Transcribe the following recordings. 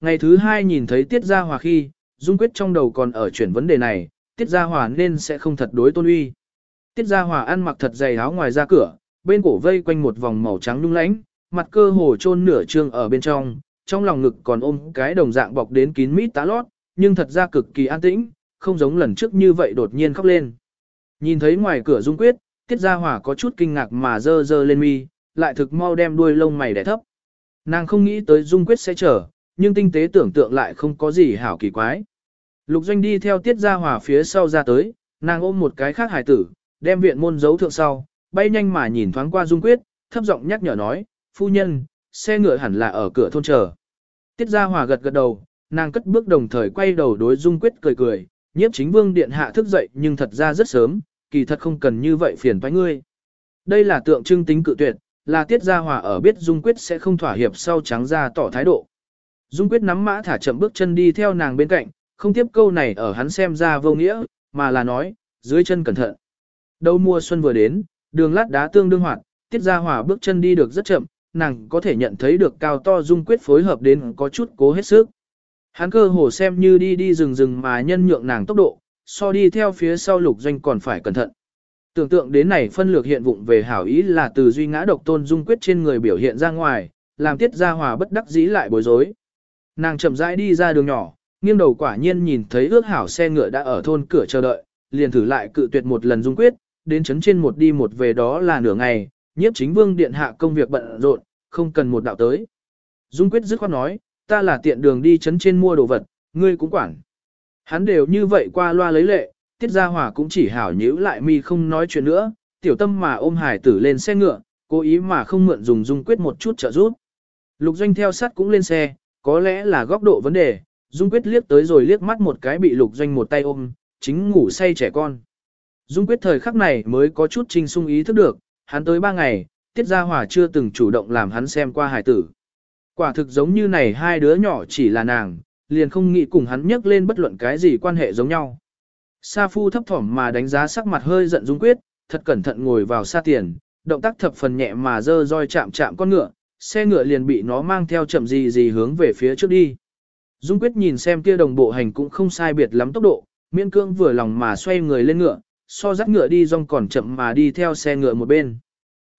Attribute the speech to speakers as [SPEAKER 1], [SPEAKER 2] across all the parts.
[SPEAKER 1] Ngày thứ hai nhìn thấy Tiết Gia Hòa khi, Dung Quyết trong đầu còn ở chuyển vấn đề này, Tiết Gia Hòa nên sẽ không thật đối tôn uy. Tiết Gia Hòa ăn mặc thật dày áo ngoài ra cửa, bên cổ vây quanh một vòng màu trắng lung lãnh, mặt cơ hồ chôn nửa trương ở bên trong, trong lòng ngực còn ôm cái đồng dạng bọc đến kín mít tá lót, nhưng thật ra cực kỳ an tĩnh, không giống lần trước như vậy đột nhiên khóc lên. Nhìn thấy ngoài cửa Dung Quyết, Tiết Gia Hòa có chút kinh ngạc mà dơ dơ lên mi, lại thực mau đem đuôi lông mày đẻ thấp. Nàng không nghĩ tới Dung Quyết sẽ chờ, nhưng tinh tế tưởng tượng lại không có gì hảo kỳ quái. Lục Doanh đi theo Tiết Gia Hòa phía sau ra tới, nàng ôm một cái khác hải tử, đem viện môn giấu thượng sau, bay nhanh mà nhìn thoáng qua Dung Quyết, thấp giọng nhắc nhở nói, phu nhân, xe ngựa hẳn là ở cửa thôn chờ. Tiết Gia Hòa gật gật đầu, nàng cất bước đồng thời quay đầu đối Dung Quyết cười cười, nhiếp chính vương điện hạ thức dậy nhưng thật ra rất sớm, kỳ thật không cần như vậy phiền toái ngươi. Đây là tượng trưng tính cự tuyệt, là Tiết Gia Hòa ở biết Dung Quyết sẽ không thỏa hiệp sau trắng ra tỏ thái độ. Dung Quyết nắm mã thả chậm bước chân đi theo nàng bên cạnh, không tiếp câu này ở hắn xem ra vô nghĩa, mà là nói, dưới chân cẩn thận. Đầu mùa xuân vừa đến, đường lát đá tương đương hoạt, Tiết Gia Hòa bước chân đi được rất chậm, nàng có thể nhận thấy được cao to Dung Quyết phối hợp đến có chút cố hết sức. Hắn cơ hồ xem như đi đi rừng rừng mà nhân nhượng nàng tốc độ, so đi theo phía sau lục doanh còn phải cẩn thận. Tưởng tượng đến này phân lược hiện vụng về hảo ý là từ duy ngã độc tôn dung quyết trên người biểu hiện ra ngoài, làm tiết ra hòa bất đắc dĩ lại bối rối. Nàng chậm rãi đi ra đường nhỏ, nghiêng đầu quả nhiên nhìn thấy ước hảo xe ngựa đã ở thôn cửa chờ đợi, liền thử lại cự tuyệt một lần dung quyết, đến chấn trên một đi một về đó là nửa ngày, nhiếp chính vương điện hạ công việc bận rộn, không cần một đạo tới. Dung quyết dứt khoát nói, ta là tiện đường đi chấn trên mua đồ vật, ngươi cũng quản. Hắn đều như vậy qua loa lấy lệ, tiết gia hỏa cũng chỉ hảo nhíu lại mi không nói chuyện nữa, tiểu tâm mà ôm hải tử lên xe ngựa, cố ý mà không mượn dùng dung quyết một chút trợ giúp. Lục doanh theo sát cũng lên xe, có lẽ là góc độ vấn đề, dung quyết liếc tới rồi liếc mắt một cái bị lục doanh một tay ôm, chính ngủ say trẻ con. Dung quyết thời khắc này mới có chút trinh sung ý thức được, hắn tới ba ngày, tiết gia hỏa chưa từng chủ động làm hắn xem qua hải tử. Quả thực giống như này hai đứa nhỏ chỉ là nàng, liền không nghĩ cùng hắn nhắc lên bất luận cái gì quan hệ giống nhau. Sa Phu thấp thỏm mà đánh giá sắc mặt hơi giận Dung Quyết, thật cẩn thận ngồi vào xa tiền, động tác thập phần nhẹ mà dơ roi chạm chạm con ngựa, xe ngựa liền bị nó mang theo chậm gì gì hướng về phía trước đi. Dung Quyết nhìn xem kia đồng bộ hành cũng không sai biệt lắm tốc độ, miễn cương vừa lòng mà xoay người lên ngựa, so dắt ngựa đi rong còn chậm mà đi theo xe ngựa một bên.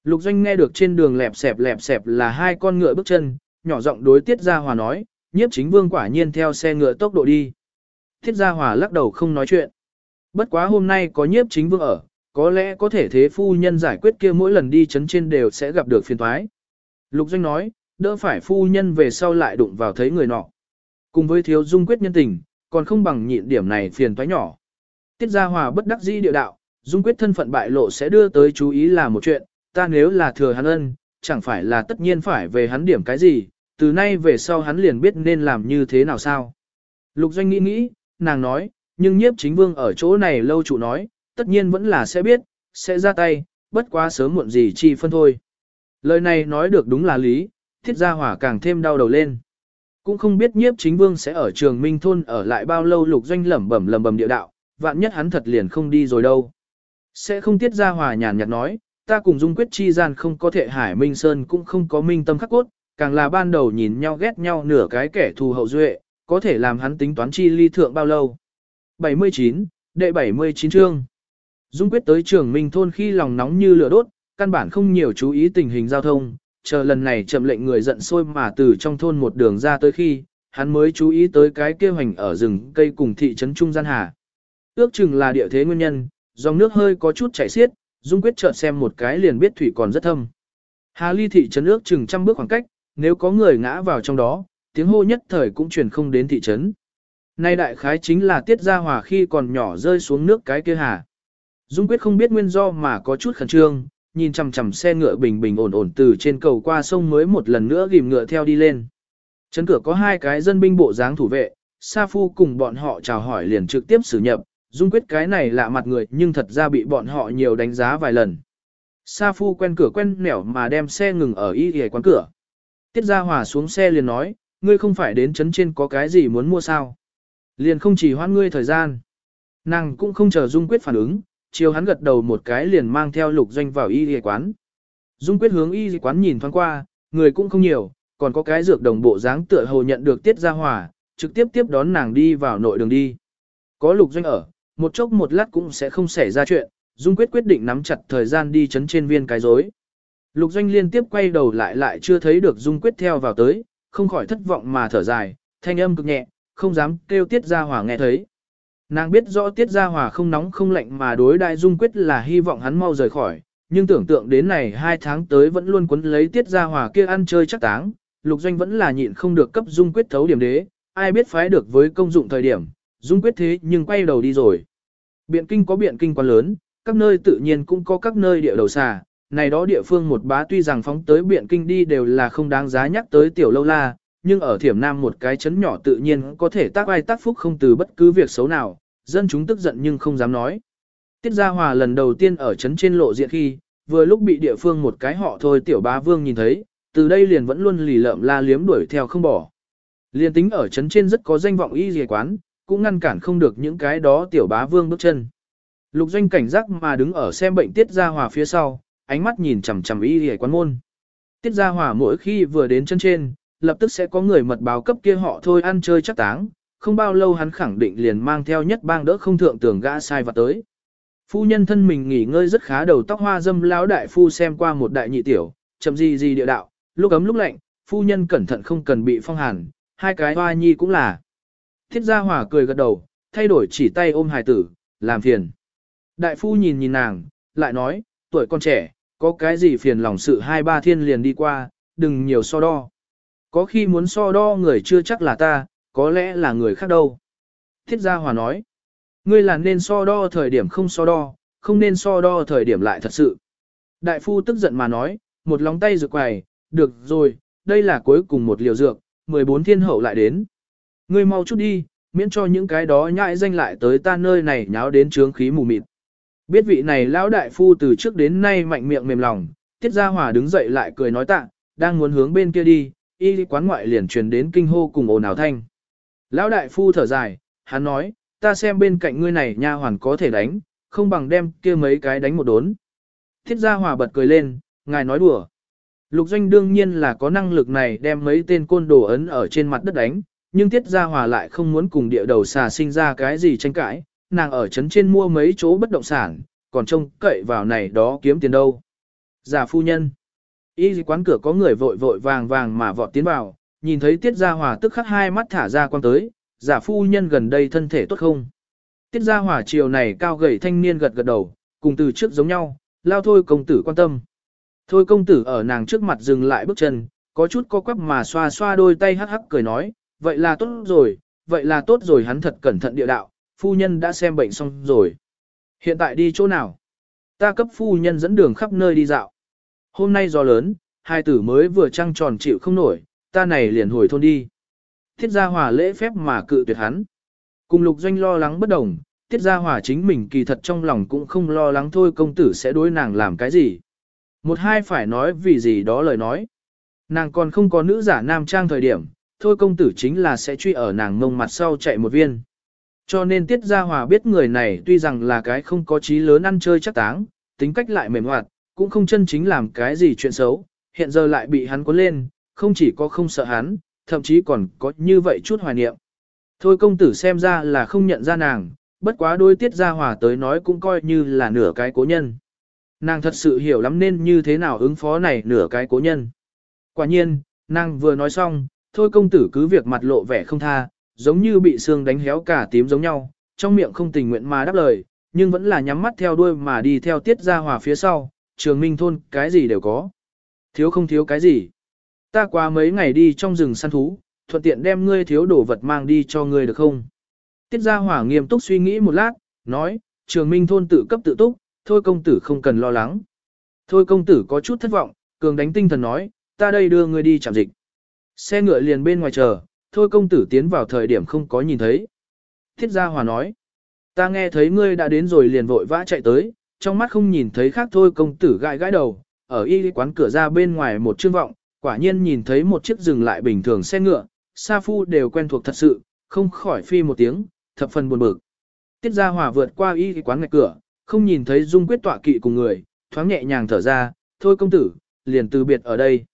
[SPEAKER 1] Lục Doanh nghe được trên đường lẹp xẹp lẹp xẹp là hai con ngựa bước chân, nhỏ giọng đối Tiết Gia Hòa nói, nhiếp chính vương quả nhiên theo xe ngựa tốc độ đi. Tiết Gia Hòa lắc đầu không nói chuyện. Bất quá hôm nay có nhiếp chính vương ở, có lẽ có thể thế phu nhân giải quyết kia mỗi lần đi chấn trên đều sẽ gặp được phiền toái. Lục Doanh nói, đỡ phải phu nhân về sau lại đụng vào thấy người nọ. Cùng với thiếu dung quyết nhân tình, còn không bằng nhịn điểm này phiền toái nhỏ. Tiết Gia Hòa bất đắc dĩ địa đạo, dung quyết thân phận bại lộ sẽ đưa tới chú ý là một chuyện, ta nếu là thừa hắn ân, chẳng phải là tất nhiên phải về hắn điểm cái gì, từ nay về sau hắn liền biết nên làm như thế nào sao. Lục Doanh nghĩ nghĩ, nàng nói, nhưng nhiếp chính vương ở chỗ này lâu chủ nói, tất nhiên vẫn là sẽ biết, sẽ ra tay, bất quá sớm muộn gì chi phân thôi. Lời này nói được đúng là lý, thiết gia hỏa càng thêm đau đầu lên. Cũng không biết nhiếp chính vương sẽ ở trường Minh Thôn ở lại bao lâu lục doanh lẩm bẩm lẩm bẩm địa đạo, vạn nhất hắn thật liền không đi rồi đâu. Sẽ không tiết ra hòa nhàn nhạt nói, ta cùng dung quyết chi gian không có thể hải Minh Sơn cũng không có minh tâm khắc cốt, càng là ban đầu nhìn nhau ghét nhau nửa cái kẻ thù hậu duệ, có thể làm hắn tính toán chi ly thượng bao lâu. 79, đệ 79 chương. Dung quyết tới trường Minh thôn khi lòng nóng như lửa đốt, căn bản không nhiều chú ý tình hình giao thông, chờ lần này chậm lệnh người giận sôi mà từ trong thôn một đường ra tới khi, hắn mới chú ý tới cái kia hành ở rừng cây cùng thị trấn Trung Gian Hà. Ước chừng là địa thế nguyên nhân, dòng nước hơi có chút chảy xiết, Dung quyết chợt xem một cái liền biết thủy còn rất thâm. Hà ly thị trấn ước chừng trăm bước khoảng cách, nếu có người ngã vào trong đó, tiếng hô nhất thời cũng truyền không đến thị trấn. Nay đại khái chính là tiết ra hòa khi còn nhỏ rơi xuống nước cái kia hà. Dung quyết không biết nguyên do mà có chút khẩn trương, nhìn chằm chằm xe ngựa bình bình ổn ổn từ trên cầu qua sông mới một lần nữa ghim ngựa theo đi lên. Trấn cửa có hai cái dân binh bộ dáng thủ vệ, Sa Phu cùng bọn họ chào hỏi liền trực tiếp xử nhập, Dung quyết cái này lạ mặt người nhưng thật ra bị bọn họ nhiều đánh giá vài lần. Sa Phu quen cửa quen nẻo mà đem xe ngừng ở y ghề quán cửa. Tiết Gia Hòa xuống xe liền nói, ngươi không phải đến trấn trên có cái gì muốn mua sao. Liền không chỉ hoãn ngươi thời gian. Nàng cũng không chờ Dung Quyết phản ứng, chiều hắn gật đầu một cái liền mang theo lục doanh vào y y quán. Dung Quyết hướng y y quán nhìn thoáng qua, người cũng không nhiều, còn có cái dược đồng bộ dáng tựa hồ nhận được tiết ra hòa, trực tiếp tiếp đón nàng đi vào nội đường đi. Có lục doanh ở, một chốc một lát cũng sẽ không xảy ra chuyện, Dung quyết quyết định nắm chặt thời gian đi chấn trên viên cái rối. Lục doanh liên tiếp quay đầu lại lại chưa thấy được Dung quyết theo vào tới, không khỏi thất vọng mà thở dài, thanh âm cực nhẹ, không dám kêu tiết ra hòa nghe thấy. Nàng biết rõ tiết gia hòa không nóng không lạnh mà đối đại Dung quyết là hy vọng hắn mau rời khỏi, nhưng tưởng tượng đến này hai tháng tới vẫn luôn quấn lấy tiết gia hòa kia ăn chơi chắc táng, lục doanh vẫn là nhịn không được cấp Dung quyết thấu điểm đế, ai biết phái được với công dụng thời điểm, Dung quyết thế nhưng quay đầu đi rồi. Biện kinh có biện kinh quá lớn, các nơi tự nhiên cũng có các nơi địa đầu xà, này đó địa phương một bá tuy rằng phóng tới biện kinh đi đều là không đáng giá nhắc tới tiểu lâu la, nhưng ở thiểm nam một cái chấn nhỏ tự nhiên có thể tác ai tác phúc không từ bất cứ việc xấu nào, dân chúng tức giận nhưng không dám nói. Tiết Gia Hòa lần đầu tiên ở chấn trên lộ diện khi, vừa lúc bị địa phương một cái họ thôi tiểu bá vương nhìn thấy, từ đây liền vẫn luôn lì lợm la liếm đuổi theo không bỏ. Liên tính ở chấn trên rất có danh vọng y dề quán, cũng ngăn cản không được những cái đó tiểu bá vương bước chân. Lục doanh cảnh giác mà đứng ở xem bệnh Tiết Gia Hòa phía sau, ánh mắt nhìn chằm chằm y dề quán môn. Tiết Gia Hòa mỗi khi vừa đến chân trên, lập tức sẽ có người mật báo cấp kia họ thôi ăn chơi chắc táng, không bao lâu hắn khẳng định liền mang theo nhất bang đỡ không thượng tưởng gã sai và tới. Phu nhân thân mình nghỉ ngơi rất khá đầu tóc hoa dâm lão đại phu xem qua một đại nhị tiểu, chậm gì gì địa đạo, lúc ấm lúc lạnh, phu nhân cẩn thận không cần bị phong hàn, hai cái hoa nhi cũng là. Thiết gia hỏa cười gật đầu, thay đổi chỉ tay ôm hài tử, làm phiền. Đại phu nhìn nhìn nàng, lại nói, tuổi con trẻ, có cái gì phiền lòng sự hai ba thiên liền đi qua, đừng nhiều so đo. Có khi muốn so đo người chưa chắc là ta, có lẽ là người khác đâu. Thiết gia hòa nói, ngươi là nên so đo thời điểm không so đo, không nên so đo thời điểm lại thật sự. Đại phu tức giận mà nói, một lòng tay rực quài, được rồi, đây là cuối cùng một liều dược, 14 thiên hậu lại đến. Ngươi mau chút đi, miễn cho những cái đó nhãi danh lại tới ta nơi này nháo đến trướng khí mù mịt. Biết vị này lão đại phu từ trước đến nay mạnh miệng mềm lòng, tiết gia hòa đứng dậy lại cười nói tạ, đang muốn hướng bên kia đi, y quán ngoại liền truyền đến kinh hô cùng ồn ào thanh. Lão đại phu thở dài, hắn nói, ta xem bên cạnh ngươi này nha hoàn có thể đánh, không bằng đem kia mấy cái đánh một đốn. Thiết gia hòa bật cười lên, ngài nói đùa. Lục doanh đương nhiên là có năng lực này đem mấy tên côn đồ ấn ở trên mặt đất đánh, nhưng Tiết Gia Hòa lại không muốn cùng địa đầu xà sinh ra cái gì tranh cãi, nàng ở trấn trên mua mấy chỗ bất động sản, còn trông cậy vào này đó kiếm tiền đâu. Giả phu nhân. Y quán cửa có người vội vội vàng vàng mà vọt tiến vào, nhìn thấy Tiết Gia Hòa tức khắc hai mắt thả ra quang tới, giả phu nhân gần đây thân thể tốt không. Tiết Gia Hòa chiều này cao gầy thanh niên gật gật đầu, cùng từ trước giống nhau, lao thôi công tử quan tâm. Thôi công tử ở nàng trước mặt dừng lại bước chân, có chút co quắp mà xoa xoa đôi tay hắc hắc cười nói, vậy là tốt rồi, vậy là tốt rồi hắn thật cẩn thận địa đạo, phu nhân đã xem bệnh xong rồi. Hiện tại đi chỗ nào? Ta cấp phu nhân dẫn đường khắp nơi đi dạo. Hôm nay gió lớn, hai tử mới vừa trăng tròn chịu không nổi, ta này liền hồi thôn đi. Tiết gia hòa lễ phép mà cự tuyệt hắn. Cùng lục doanh lo lắng bất đồng, tiết gia hòa chính mình kỳ thật trong lòng cũng không lo lắng thôi công tử sẽ đối nàng làm cái gì. Một hai phải nói vì gì đó lời nói. Nàng còn không có nữ giả nam trang thời điểm, thôi công tử chính là sẽ truy ở nàng mông mặt sau chạy một viên. Cho nên Tiết Gia Hòa biết người này tuy rằng là cái không có trí lớn ăn chơi chắc táng, tính cách lại mềm hoạt, cũng không chân chính làm cái gì chuyện xấu, hiện giờ lại bị hắn cuốn lên, không chỉ có không sợ hắn, thậm chí còn có như vậy chút hoài niệm. Thôi công tử xem ra là không nhận ra nàng, bất quá đôi Tiết Gia Hòa tới nói cũng coi như là nửa cái cố nhân. Nàng thật sự hiểu lắm nên như thế nào ứng phó này nửa cái cố nhân. Quả nhiên, nàng vừa nói xong, thôi công tử cứ việc mặt lộ vẻ không tha, giống như bị xương đánh héo cả tím giống nhau, trong miệng không tình nguyện mà đáp lời, nhưng vẫn là nhắm mắt theo đuôi mà đi theo tiết ra hòa phía sau, trường minh thôn cái gì đều có. Thiếu không thiếu cái gì. Ta qua mấy ngày đi trong rừng săn thú, thuận tiện đem ngươi thiếu đồ vật mang đi cho ngươi được không? Tiết gia hỏa nghiêm túc suy nghĩ một lát, nói, trường minh thôn tự cấp tự túc, thôi công tử không cần lo lắng. Thôi công tử có chút thất vọng, cường đánh tinh thần nói, ta đây đưa ngươi đi chạm dịch. Xe ngựa liền bên ngoài chờ, thôi công tử tiến vào thời điểm không có nhìn thấy. Thiết gia hòa nói, ta nghe thấy ngươi đã đến rồi liền vội vã chạy tới, trong mắt không nhìn thấy khác thôi công tử gãi gãi đầu, ở y quán cửa ra bên ngoài một chương vọng, quả nhiên nhìn thấy một chiếc dừng lại bình thường xe ngựa, Sa Phu đều quen thuộc thật sự, không khỏi phi một tiếng, thập phần buồn bực. Tiết Gia Hòa vượt qua y quán ngạch cửa, không nhìn thấy Dung Quyết tọa kỵ cùng người, thoáng nhẹ nhàng thở ra, thôi công tử, liền từ biệt ở đây.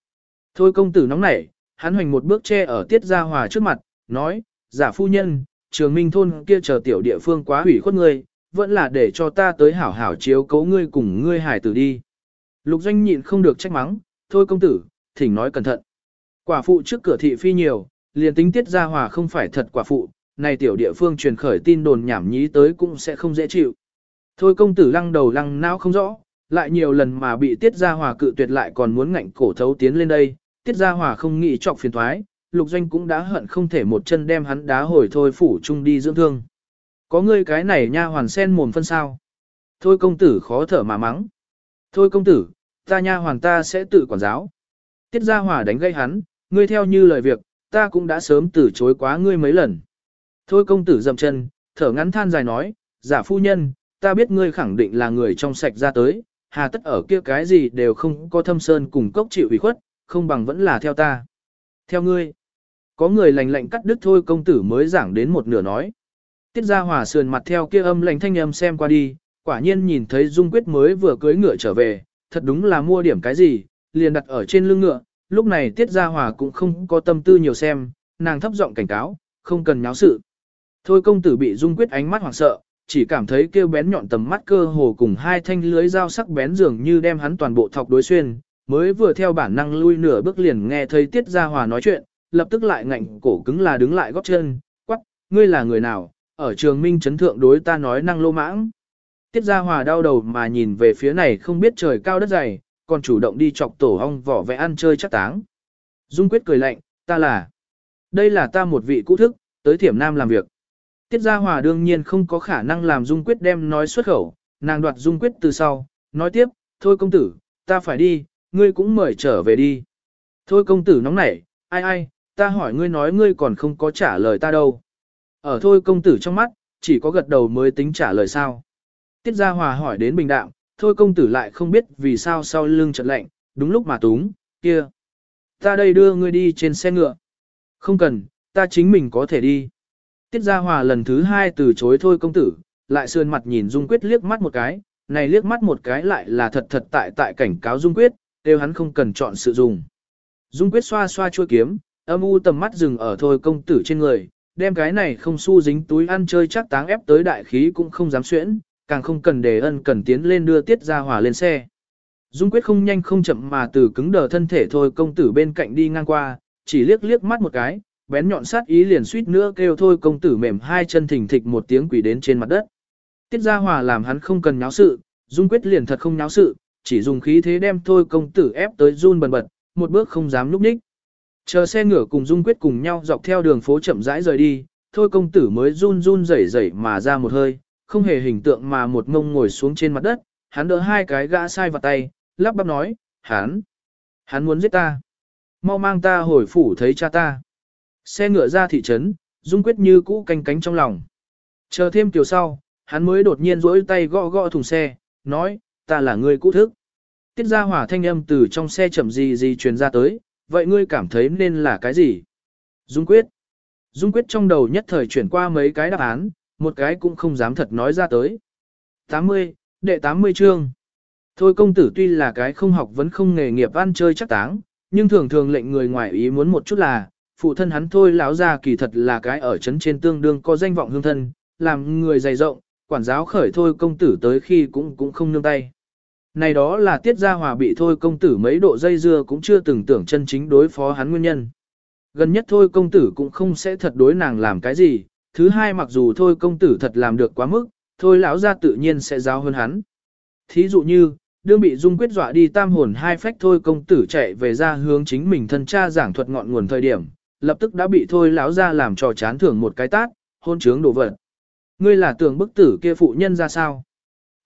[SPEAKER 1] Thôi công tử nóng nảy, hắn hoành một bước che ở tiết gia hòa trước mặt, nói, giả phu nhân, trường minh thôn kia chờ tiểu địa phương quá hủy khuất người vẫn là để cho ta tới hảo hảo chiếu cấu ngươi cùng ngươi hải tử đi. Lục doanh nhịn không được trách mắng, thôi công tử, thỉnh nói cẩn thận. Quả phụ trước cửa thị phi nhiều, liền tính tiết gia hòa không phải thật quả phụ, này tiểu địa phương truyền khởi tin đồn nhảm nhí tới cũng sẽ không dễ chịu. Thôi công tử lăng đầu lăng não không rõ, lại nhiều lần mà bị tiết gia hòa cự tuyệt lại còn muốn ngạnh cổ thấu tiến lên đây, tiết gia hòa không nghĩ trọc phiền thoái, lục doanh cũng đã hận không thể một chân đem hắn đá hồi thôi phủ chung đi dưỡng thương. Có ngươi cái này nha hoàn sen mồm phân sao. Thôi công tử khó thở mà mắng. Thôi công tử, ta nha hoàn ta sẽ tự quản giáo. Tiết gia hòa đánh gây hắn, ngươi theo như lời việc, ta cũng đã sớm từ chối quá ngươi mấy lần. Thôi công tử dậm chân, thở ngắn than dài nói, giả phu nhân, ta biết ngươi khẳng định là người trong sạch ra tới, hà tất ở kia cái gì đều không có thâm sơn cùng cốc chịu ủy khuất, không bằng vẫn là theo ta. Theo ngươi, có người lành lạnh cắt đứt thôi công tử mới giảng đến một nửa nói. Tiết ra hòa sườn mặt theo kia âm lành thanh âm xem qua đi, quả nhiên nhìn thấy Dung Quyết mới vừa cưới ngựa trở về, thật đúng là mua điểm cái gì, liền đặt ở trên lưng ngựa, lúc này Tiết Gia Hòa cũng không có tâm tư nhiều xem, nàng thấp giọng cảnh cáo, không cần nháo sự. Thôi công tử bị Dung Quyết ánh mắt hoảng sợ, chỉ cảm thấy kêu bén nhọn tầm mắt cơ hồ cùng hai thanh lưới dao sắc bén dường như đem hắn toàn bộ thọc đối xuyên, mới vừa theo bản năng lui nửa bước liền nghe thấy Tiết Gia Hòa nói chuyện, lập tức lại ngạnh cổ cứng là đứng lại góp chân, quắc, ngươi là người nào, ở trường minh chấn thượng đối ta nói năng lô mãng. Tiết Gia Hòa đau đầu mà nhìn về phía này không biết trời cao đất dày, còn chủ động đi chọc tổ ong vỏ vẽ ăn chơi chắc táng. Dung Quyết cười lạnh, ta là, đây là ta một vị cũ thức, tới thiểm nam làm việc. Tiết Gia Hòa đương nhiên không có khả năng làm Dung Quyết đem nói xuất khẩu, nàng đoạt Dung Quyết từ sau, nói tiếp, thôi công tử, ta phải đi, ngươi cũng mời trở về đi. Thôi công tử nóng nảy, ai ai, ta hỏi ngươi nói ngươi còn không có trả lời ta đâu. Ở thôi công tử trong mắt, chỉ có gật đầu mới tính trả lời sao. Tiết Gia Hòa hỏi đến bình đạm, thôi công tử lại không biết vì sao sau lưng trận lạnh, đúng lúc mà túng, kia. Ta đây đưa ngươi đi trên xe ngựa. Không cần, ta chính mình có thể đi. Tiết Gia Hòa lần thứ hai từ chối thôi công tử, lại sườn mặt nhìn Dung Quyết liếc mắt một cái, này liếc mắt một cái lại là thật thật tại tại cảnh cáo Dung Quyết, đều hắn không cần chọn sự dùng. Dung Quyết xoa xoa chuôi kiếm, âm u tầm mắt dừng ở thôi công tử trên người, đem cái này không su dính túi ăn chơi chắc táng ép tới đại khí cũng không dám xuyễn, càng không cần để ân cần tiến lên đưa tiết ra hòa lên xe. Dung quyết không nhanh không chậm mà từ cứng đờ thân thể thôi công tử bên cạnh đi ngang qua, chỉ liếc liếc mắt một cái, bén nhọn sát ý liền suýt nữa kêu thôi công tử mềm hai chân thình thịch một tiếng quỷ đến trên mặt đất. Tiết ra hòa làm hắn không cần nháo sự, Dung quyết liền thật không nháo sự, chỉ dùng khí thế đem thôi công tử ép tới run bần bật, một bước không dám núp ních. Chờ xe ngựa cùng Dung quyết cùng nhau dọc theo đường phố chậm rãi rời đi, thôi công tử mới run run rẩy rẩy mà ra một hơi, không hề hình tượng mà một ngông ngồi xuống trên mặt đất, hắn đỡ hai cái gã sai vào tay, lắp bắp nói, hắn, hắn muốn giết ta. Mau mang ta hồi phủ thấy cha ta. Xe ngựa ra thị trấn, Dung quyết như cũ canh cánh trong lòng. Chờ thêm tiểu sau, hắn mới đột nhiên rỗi tay gõ gõ thùng xe, nói, ta là người cũ thức. Tiết ra hỏa thanh âm từ trong xe chậm gì gì truyền ra tới, vậy ngươi cảm thấy nên là cái gì? Dung quyết. Dung quyết trong đầu nhất thời chuyển qua mấy cái đáp án, một cái cũng không dám thật nói ra tới. 80, đệ 80 chương. Thôi công tử tuy là cái không học vẫn không nghề nghiệp ăn chơi chắc táng, nhưng thường thường lệnh người ngoài ý muốn một chút là, phụ thân hắn thôi lão ra kỳ thật là cái ở chấn trên tương đương có danh vọng hương thân, làm người dày rộng, quản giáo khởi thôi công tử tới khi cũng cũng không nương tay. Này đó là tiết gia hòa bị thôi công tử mấy độ dây dưa cũng chưa từng tưởng chân chính đối phó hắn nguyên nhân. Gần nhất thôi công tử cũng không sẽ thật đối nàng làm cái gì, thứ hai mặc dù thôi công tử thật làm được quá mức, thôi lão ra tự nhiên sẽ giáo hơn hắn. Thí dụ như, đương bị dung quyết dọa đi tam hồn hai phách thôi công tử chạy về ra hướng chính mình thân cha giảng thuật ngọn nguồn thời điểm, lập tức đã bị thôi lão ra làm trò chán thưởng một cái tát, hôn trướng đồ vật. Ngươi là tưởng bức tử kia phụ nhân ra sao?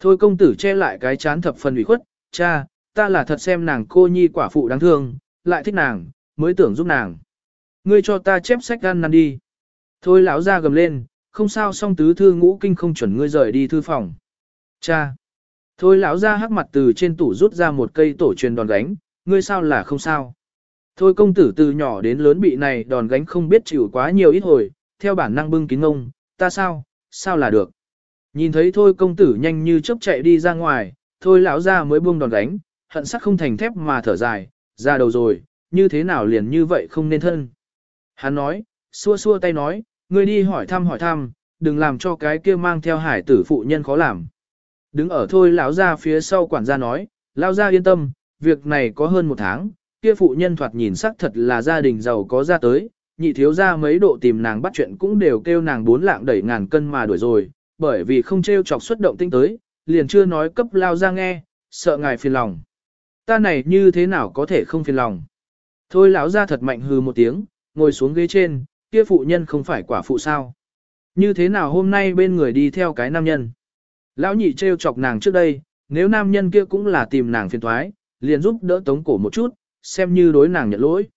[SPEAKER 1] Thôi công tử che lại cái chán thập phần ủy khuất, cha, ta là thật xem nàng cô nhi quả phụ đáng thương, lại thích nàng, mới tưởng giúp nàng. Ngươi cho ta chép sách ăn năn đi. Thôi lão ra gầm lên, không sao song tứ thư ngũ kinh không chuẩn ngươi rời đi thư phòng. Cha. Thôi lão ra hắc mặt từ trên tủ rút ra một cây tổ truyền đòn gánh, ngươi sao là không sao. Thôi công tử từ nhỏ đến lớn bị này đòn gánh không biết chịu quá nhiều ít hồi, theo bản năng bưng kín ngông, ta sao, sao là được. Nhìn thấy thôi công tử nhanh như chớp chạy đi ra ngoài, thôi lão ra mới buông đòn đánh, hận sắc không thành thép mà thở dài, ra đầu rồi, như thế nào liền như vậy không nên thân. Hắn nói, xua xua tay nói, ngươi đi hỏi thăm hỏi thăm, đừng làm cho cái kia mang theo hải tử phụ nhân khó làm. Đứng ở thôi lão ra phía sau quản gia nói, lão ra yên tâm, việc này có hơn một tháng, kia phụ nhân thoạt nhìn sắc thật là gia đình giàu có ra tới, nhị thiếu ra mấy độ tìm nàng bắt chuyện cũng đều kêu nàng bốn lạng đẩy ngàn cân mà đuổi rồi, bởi vì không trêu chọc xuất động tinh tới, liền chưa nói cấp lao ra nghe, sợ ngài phiền lòng. Ta này như thế nào có thể không phiền lòng. Thôi lão ra thật mạnh hừ một tiếng, ngồi xuống ghế trên, kia phụ nhân không phải quả phụ sao. Như thế nào hôm nay bên người đi theo cái nam nhân. Lão nhị trêu chọc nàng trước đây, nếu nam nhân kia cũng là tìm nàng phiền thoái, liền giúp đỡ tống cổ một chút, xem như đối nàng nhận lỗi.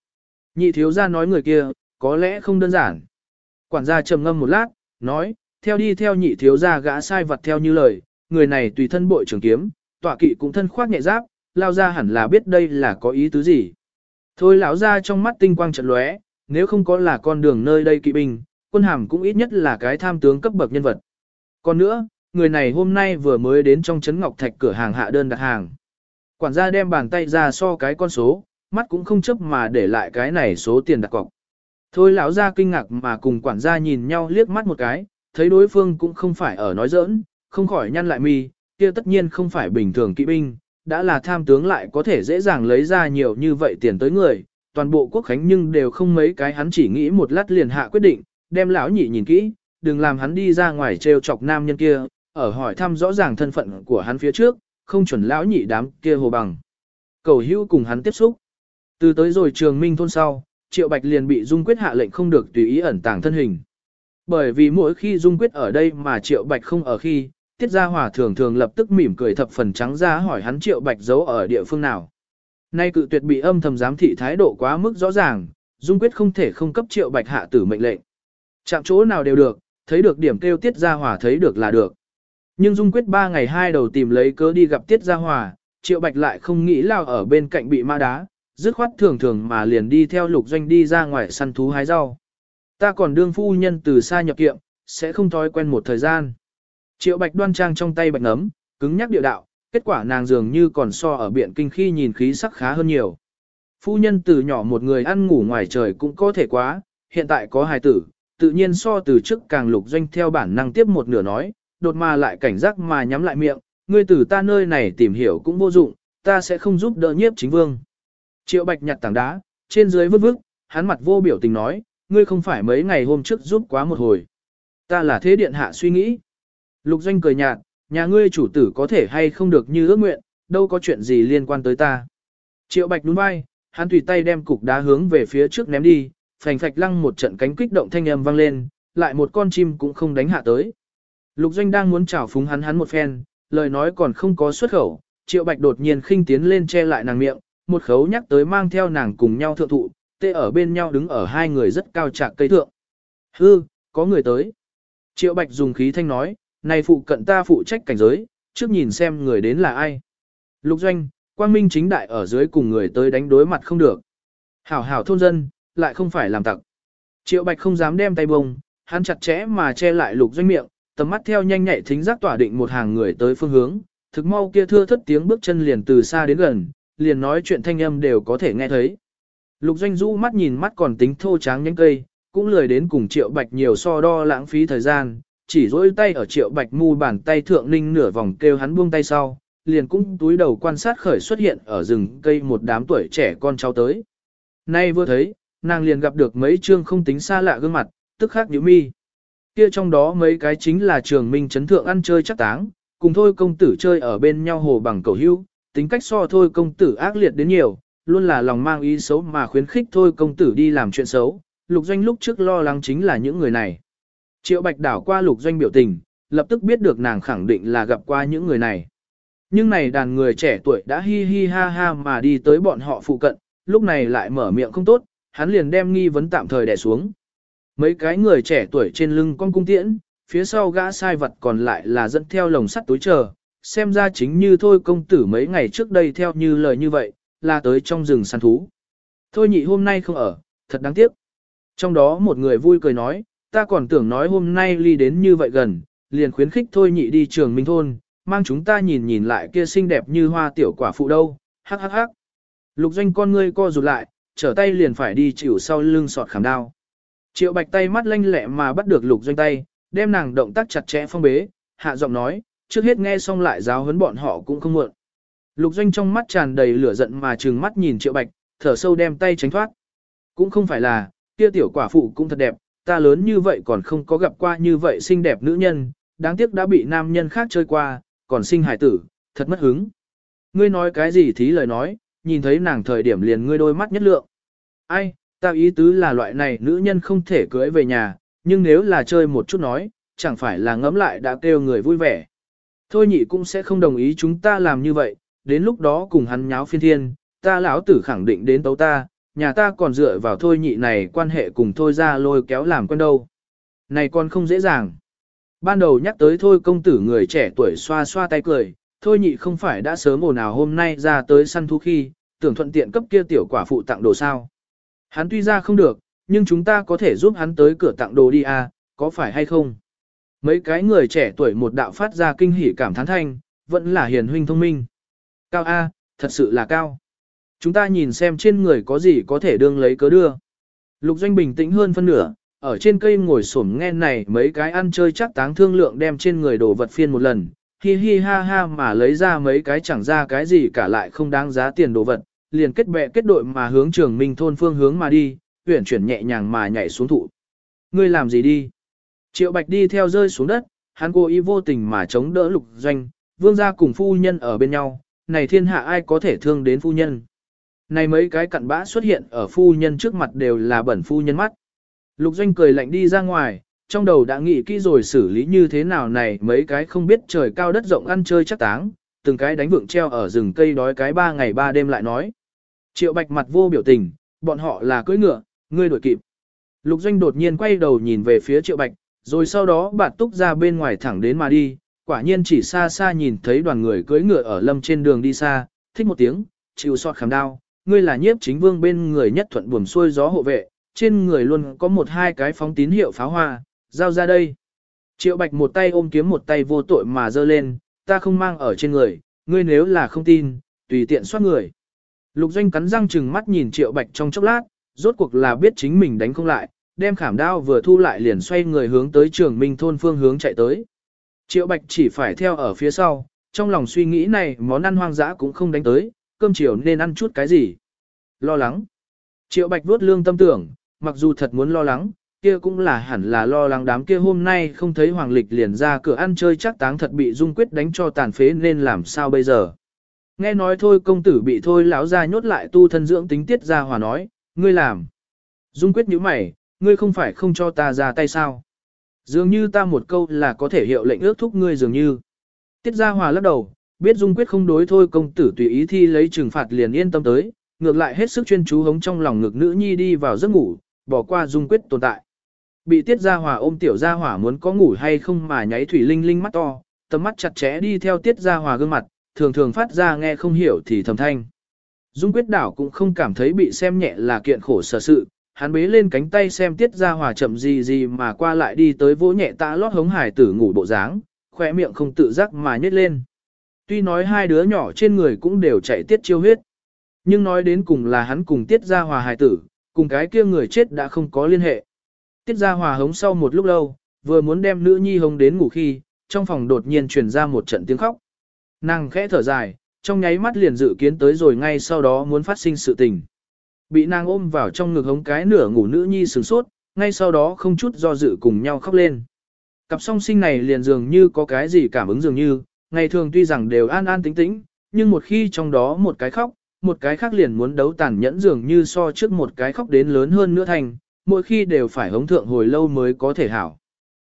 [SPEAKER 1] Nhị thiếu ra nói người kia, có lẽ không đơn giản. Quản gia trầm ngâm một lát, nói, theo đi theo nhị thiếu gia gã sai vật theo như lời, người này tùy thân bội trường kiếm, tọa kỵ cũng thân khoác nhẹ giáp, lao ra hẳn là biết đây là có ý tứ gì. Thôi lão ra trong mắt tinh quang trận lóe, nếu không có là con đường nơi đây kỵ binh, quân hàm cũng ít nhất là cái tham tướng cấp bậc nhân vật. Còn nữa, người này hôm nay vừa mới đến trong trấn Ngọc Thạch cửa hàng hạ đơn đặt hàng. Quản gia đem bàn tay ra so cái con số, mắt cũng không chấp mà để lại cái này số tiền đặt cọc. Thôi lão ra kinh ngạc mà cùng quản gia nhìn nhau liếc mắt một cái, thấy đối phương cũng không phải ở nói giỡn, không khỏi nhăn lại mi, kia tất nhiên không phải bình thường kỵ binh, đã là tham tướng lại có thể dễ dàng lấy ra nhiều như vậy tiền tới người, toàn bộ quốc khánh nhưng đều không mấy cái hắn chỉ nghĩ một lát liền hạ quyết định, đem lão nhị nhìn kỹ, đừng làm hắn đi ra ngoài trêu chọc nam nhân kia, ở hỏi thăm rõ ràng thân phận của hắn phía trước, không chuẩn lão nhị đám kia hồ bằng. Cầu hữu cùng hắn tiếp xúc. Từ tới rồi trường minh thôn sau, Triệu Bạch liền bị Dung Quyết hạ lệnh không được tùy ý ẩn tàng thân hình. Bởi vì mỗi khi Dung Quyết ở đây mà Triệu Bạch không ở khi, Tiết Gia Hòa thường thường lập tức mỉm cười thập phần trắng ra hỏi hắn Triệu Bạch giấu ở địa phương nào. Nay cự tuyệt bị âm thầm giám thị thái độ quá mức rõ ràng, Dung Quyết không thể không cấp Triệu Bạch hạ tử mệnh lệnh. Chạm chỗ nào đều được, thấy được điểm kêu Tiết Gia Hòa thấy được là được. Nhưng Dung Quyết ba ngày hai đầu tìm lấy cớ đi gặp Tiết Gia Hòa, Triệu Bạch lại không nghĩ lao ở bên cạnh bị ma đá, dứt khoát thường thường mà liền đi theo lục doanh đi ra ngoài săn thú hái rau. Ta còn đương phu nhân từ xa nhập kiệm, sẽ không thói quen một thời gian. Triệu Bạch đoan trang trong tay bạch nấm, cứng nhắc địa đạo, kết quả nàng dường như còn so ở biện kinh khi nhìn khí sắc khá hơn nhiều. Phu nhân từ nhỏ một người ăn ngủ ngoài trời cũng có thể quá, hiện tại có hài tử, tự nhiên so từ trước càng lục doanh theo bản năng tiếp một nửa nói, đột mà lại cảnh giác mà nhắm lại miệng, ngươi từ ta nơi này tìm hiểu cũng vô dụng, ta sẽ không giúp đỡ nhiếp chính vương. Triệu Bạch nhặt tảng đá, trên dưới vứt vứt, hắn mặt vô biểu tình nói, ngươi không phải mấy ngày hôm trước giúp quá một hồi. Ta là thế điện hạ suy nghĩ. Lục Doanh cười nhạt, nhà ngươi chủ tử có thể hay không được như ước nguyện, đâu có chuyện gì liên quan tới ta. Triệu Bạch đúng vai, hắn tùy tay đem cục đá hướng về phía trước ném đi, phành phạch lăng một trận cánh kích động thanh âm vang lên, lại một con chim cũng không đánh hạ tới. Lục Doanh đang muốn chảo phúng hắn hắn một phen, lời nói còn không có xuất khẩu, Triệu Bạch đột nhiên khinh tiến lên che lại nàng miệng, một khấu nhắc tới mang theo nàng cùng nhau thượng thụ, tê ở bên nhau đứng ở hai người rất cao trạc cây thượng. Hư, có người tới. Triệu Bạch dùng khí thanh nói, này phụ cận ta phụ trách cảnh giới, trước nhìn xem người đến là ai. Lục doanh, quang minh chính đại ở dưới cùng người tới đánh đối mặt không được. Hảo hảo thôn dân, lại không phải làm tặc. Triệu Bạch không dám đem tay bông, hắn chặt chẽ mà che lại lục doanh miệng, tầm mắt theo nhanh nhạy thính giác tỏa định một hàng người tới phương hướng, thực mau kia thưa thất tiếng bước chân liền từ xa đến gần, liền nói chuyện thanh âm đều có thể nghe thấy. Lục doanh Du mắt nhìn mắt còn tính thô tráng nhánh cây, cũng lười đến cùng triệu bạch nhiều so đo lãng phí thời gian, chỉ dỗi tay ở triệu bạch mu bàn tay thượng ninh nửa vòng kêu hắn buông tay sau, liền cũng túi đầu quan sát khởi xuất hiện ở rừng cây một đám tuổi trẻ con cháu tới. Nay vừa thấy, nàng liền gặp được mấy chương không tính xa lạ gương mặt, tức khắc nhíu mi. Kia trong đó mấy cái chính là trường minh chấn thượng ăn chơi chắc táng, cùng thôi công tử chơi ở bên nhau hồ bằng cầu hưu, tính cách so thôi công tử ác liệt đến nhiều, luôn là lòng mang ý xấu mà khuyến khích thôi công tử đi làm chuyện xấu. Lục doanh lúc trước lo lắng chính là những người này. Triệu bạch đảo qua lục doanh biểu tình, lập tức biết được nàng khẳng định là gặp qua những người này. Nhưng này đàn người trẻ tuổi đã hi hi ha ha mà đi tới bọn họ phụ cận, lúc này lại mở miệng không tốt, hắn liền đem nghi vấn tạm thời đè xuống. Mấy cái người trẻ tuổi trên lưng con cung tiễn, phía sau gã sai vật còn lại là dẫn theo lồng sắt túi chờ, xem ra chính như thôi công tử mấy ngày trước đây theo như lời như vậy, là tới trong rừng săn thú. Thôi nhị hôm nay không ở, thật đáng tiếc. Trong đó một người vui cười nói, ta còn tưởng nói hôm nay ly đến như vậy gần, liền khuyến khích thôi nhị đi trường minh thôn, mang chúng ta nhìn nhìn lại kia xinh đẹp như hoa tiểu quả phụ đâu, hắc hắc hắc. Lục doanh con ngươi co rụt lại, trở tay liền phải đi chịu sau lưng sọt khảm đao. Triệu bạch tay mắt lanh lẹ mà bắt được lục doanh tay, đem nàng động tác chặt chẽ phong bế, hạ giọng nói, trước hết nghe xong lại giáo huấn bọn họ cũng không muộn. Lục doanh trong mắt tràn đầy lửa giận mà trừng mắt nhìn triệu bạch, thở sâu đem tay tránh thoát. Cũng không phải là, kia tiểu quả phụ cũng thật đẹp, ta lớn như vậy còn không có gặp qua như vậy xinh đẹp nữ nhân, đáng tiếc đã bị nam nhân khác chơi qua, còn sinh hải tử, thật mất hứng. Ngươi nói cái gì thí lời nói, nhìn thấy nàng thời điểm liền ngươi đôi mắt nhất lượng. Ai, ta ý tứ là loại này nữ nhân không thể cưới về nhà, nhưng nếu là chơi một chút nói, chẳng phải là ngấm lại đã kêu người vui vẻ. Thôi nhị cũng sẽ không đồng ý chúng ta làm như vậy, đến lúc đó cùng hắn nháo phiên thiên, ta lão tử khẳng định đến tấu ta, nhà ta còn dựa vào thôi nhị này quan hệ cùng thôi ra lôi kéo làm quen đâu. Này còn không dễ dàng. Ban đầu nhắc tới thôi công tử người trẻ tuổi xoa xoa tay cười, thôi nhị không phải đã sớm ồn nào hôm nay ra tới săn thú khi, tưởng thuận tiện cấp kia tiểu quả phụ tặng đồ sao. Hắn tuy ra không được, nhưng chúng ta có thể giúp hắn tới cửa tặng đồ đi à, có phải hay không? Mấy cái người trẻ tuổi một đạo phát ra kinh hỉ cảm thán thanh, vẫn là hiền huynh thông minh. Cao A, thật sự là cao. Chúng ta nhìn xem trên người có gì có thể đương lấy cớ đưa. Lục Doanh bình tĩnh hơn phân nửa, ở trên cây ngồi xổm nghe này mấy cái ăn chơi chắc táng thương lượng đem trên người đồ vật phiên một lần, hi hi ha ha mà lấy ra mấy cái chẳng ra cái gì cả lại không đáng giá tiền đồ vật, liền kết bè kết đội mà hướng trường minh thôn phương hướng mà đi, huyển chuyển nhẹ nhàng mà nhảy xuống thụ. Ngươi làm gì đi? Triệu Bạch đi theo rơi xuống đất, hắn cố ý vô tình mà chống đỡ lục doanh, vương gia cùng phu nhân ở bên nhau, này thiên hạ ai có thể thương đến phu nhân. Này mấy cái cặn bã xuất hiện ở phu nhân trước mặt đều là bẩn phu nhân mắt. Lục doanh cười lạnh đi ra ngoài, trong đầu đã nghĩ kỹ rồi xử lý như thế nào này mấy cái không biết trời cao đất rộng ăn chơi chắc táng, từng cái đánh vượng treo ở rừng cây đói cái ba ngày ba đêm lại nói. Triệu bạch mặt vô biểu tình, bọn họ là cưỡi ngựa, ngươi đuổi kịp. Lục doanh đột nhiên quay đầu nhìn về phía triệu bạch, rồi sau đó bạt túc ra bên ngoài thẳng đến mà đi, quả nhiên chỉ xa xa nhìn thấy đoàn người cưỡi ngựa ở lâm trên đường đi xa, thích một tiếng, chịu sọt khảm đao, ngươi là nhiếp chính vương bên người nhất thuận buồm xuôi gió hộ vệ, trên người luôn có một hai cái phóng tín hiệu pháo hoa, giao ra đây. Triệu bạch một tay ôm kiếm một tay vô tội mà giơ lên, ta không mang ở trên người, ngươi nếu là không tin, tùy tiện soát người. Lục doanh cắn răng chừng mắt nhìn triệu bạch trong chốc lát, rốt cuộc là biết chính mình đánh không lại, đem khảm đao vừa thu lại liền xoay người hướng tới trường minh thôn phương hướng chạy tới. Triệu bạch chỉ phải theo ở phía sau, trong lòng suy nghĩ này món ăn hoang dã cũng không đánh tới, cơm chiều nên ăn chút cái gì. Lo lắng. Triệu bạch vuốt lương tâm tưởng, mặc dù thật muốn lo lắng, kia cũng là hẳn là lo lắng đám kia hôm nay không thấy hoàng lịch liền ra cửa ăn chơi chắc táng thật bị dung quyết đánh cho tàn phế nên làm sao bây giờ. Nghe nói thôi công tử bị thôi lão ra nhốt lại tu thân dưỡng tính tiết ra hòa nói, ngươi làm. Dung quyết nhíu mày, ngươi không phải không cho ta ra tay sao. Dường như ta một câu là có thể hiệu lệnh ước thúc ngươi dường như. Tiết gia hòa lắc đầu, biết dung quyết không đối thôi công tử tùy ý thi lấy trừng phạt liền yên tâm tới, ngược lại hết sức chuyên chú hống trong lòng ngực nữ nhi đi vào giấc ngủ, bỏ qua dung quyết tồn tại. Bị tiết gia hòa ôm tiểu gia hỏa muốn có ngủ hay không mà nháy thủy linh linh mắt to, tầm mắt chặt chẽ đi theo tiết gia hòa gương mặt, thường thường phát ra nghe không hiểu thì thầm thanh. Dung quyết đảo cũng không cảm thấy bị xem nhẹ là kiện khổ sở sự, hắn bế lên cánh tay xem tiết ra hòa chậm gì gì mà qua lại đi tới vỗ nhẹ tạ lót hống hải tử ngủ bộ dáng, khỏe miệng không tự giác mà nhét lên. Tuy nói hai đứa nhỏ trên người cũng đều chạy tiết chiêu huyết, nhưng nói đến cùng là hắn cùng tiết ra hòa hải tử, cùng cái kia người chết đã không có liên hệ. Tiết ra hòa hống sau một lúc lâu, vừa muốn đem nữ nhi hống đến ngủ khi, trong phòng đột nhiên truyền ra một trận tiếng khóc. Nàng khẽ thở dài, trong nháy mắt liền dự kiến tới rồi ngay sau đó muốn phát sinh sự tình. Bị nàng ôm vào trong ngực hống cái nửa ngủ nữ nhi sửng sốt, ngay sau đó không chút do dự cùng nhau khóc lên. Cặp song sinh này liền dường như có cái gì cảm ứng dường như, ngày thường tuy rằng đều an an tĩnh tĩnh, nhưng một khi trong đó một cái khóc, một cái khác liền muốn đấu tàn nhẫn dường như so trước một cái khóc đến lớn hơn nữa thành, mỗi khi đều phải hống thượng hồi lâu mới có thể hảo.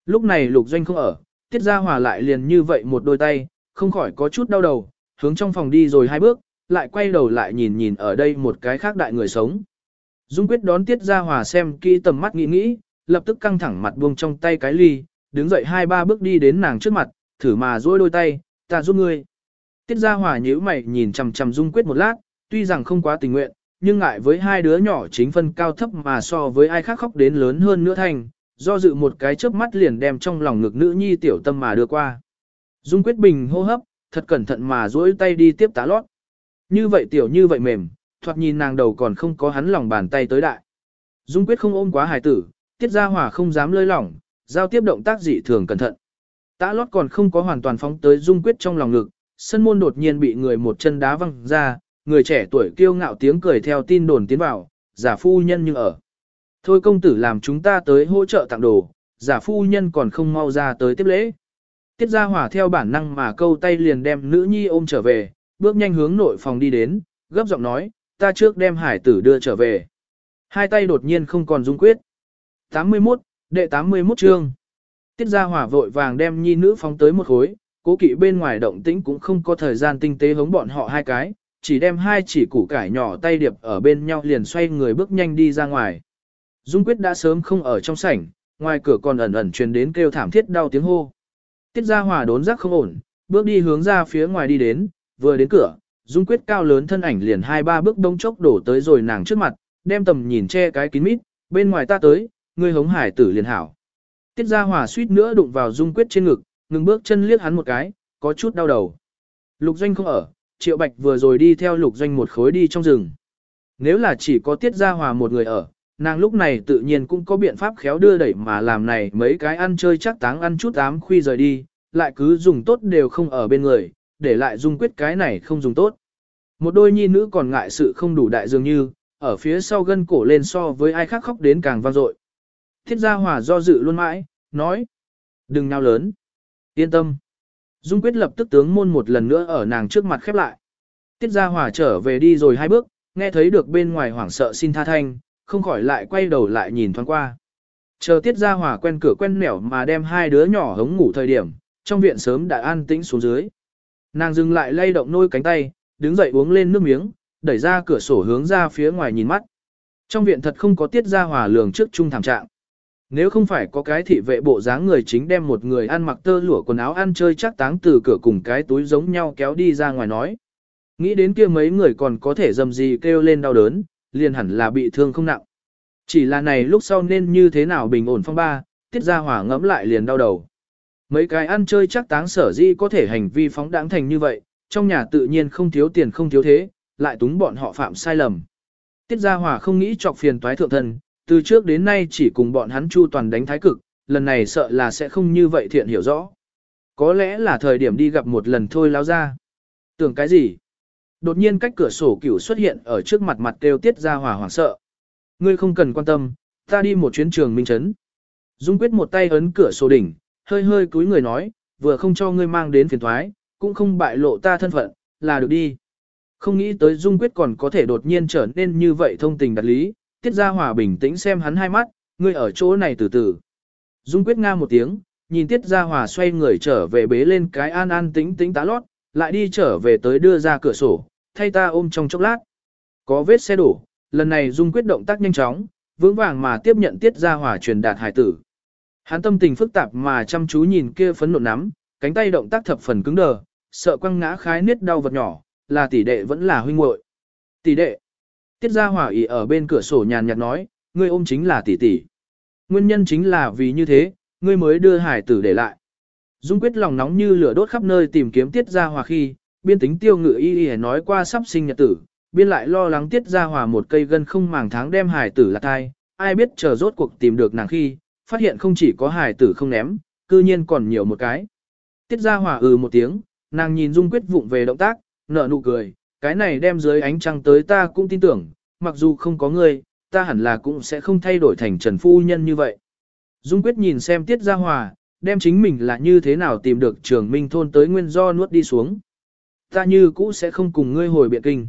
[SPEAKER 1] Lúc này lục doanh không ở, tiết ra hòa lại liền như vậy một đôi tay, không khỏi có chút đau đầu, hướng trong phòng đi rồi hai bước, lại quay đầu lại nhìn nhìn ở đây một cái khác đại người sống. Dung quyết đón tiết gia hòa xem kỹ tầm mắt nghĩ nghĩ, lập tức căng thẳng mặt buông trong tay cái ly, đứng dậy hai ba bước đi đến nàng trước mặt, thử mà duỗi đôi tay, ta giúp ngươi. Tiết gia hòa nhíu mày nhìn chằm chằm dung quyết một lát, tuy rằng không quá tình nguyện, nhưng ngại với hai đứa nhỏ chính phân cao thấp mà so với ai khác khóc đến lớn hơn nữa thành, do dự một cái chớp mắt liền đem trong lòng ngực nữ nhi tiểu tâm mà đưa qua. Dung quyết bình hô hấp, thật cẩn thận mà duỗi tay đi tiếp tá lót. Như vậy tiểu như vậy mềm, thoạt nhìn nàng đầu còn không có hắn lòng bàn tay tới đại. Dung quyết không ôm quá hài tử, tiết ra hỏa không dám lơi lỏng, giao tiếp động tác dị thường cẩn thận. Tã lót còn không có hoàn toàn phóng tới dung quyết trong lòng ngực, sân môn đột nhiên bị người một chân đá văng ra, người trẻ tuổi kiêu ngạo tiếng cười theo tin đồn tiến vào, giả phu nhân nhưng ở. Thôi công tử làm chúng ta tới hỗ trợ tặng đồ, giả phu nhân còn không mau ra tới tiếp lễ. Tiết gia hỏa theo bản năng mà câu tay liền đem nữ nhi ôm trở về, bước nhanh hướng nội phòng đi đến, gấp giọng nói, ta trước đem hải tử đưa trở về. Hai tay đột nhiên không còn dung quyết. 81, đệ 81 chương. Tiết gia hỏa vội vàng đem nhi nữ phóng tới một khối, cố kỵ bên ngoài động tĩnh cũng không có thời gian tinh tế hống bọn họ hai cái, chỉ đem hai chỉ củ cải nhỏ tay điệp ở bên nhau liền xoay người bước nhanh đi ra ngoài. Dung quyết đã sớm không ở trong sảnh, ngoài cửa còn ẩn ẩn truyền đến kêu thảm thiết đau tiếng hô. Tiết gia hỏa đốn giác không ổn, bước đi hướng ra phía ngoài đi đến, vừa đến cửa, Dung quyết cao lớn thân ảnh liền hai ba bước đông chốc đổ tới rồi nàng trước mặt, đem tầm nhìn che cái kín mít, bên ngoài ta tới, ngươi hống hải tử liền hảo. Tiết gia hòa suýt nữa đụng vào Dung quyết trên ngực, ngừng bước chân liếc hắn một cái, có chút đau đầu. Lục doanh không ở, Triệu Bạch vừa rồi đi theo lục doanh một khối đi trong rừng. Nếu là chỉ có Tiết gia hòa một người ở, nàng lúc này tự nhiên cũng có biện pháp khéo đưa đẩy mà làm này mấy cái ăn chơi chắc táng ăn chút ám khuy rời đi, lại cứ dùng tốt đều không ở bên người, để lại dung quyết cái này không dùng tốt. Một đôi nhi nữ còn ngại sự không đủ đại dường như, ở phía sau gân cổ lên so với ai khác khóc đến càng vang dội. Thiết gia hòa do dự luôn mãi, nói. Đừng nào lớn. Yên tâm. Dung quyết lập tức tướng môn một lần nữa ở nàng trước mặt khép lại. Tiết gia hòa trở về đi rồi hai bước, nghe thấy được bên ngoài hoảng sợ xin tha thanh, không khỏi lại quay đầu lại nhìn thoáng qua. Chờ tiết gia hòa quen cửa quen nẻo mà đem hai đứa nhỏ hống ngủ thời điểm, trong viện sớm đã an tĩnh xuống dưới. Nàng dừng lại lay động nôi cánh tay, đứng dậy uống lên nước miếng, đẩy ra cửa sổ hướng ra phía ngoài nhìn mắt. Trong viện thật không có tiết gia hòa lường trước trung thảm trạng. Nếu không phải có cái thị vệ bộ dáng người chính đem một người ăn mặc tơ lụa quần áo ăn chơi chắc táng từ cửa cùng cái túi giống nhau kéo đi ra ngoài nói. Nghĩ đến kia mấy người còn có thể dầm gì kêu lên đau đớn, liền hẳn là bị thương không nặng. Chỉ là này lúc sau nên như thế nào bình ổn phong ba, tiết ra hỏa ngẫm lại liền đau đầu. Mấy cái ăn chơi chắc táng sở di có thể hành vi phóng đáng thành như vậy, trong nhà tự nhiên không thiếu tiền không thiếu thế, lại túng bọn họ phạm sai lầm. Tiết Gia Hòa không nghĩ chọc phiền toái thượng thần, từ trước đến nay chỉ cùng bọn hắn chu toàn đánh thái cực, lần này sợ là sẽ không như vậy thiện hiểu rõ. Có lẽ là thời điểm đi gặp một lần thôi lao ra. Tưởng cái gì? Đột nhiên cách cửa sổ cửu xuất hiện ở trước mặt mặt kêu tiết gia hòa hoảng sợ. Ngươi không cần quan tâm, ta đi một chuyến trường minh trấn. Dung quyết một tay ấn cửa sổ đỉnh, hơi hơi cúi người nói, vừa không cho ngươi mang đến phiền thoái, cũng không bại lộ ta thân phận, là được đi. Không nghĩ tới Dung quyết còn có thể đột nhiên trở nên như vậy thông tình đặt lý, tiết ra hòa bình tĩnh xem hắn hai mắt, ngươi ở chỗ này từ từ. Dung quyết nga một tiếng, nhìn tiết ra hòa xoay người trở về bế lên cái an an tĩnh tĩnh tá lót, lại đi trở về tới đưa ra cửa sổ, thay ta ôm trong chốc lát. Có vết xe đổ, lần này Dung quyết động tác nhanh chóng, vững vàng mà tiếp nhận tiết ra hòa truyền đạt hải tử. Hắn tâm tình phức tạp mà chăm chú nhìn kia phấn nộn nắm, cánh tay động tác thập phần cứng đờ, sợ quăng ngã khái niết đau vật nhỏ, là tỷ đệ vẫn là huynh muội. Tỷ đệ. Tiết gia hỏa ý ở bên cửa sổ nhàn nhạt nói, ngươi ôm chính là tỷ tỷ. Nguyên nhân chính là vì như thế, ngươi mới đưa hải tử để lại. Dung quyết lòng nóng như lửa đốt khắp nơi tìm kiếm tiết gia hòa khi, biên tính tiêu ngự y y nói qua sắp sinh nhật tử, biên lại lo lắng tiết gia hòa một cây gân không màng tháng đem hải tử là thai, ai biết chờ rốt cuộc tìm được nàng khi, phát hiện không chỉ có hải tử không ném, cư nhiên còn nhiều một cái. Tiết gia hòa ừ một tiếng, nàng nhìn dung quyết vụng về động tác, nở nụ cười, cái này đem dưới ánh trăng tới ta cũng tin tưởng, mặc dù không có ngươi, ta hẳn là cũng sẽ không thay đổi thành Trần Phu Nhân như vậy. Dung quyết nhìn xem Tiết Gia Hòa, đem chính mình là như thế nào tìm được trường minh thôn tới nguyên do nuốt đi xuống. Ta như cũ sẽ không cùng ngươi hồi biện kinh.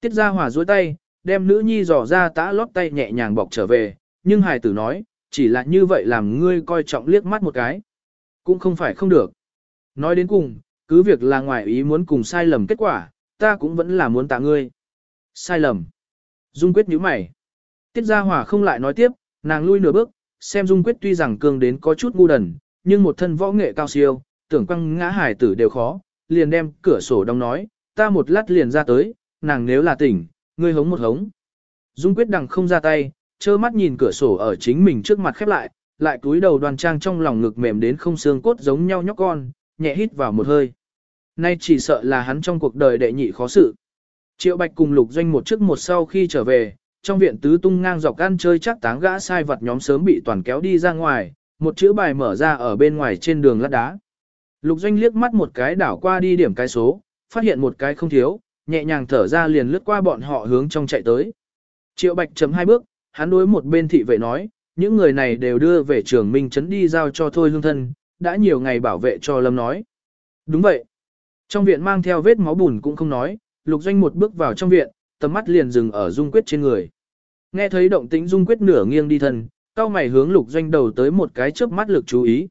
[SPEAKER 1] Tiết Gia Hòa dối tay, đem nữ nhi dò ra tã lót tay nhẹ nhàng bọc trở về, nhưng hài tử nói, chỉ là như vậy làm ngươi coi trọng liếc mắt một cái. Cũng không phải không được. Nói đến cùng, cứ việc là ngoài ý muốn cùng sai lầm kết quả, ta cũng vẫn là muốn tạ ngươi. Sai lầm. Dung quyết nhíu mày. Tiết Gia Hòa không lại nói tiếp, nàng lui nửa bước, xem Dung quyết tuy rằng cường đến có chút ngu đần, nhưng một thân võ nghệ cao siêu, tưởng quăng ngã hải tử đều khó, liền đem cửa sổ đóng nói, ta một lát liền ra tới, nàng nếu là tỉnh, ngươi hống một hống. Dung quyết đằng không ra tay, trơ mắt nhìn cửa sổ ở chính mình trước mặt khép lại, lại cúi đầu đoàn trang trong lòng ngực mềm đến không xương cốt giống nhau nhóc con, nhẹ hít vào một hơi. Nay chỉ sợ là hắn trong cuộc đời đệ nhị khó xử. Triệu Bạch cùng Lục Doanh một trước một sau khi trở về, trong viện tứ tung ngang dọc ăn chơi chắc táng gã sai vật nhóm sớm bị toàn kéo đi ra ngoài, một chữ bài mở ra ở bên ngoài trên đường lát đá. Lục Doanh liếc mắt một cái đảo qua đi điểm cái số, phát hiện một cái không thiếu, nhẹ nhàng thở ra liền lướt qua bọn họ hướng trong chạy tới. Triệu Bạch chấm hai bước, hắn đối một bên thị vệ nói, những người này đều đưa về trường Minh Trấn đi giao cho thôi hương thân, đã nhiều ngày bảo vệ cho Lâm nói. Đúng vậy. Trong viện mang theo vết máu bùn cũng không nói, Lục Doanh một bước vào trong viện, tầm mắt liền dừng ở Dung Quyết trên người. Nghe thấy động tĩnh Dung Quyết nửa nghiêng đi thân, cao mày hướng Lục Doanh đầu tới một cái chớp mắt lực chú ý.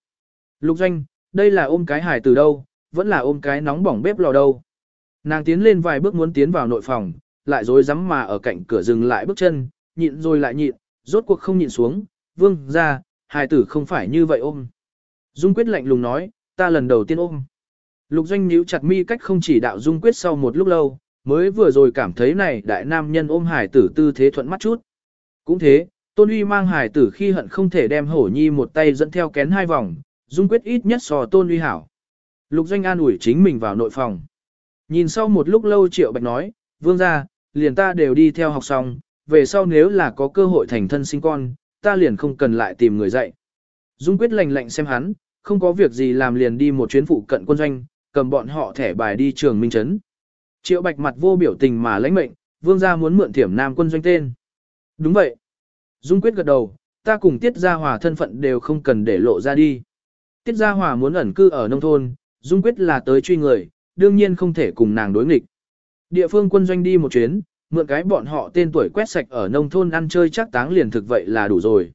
[SPEAKER 1] Lục Doanh, đây là ôm cái hài từ đâu, vẫn là ôm cái nóng bỏng bếp lò đâu. Nàng tiến lên vài bước muốn tiến vào nội phòng, lại dối rắm mà ở cạnh cửa dừng lại bước chân, nhịn rồi lại nhịn, rốt cuộc không nhịn xuống, vương ra, hài tử không phải như vậy ôm. Dung Quyết lạnh lùng nói, ta lần đầu tiên ôm. Lục Doanh nhíu chặt mi cách không chỉ đạo Dung Quyết sau một lúc lâu, mới vừa rồi cảm thấy này đại nam nhân ôm hải tử tư thế thuận mắt chút. Cũng thế, Tôn Uy mang hải tử khi hận không thể đem hổ nhi một tay dẫn theo kén hai vòng, Dung Quyết ít nhất so Tôn Uy hảo. Lục Doanh an ủi chính mình vào nội phòng. Nhìn sau một lúc lâu Triệu Bạch nói, vương ra, liền ta đều đi theo học xong, về sau nếu là có cơ hội thành thân sinh con, ta liền không cần lại tìm người dạy. Dung Quyết lạnh lạnh xem hắn, không có việc gì làm liền đi một chuyến phụ cận quân doanh, cầm bọn họ thẻ bài đi trường Minh Trấn. Triệu Bạch mặt vô biểu tình mà lãnh mệnh, vương gia muốn mượn thiểm nam quân doanh tên. Đúng vậy. Dung Quyết gật đầu, ta cùng Tiết Gia Hòa thân phận đều không cần để lộ ra đi. Tiết Gia Hòa muốn ẩn cư ở nông thôn, Dung Quyết là tới truy người, đương nhiên không thể cùng nàng đối nghịch. Địa phương quân doanh đi một chuyến, mượn cái bọn họ tên tuổi quét sạch ở nông thôn ăn chơi chắc táng liền thực vậy là đủ rồi.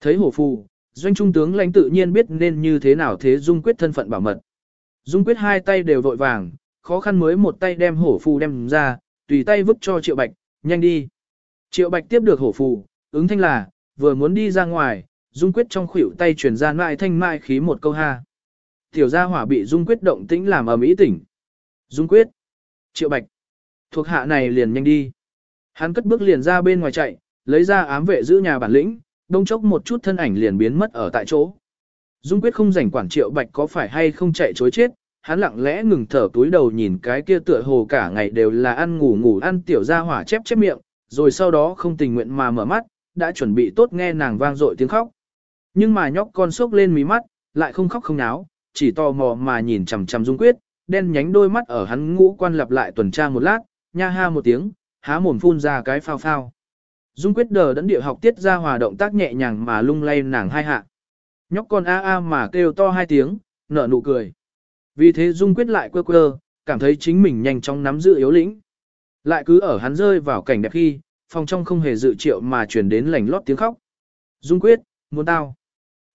[SPEAKER 1] Thấy hổ phù, doanh trung tướng lãnh tự nhiên biết nên như thế nào thế Dung Quyết thân phận bảo mật. Dung Quyết hai tay đều vội vàng, khó khăn mới một tay đem hổ phù đem ra, tùy tay vứt cho Triệu Bạch, nhanh đi. Triệu Bạch tiếp được hổ phù, ứng thanh là, vừa muốn đi ra ngoài, Dung Quyết trong khuỷu tay truyền ra mại thanh mai khí một câu ha. Tiểu gia hỏa bị Dung Quyết động tĩnh làm ở mỹ tỉnh. Dung Quyết. Triệu Bạch. Thuộc hạ này liền nhanh đi. Hắn cất bước liền ra bên ngoài chạy, lấy ra ám vệ giữ nhà bản lĩnh, đông chốc một chút thân ảnh liền biến mất ở tại chỗ. Dung Quyết không rảnh quản Triệu Bạch có phải hay không chạy chối chết, hắn lặng lẽ ngừng thở túi đầu nhìn cái kia tựa hồ cả ngày đều là ăn ngủ ngủ ăn tiểu ra hỏa chép chép miệng, rồi sau đó không tình nguyện mà mở mắt, đã chuẩn bị tốt nghe nàng vang dội tiếng khóc. Nhưng mà nhóc con sốc lên mí mắt, lại không khóc không náo, chỉ tò mò mà nhìn chằm chằm Dung Quyết, đen nhánh đôi mắt ở hắn ngũ quan lặp lại tuần tra một lát, nha ha một tiếng, há mồm phun ra cái phao phao. Dung Quyết đờ đẫn địa học tiết ra hòa động tác nhẹ nhàng mà lung lay nàng hai hạ. Nhóc con a a mà kêu to hai tiếng, nở nụ cười. Vì thế Dung quyết lại quơ quơ, cảm thấy chính mình nhanh chóng nắm giữ yếu lĩnh. Lại cứ ở hắn rơi vào cảnh đẹp khi, phòng trong không hề dự triệu mà chuyển đến lành lót tiếng khóc. Dung quyết, muốn tao.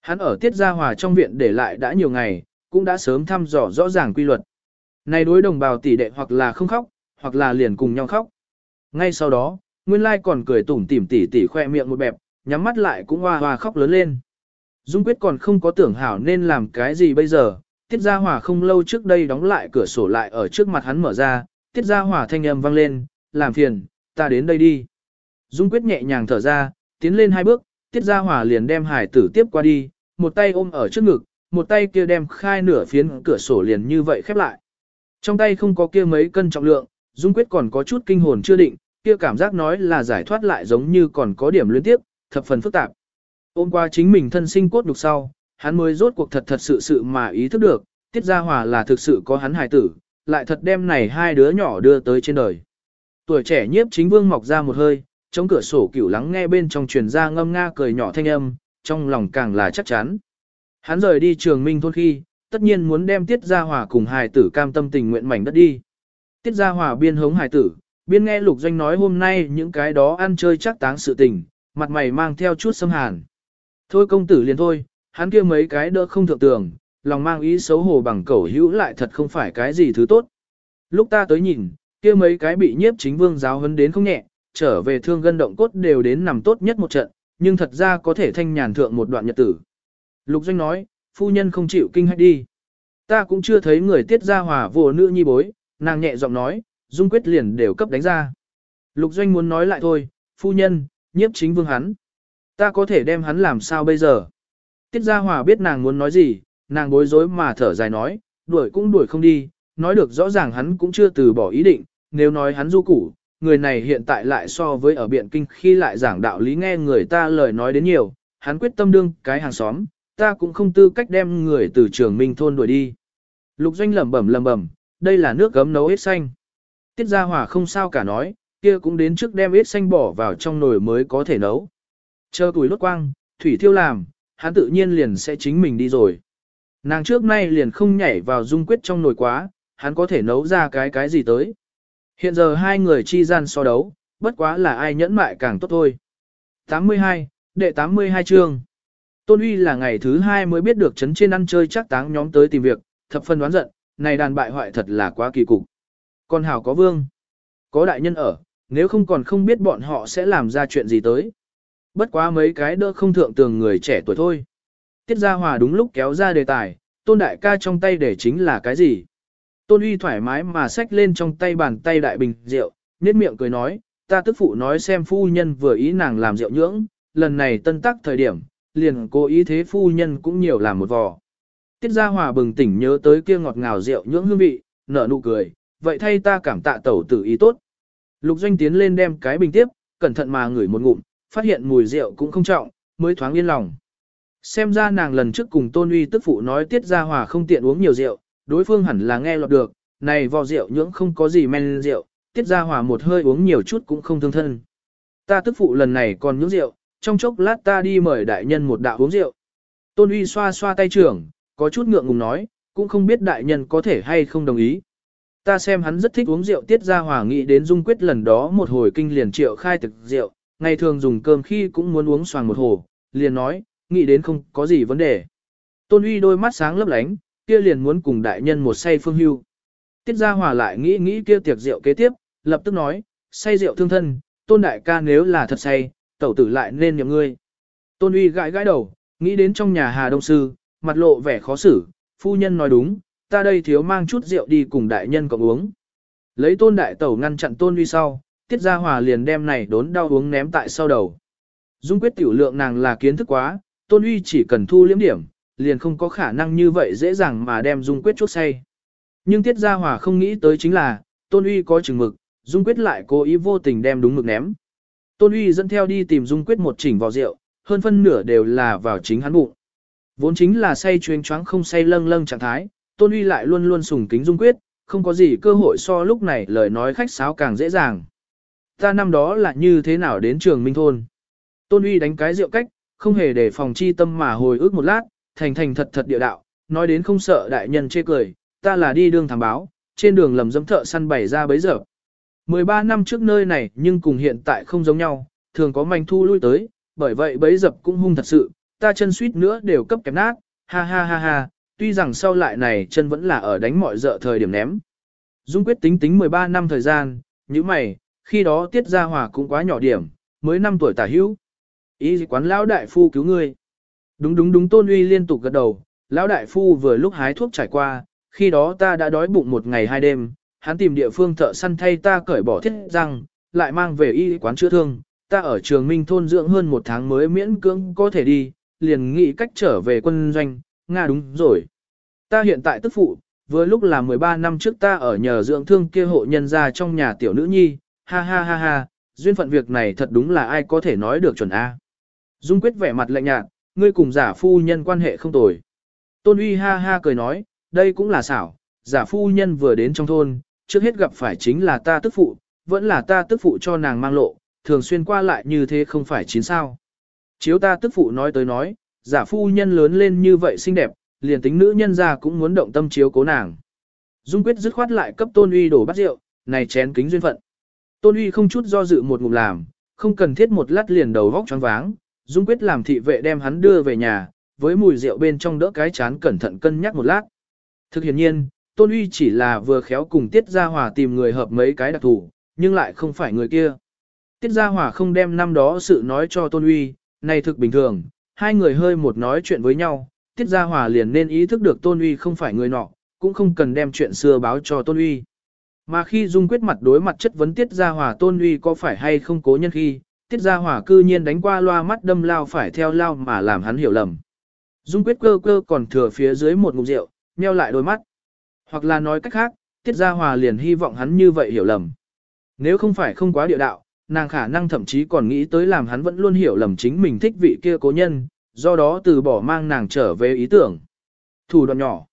[SPEAKER 1] Hắn ở tiết gia hòa trong viện để lại đã nhiều ngày, cũng đã sớm thăm dò rõ ràng quy luật. Này đối đồng bào tỷ đệ hoặc là không khóc, hoặc là liền cùng nhau khóc. Ngay sau đó, Nguyên Lai còn cười tủm tỉm tỉ tỉ khoe miệng một bẹp, nhắm mắt lại cũng hoa hoa khóc lớn lên. Dung quyết còn không có tưởng hảo nên làm cái gì bây giờ, Tiết Gia Hòa không lâu trước đây đóng lại cửa sổ lại ở trước mặt hắn mở ra, Tiết Gia Hòa thanh âm vang lên, làm phiền, ta đến đây đi. Dung Quyết nhẹ nhàng thở ra, tiến lên hai bước, Tiết Gia Hòa liền đem hải tử tiếp qua đi, một tay ôm ở trước ngực, một tay kia đem khai nửa phiến cửa sổ liền như vậy khép lại. Trong tay không có kia mấy cân trọng lượng, Dung Quyết còn có chút kinh hồn chưa định, kia cảm giác nói là giải thoát lại giống như còn có điểm liên tiếp, thập phần phức tạp. Ôm qua chính mình thân sinh cốt đục sau, hắn mới rốt cuộc thật thật sự sự mà ý thức được, Tiết Gia Hòa là thực sự có hắn hài tử, lại thật đem này hai đứa nhỏ đưa tới trên đời. Tuổi trẻ nhiếp chính vương mọc ra một hơi, chống cửa sổ cửu lắng nghe bên trong truyền ra ngâm nga cười nhỏ thanh âm, trong lòng càng là chắc chắn. Hắn rời đi trường minh thôn khi, tất nhiên muốn đem Tiết Gia Hòa cùng hài tử cam tâm tình nguyện mảnh đất đi. Tiết Gia Hòa biên hống hải tử, biên nghe lục doanh nói hôm nay những cái đó ăn chơi chắc táng sự tình, mặt mày mang theo chút xâm hàn. Thôi công tử liền thôi, hắn kia mấy cái đỡ không thượng tưởng lòng mang ý xấu hổ bằng cẩu hữu lại thật không phải cái gì thứ tốt. Lúc ta tới nhìn, kia mấy cái bị nhiếp chính vương giáo hấn đến không nhẹ, trở về thương gân động cốt đều đến nằm tốt nhất một trận, nhưng thật ra có thể thanh nhàn thượng một đoạn nhật tử. Lục Doanh nói, phu nhân không chịu kinh hách đi. Ta cũng chưa thấy người tiết ra hòa vô nữ nhi bối, nàng nhẹ giọng nói, dung quyết liền đều cấp đánh ra. Lục Doanh muốn nói lại thôi, phu nhân, nhiếp chính vương hắn. Ta có thể đem hắn làm sao bây giờ? Tiết Gia Hòa biết nàng muốn nói gì, nàng bối rối mà thở dài nói, đuổi cũng đuổi không đi, nói được rõ ràng hắn cũng chưa từ bỏ ý định, nếu nói hắn du củ, người này hiện tại lại so với ở biện kinh khi lại giảng đạo lý nghe người ta lời nói đến nhiều, hắn quyết tâm đương cái hàng xóm, ta cũng không tư cách đem người từ trường minh thôn đuổi đi. Lục doanh lẩm bẩm lẩm bẩm, đây là nước gấm nấu ếch xanh. Tiết Gia Hòa không sao cả nói, kia cũng đến trước đem ít xanh bỏ vào trong nồi mới có thể nấu. Chờ tuổi lốt quang, thủy thiêu làm, hắn tự nhiên liền sẽ chính mình đi rồi. Nàng trước nay liền không nhảy vào dung quyết trong nồi quá, hắn có thể nấu ra cái cái gì tới. Hiện giờ hai người chi gian so đấu, bất quá là ai nhẫn mại càng tốt thôi. 82, đệ 82 chương. Tôn Uy là ngày thứ hai mới biết được chấn trên ăn chơi chắc táng nhóm tới tìm việc, thập phân đoán giận, này đàn bại hoại thật là quá kỳ cục. Còn hảo có vương, có đại nhân ở, nếu không còn không biết bọn họ sẽ làm ra chuyện gì tới. Bất quá mấy cái đỡ không thượng tường người trẻ tuổi thôi. Tiết Gia Hòa đúng lúc kéo ra đề tài, tôn đại ca trong tay để chính là cái gì. Tôn uy thoải mái mà xách lên trong tay bàn tay đại bình rượu, nét miệng cười nói, ta tức phụ nói xem phu nhân vừa ý nàng làm rượu nhưỡng, lần này tân tắc thời điểm, liền cố ý thế phu nhân cũng nhiều làm một vò. Tiết Gia Hòa bừng tỉnh nhớ tới kia ngọt ngào rượu nhưỡng hương vị, nở nụ cười, vậy thay ta cảm tạ tẩu tử ý tốt. Lục Doanh tiến lên đem cái bình tiếp, cẩn thận mà ngửi một ngụm, phát hiện mùi rượu cũng không trọng, mới thoáng yên lòng. Xem ra nàng lần trước cùng Tôn Uy tức phụ nói Tiết Gia Hòa không tiện uống nhiều rượu, đối phương hẳn là nghe lọt được, này vò rượu nhưỡng không có gì men rượu, Tiết Gia Hòa một hơi uống nhiều chút cũng không thương thân. Ta tức phụ lần này còn nhưỡng rượu, trong chốc lát ta đi mời đại nhân một đạo uống rượu. Tôn Uy xoa xoa tay trưởng, có chút ngượng ngùng nói, cũng không biết đại nhân có thể hay không đồng ý. Ta xem hắn rất thích uống rượu tiết ra hòa nghị đến dung quyết lần đó một hồi kinh liền triệu khai thực rượu, ngày thường dùng cơm khi cũng muốn uống xoàng một hồ, liền nói, nghĩ đến không có gì vấn đề. Tôn uy đôi mắt sáng lấp lánh, kia liền muốn cùng đại nhân một say phương hưu. Tiết ra hòa lại nghĩ nghĩ kia tiệc rượu kế tiếp, lập tức nói, say rượu thương thân, tôn đại ca nếu là thật say, tẩu tử lại nên nhậm ngươi. Tôn uy gãi gãi đầu, nghĩ đến trong nhà Hà Đông Sư, mặt lộ vẻ khó xử, phu nhân nói đúng, ta đây thiếu mang chút rượu đi cùng đại nhân cộng uống. Lấy tôn đại tẩu ngăn chặn tôn uy sau, tiết gia hòa liền đem này đốn đau uống ném tại sau đầu. Dung quyết tiểu lượng nàng là kiến thức quá, tôn uy chỉ cần thu liếm điểm, liền không có khả năng như vậy dễ dàng mà đem dung quyết chốt say. Nhưng tiết gia hòa không nghĩ tới chính là, tôn uy có chừng mực, dung quyết lại cố ý vô tình đem đúng mực ném. Tôn uy dẫn theo đi tìm dung quyết một chỉnh vào rượu, hơn phân nửa đều là vào chính hắn bụng. Vốn chính là say chuyên choáng không say lâng lâng trạng thái, Tôn Uy lại luôn luôn sùng kính dung quyết, không có gì cơ hội so lúc này lời nói khách sáo càng dễ dàng. Ta năm đó là như thế nào đến trường Minh Thôn. Tôn Uy đánh cái rượu cách, không hề để phòng chi tâm mà hồi ức một lát, thành thành thật thật địa đạo, nói đến không sợ đại nhân chê cười, ta là đi đường thám báo, trên đường lầm dâm thợ săn bày ra bấy giờ. 13 năm trước nơi này nhưng cùng hiện tại không giống nhau, thường có manh thu lui tới, bởi vậy bấy dập cũng hung thật sự, ta chân suýt nữa đều cấp kém nát, ha ha ha ha, tuy rằng sau lại này chân vẫn là ở đánh mọi dợ thời điểm ném. Dung quyết tính tính 13 năm thời gian, như mày, khi đó tiết ra hòa cũng quá nhỏ điểm, mới 5 tuổi tả hữu. Ý quán lão đại phu cứu ngươi. Đúng đúng đúng tôn uy liên tục gật đầu, lão đại phu vừa lúc hái thuốc trải qua, khi đó ta đã đói bụng một ngày hai đêm, hắn tìm địa phương thợ săn thay ta cởi bỏ thiết răng, lại mang về y quán chữa thương, ta ở trường Minh thôn dưỡng hơn một tháng mới miễn cưỡng có thể đi, liền nghĩ cách trở về quân doanh, Nga đúng rồi. Ta hiện tại tức phụ, vừa lúc là 13 năm trước ta ở nhờ dưỡng thương kia hộ nhân ra trong nhà tiểu nữ nhi, ha ha ha ha, duyên phận việc này thật đúng là ai có thể nói được chuẩn A. Dung quyết vẻ mặt lạnh nhạt, ngươi cùng giả phu nhân quan hệ không tồi. Tôn uy ha ha cười nói, đây cũng là xảo, giả phu nhân vừa đến trong thôn, trước hết gặp phải chính là ta tức phụ, vẫn là ta tức phụ cho nàng mang lộ, thường xuyên qua lại như thế không phải chín sao. Chiếu ta tức phụ nói tới nói, giả phu nhân lớn lên như vậy xinh đẹp, liền tính nữ nhân ra cũng muốn động tâm chiếu cố nàng. Dung quyết dứt khoát lại cấp tôn uy đổ bát rượu, này chén kính duyên phận. Tôn uy không chút do dự một ngụm làm, không cần thiết một lát liền đầu vóc choáng váng. Dung quyết làm thị vệ đem hắn đưa về nhà, với mùi rượu bên trong đỡ cái chán cẩn thận cân nhắc một lát. Thực hiện nhiên, tôn uy chỉ là vừa khéo cùng tiết gia hòa tìm người hợp mấy cái đặc thủ, nhưng lại không phải người kia. Tiết gia hòa không đem năm đó sự nói cho tôn uy, này thực bình thường, hai người hơi một nói chuyện với nhau, Tiết Gia Hòa liền nên ý thức được Tôn Uy không phải người nọ, cũng không cần đem chuyện xưa báo cho Tôn Uy. Mà khi Dung quyết mặt đối mặt chất vấn Tiết Gia Hòa Tôn Uy có phải hay không cố nhân khi, Tiết Gia Hòa cư nhiên đánh qua loa mắt đâm lao phải theo lao mà làm hắn hiểu lầm. Dung quyết cơ cơ còn thừa phía dưới một ngụm rượu, nheo lại đôi mắt. Hoặc là nói cách khác, Tiết Gia Hòa liền hy vọng hắn như vậy hiểu lầm. Nếu không phải không quá địa đạo, nàng khả năng thậm chí còn nghĩ tới làm hắn vẫn luôn hiểu lầm chính mình thích vị kia cố nhân, do đó từ bỏ mang nàng trở về ý tưởng. Thủ đoạn nhỏ.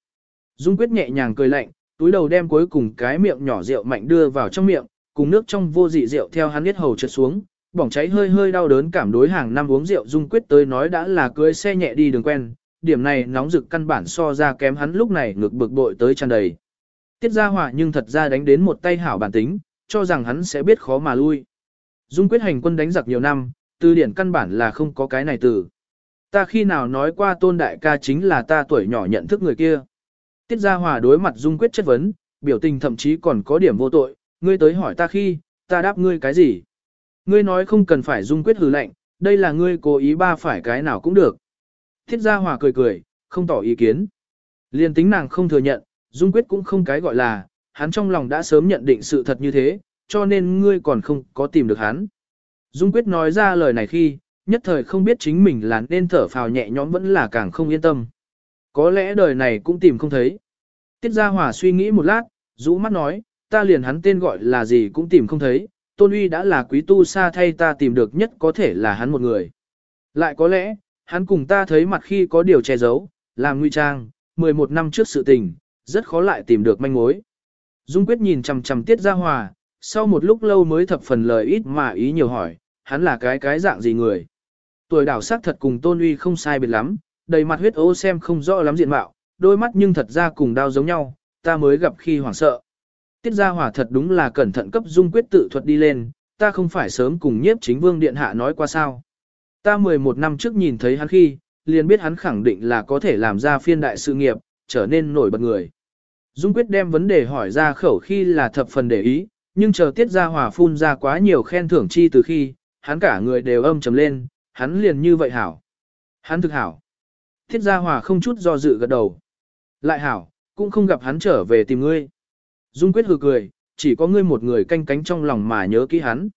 [SPEAKER 1] Dung Quyết nhẹ nhàng cười lạnh, túi đầu đem cuối cùng cái miệng nhỏ rượu mạnh đưa vào trong miệng, cùng nước trong vô dị rượu theo hắn biết hầu trượt xuống, bỏng cháy hơi hơi đau đớn cảm đối hàng năm uống rượu Dung Quyết tới nói đã là cưới xe nhẹ đi đường quen, điểm này nóng rực căn bản so ra kém hắn lúc này ngực bực bội tới tràn đầy. Tiết ra hỏa nhưng thật ra đánh đến một tay hảo bản tính, cho rằng hắn sẽ biết khó mà lui. Dung quyết hành quân đánh giặc nhiều năm, từ điển căn bản là không có cái này từ. Ta khi nào nói qua tôn đại ca chính là ta tuổi nhỏ nhận thức người kia. Tiết Gia Hòa đối mặt Dung quyết chất vấn, biểu tình thậm chí còn có điểm vô tội, ngươi tới hỏi ta khi, ta đáp ngươi cái gì. Ngươi nói không cần phải Dung quyết hừ lạnh, đây là ngươi cố ý ba phải cái nào cũng được. Tiết Gia Hòa cười cười, không tỏ ý kiến. Liên tính nàng không thừa nhận, Dung quyết cũng không cái gọi là, hắn trong lòng đã sớm nhận định sự thật như thế, cho nên ngươi còn không có tìm được hắn. Dung quyết nói ra lời này khi, nhất thời không biết chính mình là nên thở phào nhẹ nhõm vẫn là càng không yên tâm. Có lẽ đời này cũng tìm không thấy. Tiết Gia Hòa suy nghĩ một lát, rũ mắt nói, ta liền hắn tên gọi là gì cũng tìm không thấy, Tôn Uy đã là quý tu xa thay ta tìm được nhất có thể là hắn một người. Lại có lẽ, hắn cùng ta thấy mặt khi có điều che giấu, làm nguy trang, 11 năm trước sự tình, rất khó lại tìm được manh mối. Dung Quyết nhìn chằm chằm Tiết Gia Hòa, sau một lúc lâu mới thập phần lời ít mà ý nhiều hỏi, hắn là cái cái dạng gì người. Tuổi đảo sắc thật cùng Tôn Uy không sai biệt lắm, đầy mặt huyết ố xem không rõ lắm diện mạo, đôi mắt nhưng thật ra cùng đau giống nhau, ta mới gặp khi hoảng sợ. Tiết Gia hỏa thật đúng là cẩn thận cấp Dung Quyết tự thuật đi lên, ta không phải sớm cùng nhiếp chính vương điện hạ nói qua sao. Ta 11 năm trước nhìn thấy hắn khi, liền biết hắn khẳng định là có thể làm ra phiên đại sự nghiệp, trở nên nổi bật người. Dung quyết đem vấn đề hỏi ra khẩu khi là thập phần để ý, nhưng chờ tiết ra hòa phun ra quá nhiều khen thưởng chi từ khi, hắn cả người đều âm trầm lên, hắn liền như vậy hảo. Hắn thực hảo. Tiết ra hòa không chút do dự gật đầu. Lại hảo, cũng không gặp hắn trở về tìm ngươi. Dung quyết hừ cười, chỉ có ngươi một người canh cánh trong lòng mà nhớ kỹ hắn.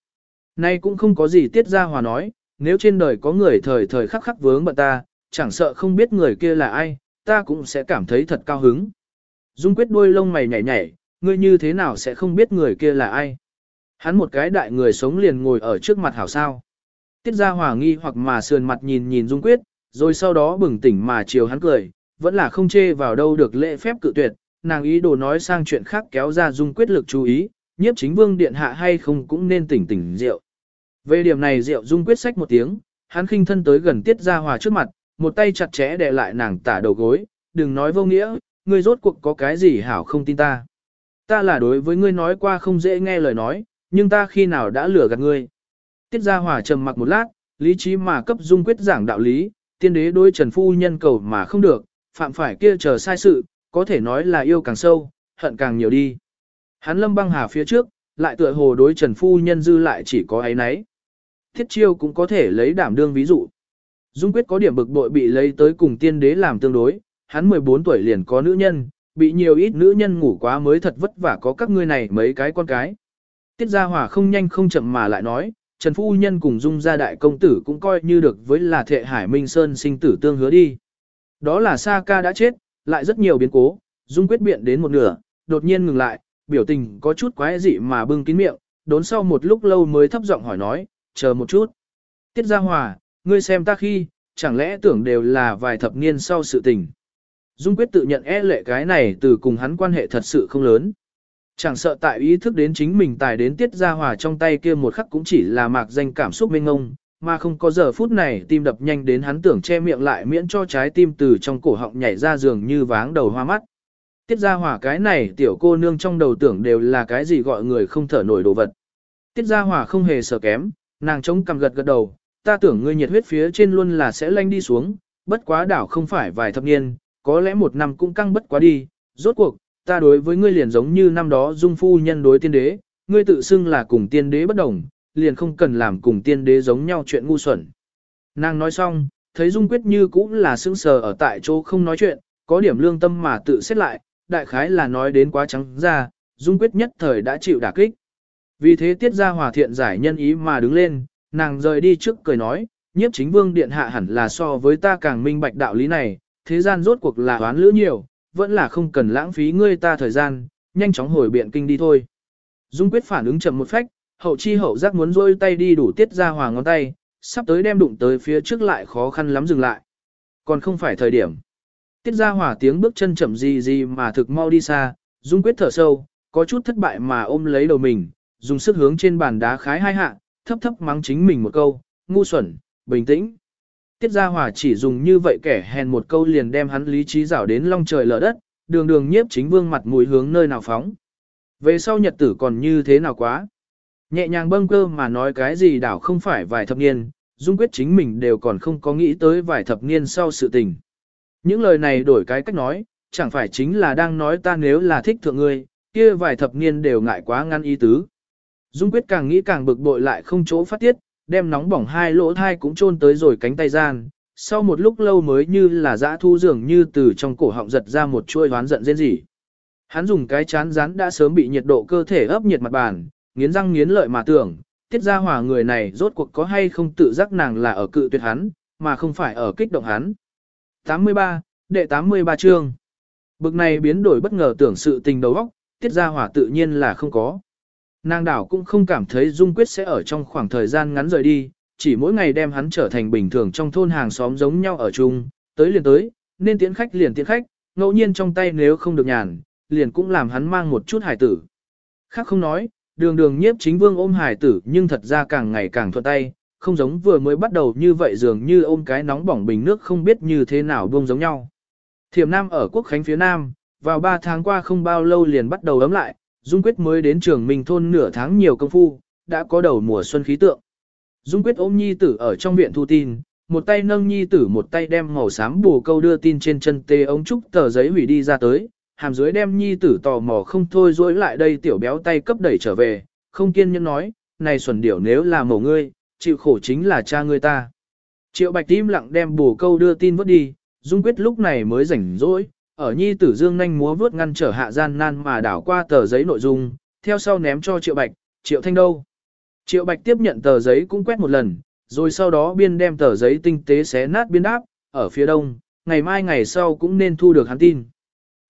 [SPEAKER 1] Nay cũng không có gì tiết ra hòa nói, nếu trên đời có người thời thời khắc khắc vướng bận ta, chẳng sợ không biết người kia là ai, ta cũng sẽ cảm thấy thật cao hứng. Dung quyết đuôi lông mày nhảy nhảy, ngươi như thế nào sẽ không biết người kia là ai. Hắn một cái đại người sống liền ngồi ở trước mặt hảo sao. Tiết ra hòa nghi hoặc mà sườn mặt nhìn nhìn Dung quyết, rồi sau đó bừng tỉnh mà chiều hắn cười, vẫn là không chê vào đâu được lễ phép cự tuyệt, nàng ý đồ nói sang chuyện khác kéo ra Dung quyết lực chú ý, nhiếp chính vương điện hạ hay không cũng nên tỉnh tỉnh rượu. Về điểm này rượu Dung quyết sách một tiếng, hắn khinh thân tới gần Tiết ra hòa trước mặt, một tay chặt chẽ đè lại nàng tả đầu gối, đừng nói vô nghĩa, ngươi rốt cuộc có cái gì hảo không tin ta. Ta là đối với ngươi nói qua không dễ nghe lời nói, nhưng ta khi nào đã lừa gạt ngươi. Tiết Gia Hòa trầm mặc một lát, lý trí mà cấp dung quyết giảng đạo lý, tiên đế đối Trần Phu Nhân cầu mà không được, phạm phải kia chờ sai sự, có thể nói là yêu càng sâu, hận càng nhiều đi. Hắn lâm băng hà phía trước, lại tựa hồ đối Trần Phu Nhân dư lại chỉ có ấy nấy. Thiết chiêu cũng có thể lấy đảm đương ví dụ. Dung quyết có điểm bực bội bị lấy tới cùng tiên đế làm tương đối, hắn 14 tuổi liền có nữ nhân, bị nhiều ít nữ nhân ngủ quá mới thật vất vả có các ngươi này mấy cái con cái. Tiết Gia Hòa không nhanh không chậm mà lại nói, Trần Phu Nhân cùng Dung gia đại công tử cũng coi như được với là thệ Hải Minh Sơn sinh tử tương hứa đi. Đó là Sa Ca đã chết, lại rất nhiều biến cố, Dung quyết biện đến một nửa, đột nhiên ngừng lại, biểu tình có chút quái dị mà bưng kín miệng, đốn sau một lúc lâu mới thấp giọng hỏi nói, chờ một chút. Tiết Gia Hòa, ngươi xem ta khi, chẳng lẽ tưởng đều là vài thập niên sau sự tình. Dung quyết tự nhận e lệ cái này từ cùng hắn quan hệ thật sự không lớn. Chẳng sợ tại ý thức đến chính mình tài đến tiết ra hòa trong tay kia một khắc cũng chỉ là mạc danh cảm xúc mênh ngông, mà không có giờ phút này tim đập nhanh đến hắn tưởng che miệng lại miễn cho trái tim từ trong cổ họng nhảy ra giường như váng đầu hoa mắt. Tiết ra hỏa cái này tiểu cô nương trong đầu tưởng đều là cái gì gọi người không thở nổi đồ vật. Tiết ra hỏa không hề sợ kém, nàng chống cằm gật gật đầu, ta tưởng ngươi nhiệt huyết phía trên luôn là sẽ lanh đi xuống, bất quá đảo không phải vài thập niên, có lẽ một năm cũng căng bất quá đi, rốt cuộc, ta đối với ngươi liền giống như năm đó dung phu nhân đối tiên đế, ngươi tự xưng là cùng tiên đế bất đồng, liền không cần làm cùng tiên đế giống nhau chuyện ngu xuẩn. Nàng nói xong, thấy dung quyết như cũng là sững sờ ở tại chỗ không nói chuyện, có điểm lương tâm mà tự xét lại, đại khái là nói đến quá trắng ra, dung quyết nhất thời đã chịu đả kích. Vì thế tiết ra hòa thiện giải nhân ý mà đứng lên, nàng rời đi trước cười nói, nhiếp chính vương điện hạ hẳn là so với ta càng minh bạch đạo lý này, thế gian rốt cuộc là oán lữ nhiều, vẫn là không cần lãng phí ngươi ta thời gian, nhanh chóng hồi biện kinh đi thôi. Dung quyết phản ứng chậm một phách, hậu chi hậu giác muốn rôi tay đi đủ tiết ra hòa ngón tay, sắp tới đem đụng tới phía trước lại khó khăn lắm dừng lại. Còn không phải thời điểm. Tiết ra hòa tiếng bước chân chậm gì gì mà thực mau đi xa, Dung quyết thở sâu, có chút thất bại mà ôm lấy đầu mình, dùng sức hướng trên bàn đá khái hai hạ, thấp thấp mắng chính mình một câu, ngu xuẩn, bình tĩnh. Tiết Gia Hòa chỉ dùng như vậy kẻ hèn một câu liền đem hắn lý trí rảo đến long trời lở đất, đường đường nhiếp chính vương mặt mũi hướng nơi nào phóng. Về sau nhật tử còn như thế nào quá. Nhẹ nhàng bâng cơ mà nói cái gì đảo không phải vài thập niên, dung quyết chính mình đều còn không có nghĩ tới vài thập niên sau sự tình. Những lời này đổi cái cách nói, chẳng phải chính là đang nói ta nếu là thích thượng ngươi, kia vài thập niên đều ngại quá ngăn ý tứ. Dung quyết càng nghĩ càng bực bội lại không chỗ phát tiết, đem nóng bỏng hai lỗ thai cũng chôn tới rồi cánh tay gian. Sau một lúc lâu mới như là dã thu dường như từ trong cổ họng giật ra một chuôi hoán giận rên rỉ. Hắn dùng cái chán rán đã sớm bị nhiệt độ cơ thể ấp nhiệt mặt bàn, nghiến răng nghiến lợi mà tưởng, tiết ra hỏa người này rốt cuộc có hay không tự giác nàng là ở cự tuyệt hắn, mà không phải ở kích động hắn. 83, đệ 83 chương. Bực này biến đổi bất ngờ tưởng sự tình đầu óc, tiết ra hỏa tự nhiên là không có. Nàng đảo cũng không cảm thấy Dung Quyết sẽ ở trong khoảng thời gian ngắn rời đi, chỉ mỗi ngày đem hắn trở thành bình thường trong thôn hàng xóm giống nhau ở chung, tới liền tới, nên tiễn khách liền tiễn khách, ngẫu nhiên trong tay nếu không được nhàn, liền cũng làm hắn mang một chút hải tử. Khác không nói, đường đường nhiếp chính vương ôm hải tử nhưng thật ra càng ngày càng thuận tay, không giống vừa mới bắt đầu như vậy dường như ôm cái nóng bỏng bình nước không biết như thế nào buông giống nhau. Thiểm Nam ở quốc khánh phía Nam, vào 3 tháng qua không bao lâu liền bắt đầu ấm lại, Dung Quyết mới đến trường Minh thôn nửa tháng nhiều công phu, đã có đầu mùa xuân khí tượng. Dung Quyết ôm nhi tử ở trong viện thu tin, một tay nâng nhi tử một tay đem màu xám bù câu đưa tin trên chân tê ống trúc tờ giấy hủy đi ra tới, hàm dưới đem nhi tử tò mò không thôi dối lại đây tiểu béo tay cấp đẩy trở về, không kiên nhẫn nói, này xuẩn điểu nếu là mổ ngươi, chịu khổ chính là cha ngươi ta. Triệu bạch tim lặng đem bù câu đưa tin vớt đi, Dung Quyết lúc này mới rảnh rỗi, ở nhi tử dương nhanh múa vớt ngăn trở hạ gian nan mà đảo qua tờ giấy nội dung, theo sau ném cho Triệu Bạch, Triệu Thanh đâu. Triệu Bạch tiếp nhận tờ giấy cũng quét một lần, rồi sau đó biên đem tờ giấy tinh tế xé nát biên đáp, ở phía đông, ngày mai ngày sau cũng nên thu được hắn tin.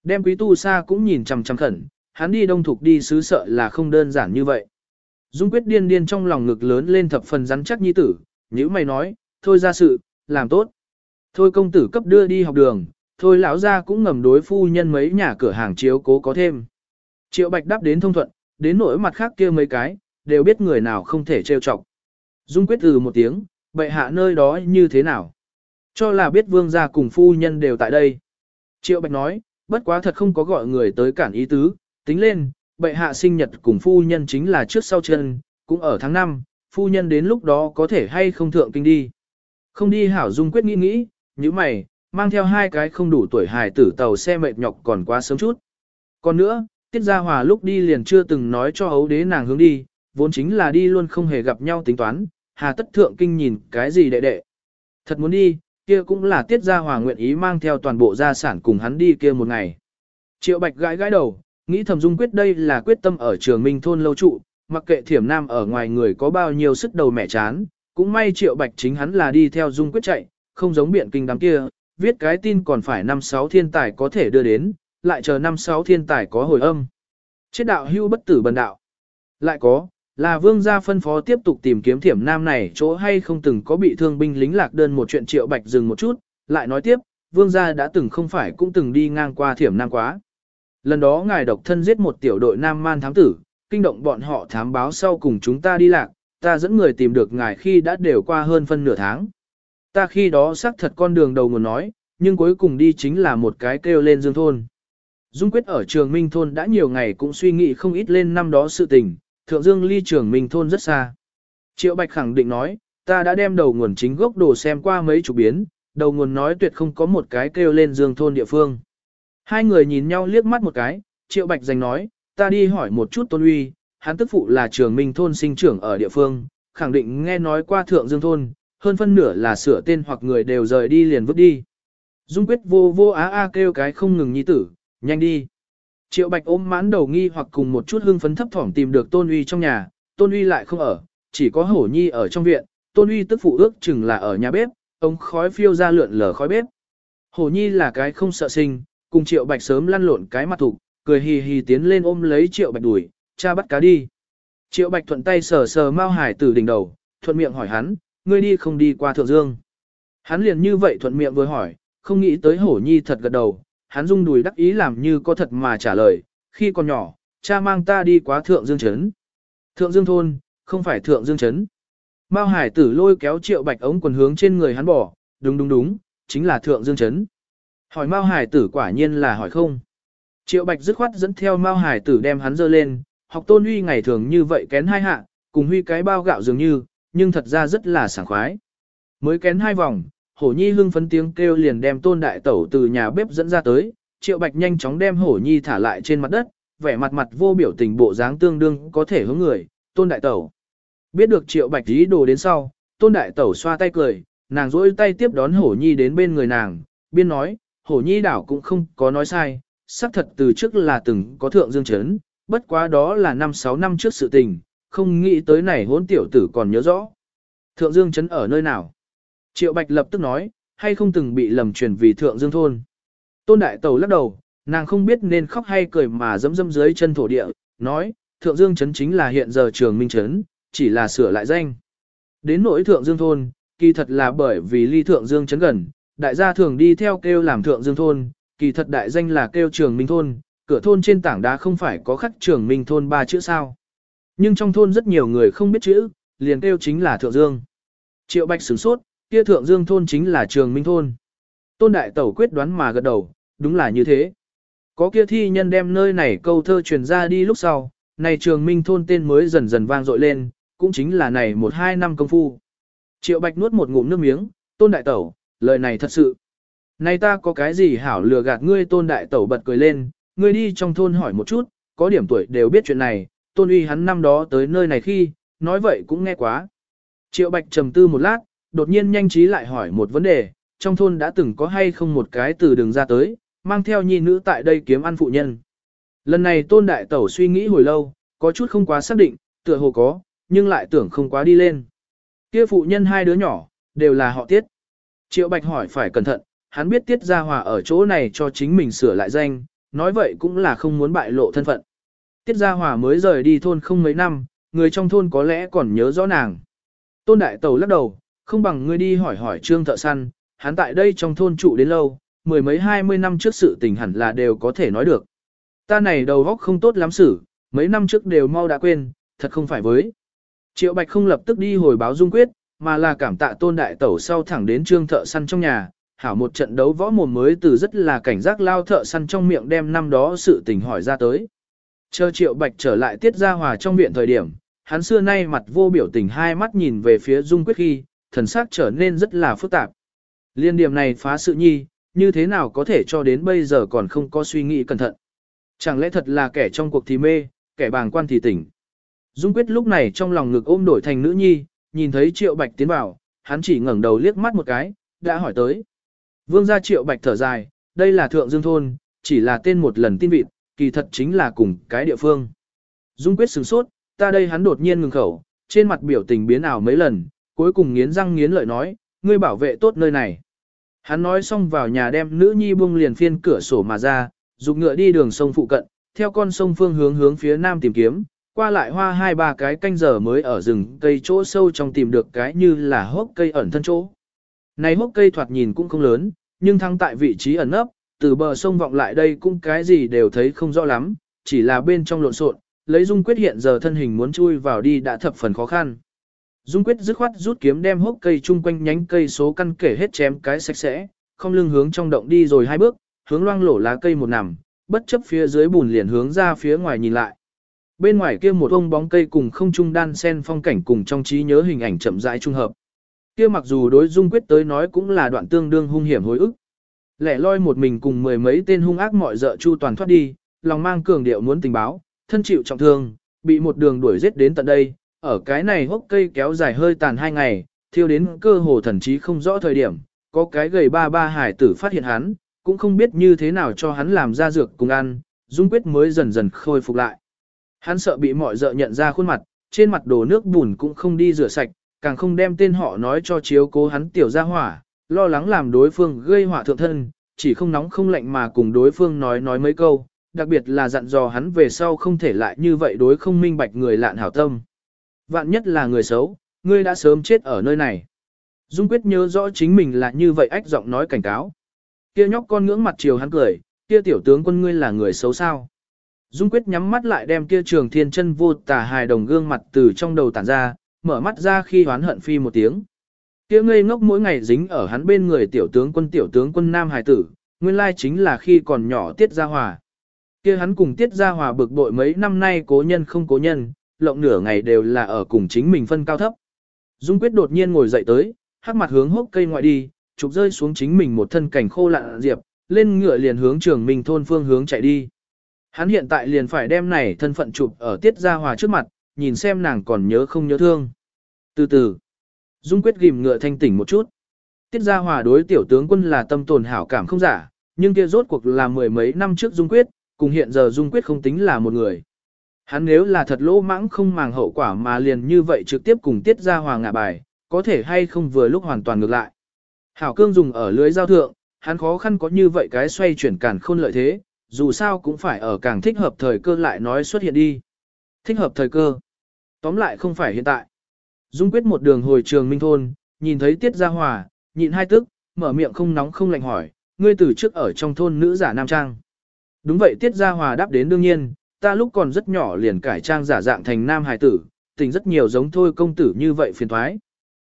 [SPEAKER 1] Đem quý tu sa cũng nhìn chằm chằm khẩn, hắn đi đông thục đi xứ sợ là không đơn giản như vậy. Dung quyết điên điên trong lòng ngực lớn lên thập phần rắn chắc nhi tử, nếu mày nói, thôi ra sự, làm tốt. Thôi công tử cấp đưa đi học đường, thôi lão ra cũng ngầm đối phu nhân mấy nhà cửa hàng chiếu cố có thêm. Triệu Bạch đáp đến thông thuận, đến nỗi mặt khác kia mấy cái, đều biết người nào không thể trêu chọc. Dung quyết từ một tiếng, bệ hạ nơi đó như thế nào? Cho là biết vương gia cùng phu nhân đều tại đây. Triệu Bạch nói, bất quá thật không có gọi người tới cản ý tứ, tính lên, bệ hạ sinh nhật cùng phu nhân chính là trước sau chân, cũng ở tháng 5, phu nhân đến lúc đó có thể hay không thượng kinh đi. Không đi hảo dung quyết nghĩ nghĩ, như mày, mang theo hai cái không đủ tuổi hài tử tàu xe mệt nhọc còn quá sớm chút. Còn nữa, Tiết Gia Hòa lúc đi liền chưa từng nói cho ấu đế nàng hướng đi, vốn chính là đi luôn không hề gặp nhau tính toán, hà tất thượng kinh nhìn cái gì đệ đệ. Thật muốn đi, kia cũng là Tiết Gia Hòa nguyện ý mang theo toàn bộ gia sản cùng hắn đi kia một ngày. Triệu Bạch gãi gãi đầu, nghĩ thầm dung quyết đây là quyết tâm ở trường Minh thôn lâu trụ, mặc kệ thiểm nam ở ngoài người có bao nhiêu sức đầu mẹ chán, cũng may Triệu Bạch chính hắn là đi theo dung quyết chạy, không giống biện kinh đám kia, viết cái tin còn phải năm sáu thiên tài có thể đưa đến, lại chờ năm sáu thiên tài có hồi âm. Chết đạo hưu bất tử bần đạo. Lại có, là vương gia phân phó tiếp tục tìm kiếm thiểm nam này chỗ hay không từng có bị thương binh lính lạc đơn một chuyện triệu bạch dừng một chút, lại nói tiếp, vương gia đã từng không phải cũng từng đi ngang qua thiểm nam quá. Lần đó ngài độc thân giết một tiểu đội nam man thám tử, kinh động bọn họ thám báo sau cùng chúng ta đi lạc, ta dẫn người tìm được ngài khi đã đều qua hơn phân nửa tháng. Ta khi đó xác thật con đường đầu nguồn nói, nhưng cuối cùng đi chính là một cái kêu lên dương thôn. Dung quyết ở trường Minh thôn đã nhiều ngày cũng suy nghĩ không ít lên năm đó sự tình, thượng dương ly trường Minh thôn rất xa. Triệu Bạch khẳng định nói, ta đã đem đầu nguồn chính gốc đồ xem qua mấy chục biến, đầu nguồn nói tuyệt không có một cái kêu lên dương thôn địa phương. Hai người nhìn nhau liếc mắt một cái, Triệu Bạch giành nói, ta đi hỏi một chút tôn uy, hắn tức phụ là trường Minh thôn sinh trưởng ở địa phương, khẳng định nghe nói qua thượng dương thôn, hơn phân nửa là sửa tên hoặc người đều rời đi liền vứt đi. Dung quyết vô vô á a kêu cái không ngừng nhi tử, nhanh đi. Triệu Bạch ôm mãn đầu nghi hoặc cùng một chút hưng phấn thấp thỏm tìm được Tôn Uy trong nhà, Tôn Uy lại không ở, chỉ có Hổ Nhi ở trong viện, Tôn Uy tức phụ ước chừng là ở nhà bếp, ống khói phiêu ra lượn lờ khói bếp. Hổ Nhi là cái không sợ sinh, cùng Triệu Bạch sớm lăn lộn cái mặt thủ, cười hì hì tiến lên ôm lấy Triệu Bạch đuổi, cha bắt cá đi. Triệu Bạch thuận tay sờ sờ Mao Hải tử đỉnh đầu, thuận miệng hỏi hắn, ngươi đi không đi qua Thượng Dương. Hắn liền như vậy thuận miệng vừa hỏi, không nghĩ tới hổ nhi thật gật đầu, hắn rung đùi đắc ý làm như có thật mà trả lời, khi còn nhỏ, cha mang ta đi qua Thượng Dương Trấn. Thượng Dương Thôn, không phải Thượng Dương Trấn. Mao Hải tử lôi kéo Triệu Bạch ống quần hướng trên người hắn bỏ, đúng đúng đúng, chính là Thượng Dương Trấn. Hỏi Mao Hải tử quả nhiên là hỏi không. Triệu Bạch dứt khoát dẫn theo Mao Hải tử đem hắn dơ lên, học tôn huy ngày thường như vậy kén hai hạ, cùng huy cái bao gạo dường như, nhưng thật ra rất là sảng khoái. Mới kén hai vòng, hổ nhi hưng phấn tiếng kêu liền đem tôn đại tẩu từ nhà bếp dẫn ra tới, triệu bạch nhanh chóng đem hổ nhi thả lại trên mặt đất, vẻ mặt mặt vô biểu tình bộ dáng tương đương có thể hướng người, tôn đại tẩu. Biết được triệu bạch ý đồ đến sau, tôn đại tẩu xoa tay cười, nàng dỗi tay tiếp đón hổ nhi đến bên người nàng, biên nói, hổ nhi đảo cũng không có nói sai, xác thật từ trước là từng có thượng dương chấn, bất quá đó là năm sáu năm trước sự tình, không nghĩ tới này hốn tiểu tử còn nhớ rõ. Thượng dương chấn ở nơi nào? Triệu Bạch lập tức nói, hay không từng bị lầm truyền vì thượng dương thôn. Tôn Đại Tẩu lắc đầu, nàng không biết nên khóc hay cười mà dẫm dẫm dưới chân thổ địa, nói, thượng dương chấn chính là hiện giờ trường minh chấn, chỉ là sửa lại danh. Đến nỗi thượng dương thôn, kỳ thật là bởi vì ly thượng dương chấn gần, đại gia thường đi theo kêu làm thượng dương thôn, kỳ thật đại danh là kêu trường minh thôn, cửa thôn trên tảng đá không phải có khắc trường minh thôn ba chữ sao. Nhưng trong thôn rất nhiều người không biết chữ, liền kêu chính là thượng dương. Triệu Bạch sửng sốt, kia thượng dương thôn chính là trường minh thôn. Tôn đại tẩu quyết đoán mà gật đầu, đúng là như thế. Có kia thi nhân đem nơi này câu thơ truyền ra đi lúc sau, này trường minh thôn tên mới dần dần vang dội lên, cũng chính là này một hai năm công phu. Triệu Bạch nuốt một ngụm nước miếng, tôn đại tẩu, lời này thật sự. Này ta có cái gì hảo lừa gạt ngươi tôn đại tẩu bật cười lên, ngươi đi trong thôn hỏi một chút, có điểm tuổi đều biết chuyện này, tôn uy hắn năm đó tới nơi này khi, nói vậy cũng nghe quá. Triệu Bạch trầm tư một lát, đột nhiên nhanh trí lại hỏi một vấn đề, trong thôn đã từng có hay không một cái từ đường ra tới, mang theo nhi nữ tại đây kiếm ăn phụ nhân. Lần này tôn đại tẩu suy nghĩ hồi lâu, có chút không quá xác định, tựa hồ có, nhưng lại tưởng không quá đi lên. Kia phụ nhân hai đứa nhỏ, đều là họ tiết. Triệu Bạch hỏi phải cẩn thận, hắn biết tiết gia hòa ở chỗ này cho chính mình sửa lại danh, nói vậy cũng là không muốn bại lộ thân phận. Tiết gia hòa mới rời đi thôn không mấy năm, người trong thôn có lẽ còn nhớ rõ nàng. Tôn đại tẩu lắc đầu, không bằng ngươi đi hỏi hỏi trương thợ săn, hắn tại đây trong thôn trụ đến lâu, mười mấy hai mươi năm trước sự tình hẳn là đều có thể nói được. Ta này đầu óc không tốt lắm xử, mấy năm trước đều mau đã quên, thật không phải với. Triệu Bạch không lập tức đi hồi báo Dung Quyết, mà là cảm tạ tôn đại tẩu sau thẳng đến trương thợ săn trong nhà, hảo một trận đấu võ mồm mới từ rất là cảnh giác lao thợ săn trong miệng đem năm đó sự tình hỏi ra tới. Chờ Triệu Bạch trở lại tiết ra hòa trong viện thời điểm, hắn xưa nay mặt vô biểu tình hai mắt nhìn về phía Dung Quyết khi, thần sắc trở nên rất là phức tạp. Liên điểm này phá sự nhi, như thế nào có thể cho đến bây giờ còn không có suy nghĩ cẩn thận. Chẳng lẽ thật là kẻ trong cuộc thì mê, kẻ bàng quan thì tỉnh. Dung Quyết lúc này trong lòng ngực ôm đổi thành nữ nhi, nhìn thấy Triệu Bạch tiến vào, hắn chỉ ngẩng đầu liếc mắt một cái, đã hỏi tới. Vương gia Triệu Bạch thở dài, đây là Thượng Dương Thôn, chỉ là tên một lần tin vịt, kỳ thật chính là cùng cái địa phương. Dung Quyết sửng sốt, ta đây hắn đột nhiên ngừng khẩu, trên mặt biểu tình biến ảo mấy lần, cuối cùng nghiến răng nghiến lợi nói, ngươi bảo vệ tốt nơi này. Hắn nói xong vào nhà đem nữ nhi buông liền phiên cửa sổ mà ra, dục ngựa đi đường sông phụ cận, theo con sông phương hướng hướng phía nam tìm kiếm, qua lại hoa hai ba cái canh giờ mới ở rừng cây chỗ sâu trong tìm được cái như là hốc cây ẩn thân chỗ. Này hốc cây thoạt nhìn cũng không lớn, nhưng thăng tại vị trí ẩn nấp, từ bờ sông vọng lại đây cũng cái gì đều thấy không rõ lắm, chỉ là bên trong lộn xộn, lấy dung quyết hiện giờ thân hình muốn chui vào đi đã thập phần khó khăn. Dung quyết dứt khoát rút kiếm đem hốc cây chung quanh nhánh cây số căn kể hết chém cái sạch sẽ, không lưng hướng trong động đi rồi hai bước, hướng loang lổ lá cây một nằm, bất chấp phía dưới bùn liền hướng ra phía ngoài nhìn lại. Bên ngoài kia một ông bóng cây cùng không trung đan sen phong cảnh cùng trong trí nhớ hình ảnh chậm rãi trung hợp. Kia mặc dù đối dung quyết tới nói cũng là đoạn tương đương hung hiểm hối ức. Lẻ loi một mình cùng mười mấy tên hung ác mọi dợ chu toàn thoát đi, lòng mang cường điệu muốn tình báo, thân chịu trọng thương, bị một đường đuổi giết đến tận đây, ở cái này hốc cây kéo dài hơi tàn hai ngày, thiêu đến cơ hồ thần trí không rõ thời điểm, có cái gầy ba ba hải tử phát hiện hắn, cũng không biết như thế nào cho hắn làm ra dược cùng ăn, Dung Quyết mới dần dần khôi phục lại. Hắn sợ bị mọi dợ nhận ra khuôn mặt, trên mặt đổ nước bùn cũng không đi rửa sạch, càng không đem tên họ nói cho chiếu cố hắn tiểu ra hỏa, lo lắng làm đối phương gây họa thượng thân, chỉ không nóng không lạnh mà cùng đối phương nói nói mấy câu, đặc biệt là dặn dò hắn về sau không thể lại như vậy đối không minh bạch người lạn hảo tâm. Vạn nhất là người xấu, ngươi đã sớm chết ở nơi này. Dung Quyết nhớ rõ chính mình là như vậy ách giọng nói cảnh cáo. Kia nhóc con ngưỡng mặt chiều hắn cười, kia tiểu tướng quân ngươi là người xấu sao. Dung Quyết nhắm mắt lại đem kia trường thiên chân vô tà hài đồng gương mặt từ trong đầu tản ra, mở mắt ra khi hoán hận phi một tiếng. Kia ngây ngốc mỗi ngày dính ở hắn bên người tiểu tướng quân tiểu tướng quân nam hải tử, nguyên lai chính là khi còn nhỏ tiết gia hòa. Kia hắn cùng tiết gia hòa bực bội mấy năm nay cố nhân không cố nhân, lộng nửa ngày đều là ở cùng chính mình phân cao thấp. Dung Quyết đột nhiên ngồi dậy tới, hắc mặt hướng hốc cây ngoại đi, trục rơi xuống chính mình một thân cảnh khô lạ diệp, lên ngựa liền hướng trường mình thôn phương hướng chạy đi. Hắn hiện tại liền phải đem này thân phận chụp ở tiết gia hòa trước mặt, nhìn xem nàng còn nhớ không nhớ thương. Từ từ, Dung Quyết ghim ngựa thanh tỉnh một chút. Tiết gia hòa đối tiểu tướng quân là tâm tồn hảo cảm không giả, nhưng kia rốt cuộc là mười mấy năm trước Dung Quyết, cùng hiện giờ Dung Quyết không tính là một người. Hắn nếu là thật lỗ mãng không màng hậu quả mà liền như vậy trực tiếp cùng tiết gia hòa ngạ bài, có thể hay không vừa lúc hoàn toàn ngược lại. Hảo cương dùng ở lưới giao thượng, hắn khó khăn có như vậy cái xoay chuyển cản khôn lợi thế, dù sao cũng phải ở càng thích hợp thời cơ lại nói xuất hiện đi. Thích hợp thời cơ. Tóm lại không phải hiện tại. Dung quyết một đường hồi trường minh thôn, nhìn thấy tiết gia hòa, nhịn hai tức, mở miệng không nóng không lạnh hỏi, ngươi từ trước ở trong thôn nữ giả nam trang. Đúng vậy tiết gia hòa đáp đến đương nhiên, ta lúc còn rất nhỏ liền cải trang giả dạng thành nam hài tử, tình rất nhiều giống thôi công tử như vậy phiền toái.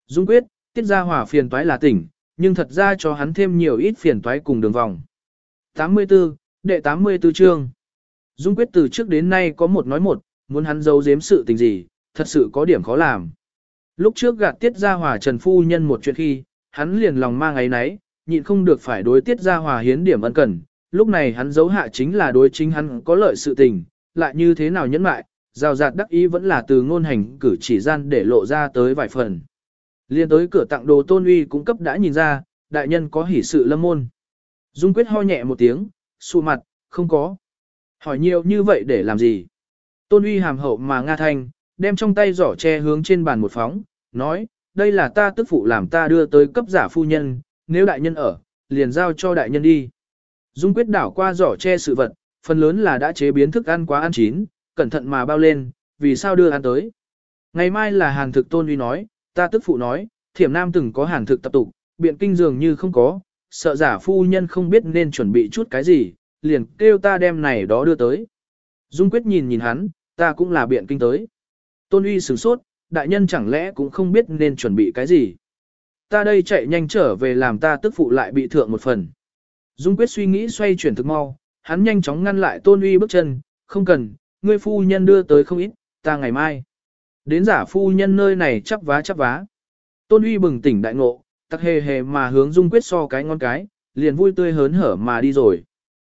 [SPEAKER 1] Dung quyết, tiết gia hòa phiền toái là tỉnh, nhưng thật ra cho hắn thêm nhiều ít phiền toái cùng đường vòng. 84, đệ 84 chương. Dung quyết từ trước đến nay có một nói một, muốn hắn giấu giếm sự tình gì, thật sự có điểm khó làm. Lúc trước gạt tiết gia hòa trần phu nhân một chuyện khi, hắn liền lòng mang ấy nấy, nhịn không được phải đối tiết gia hòa hiến điểm ân cần. Lúc này hắn giấu hạ chính là đối chính hắn có lợi sự tình, lại như thế nào nhẫn mại, rào rạt đắc ý vẫn là từ ngôn hành cử chỉ gian để lộ ra tới vài phần. Liên tới cửa tặng đồ tôn uy cung cấp đã nhìn ra, đại nhân có hỷ sự lâm môn. Dung quyết ho nhẹ một tiếng, sụ mặt, không có. Hỏi nhiều như vậy để làm gì? Tôn uy hàm hậu mà nga thanh, đem trong tay giỏ che hướng trên bàn một phóng, nói, đây là ta tức phụ làm ta đưa tới cấp giả phu nhân, nếu đại nhân ở, liền giao cho đại nhân đi. Dung quyết đảo qua giỏ che sự vật, phần lớn là đã chế biến thức ăn quá ăn chín, cẩn thận mà bao lên, vì sao đưa ăn tới. Ngày mai là hàng thực tôn uy nói, ta tức phụ nói, thiểm nam từng có hàng thực tập tục, biện kinh dường như không có, sợ giả phu nhân không biết nên chuẩn bị chút cái gì, liền kêu ta đem này đó đưa tới. Dung quyết nhìn nhìn hắn, ta cũng là biện kinh tới. Tôn uy sửng sốt, đại nhân chẳng lẽ cũng không biết nên chuẩn bị cái gì. Ta đây chạy nhanh trở về làm ta tức phụ lại bị thượng một phần. Dung quyết suy nghĩ xoay chuyển thực mau, hắn nhanh chóng ngăn lại tôn uy bước chân, không cần, ngươi phu nhân đưa tới không ít, ta ngày mai. Đến giả phu nhân nơi này chắp vá chắp vá. Tôn uy bừng tỉnh đại ngộ, tắc hề hề mà hướng dung quyết so cái ngon cái, liền vui tươi hớn hở mà đi rồi.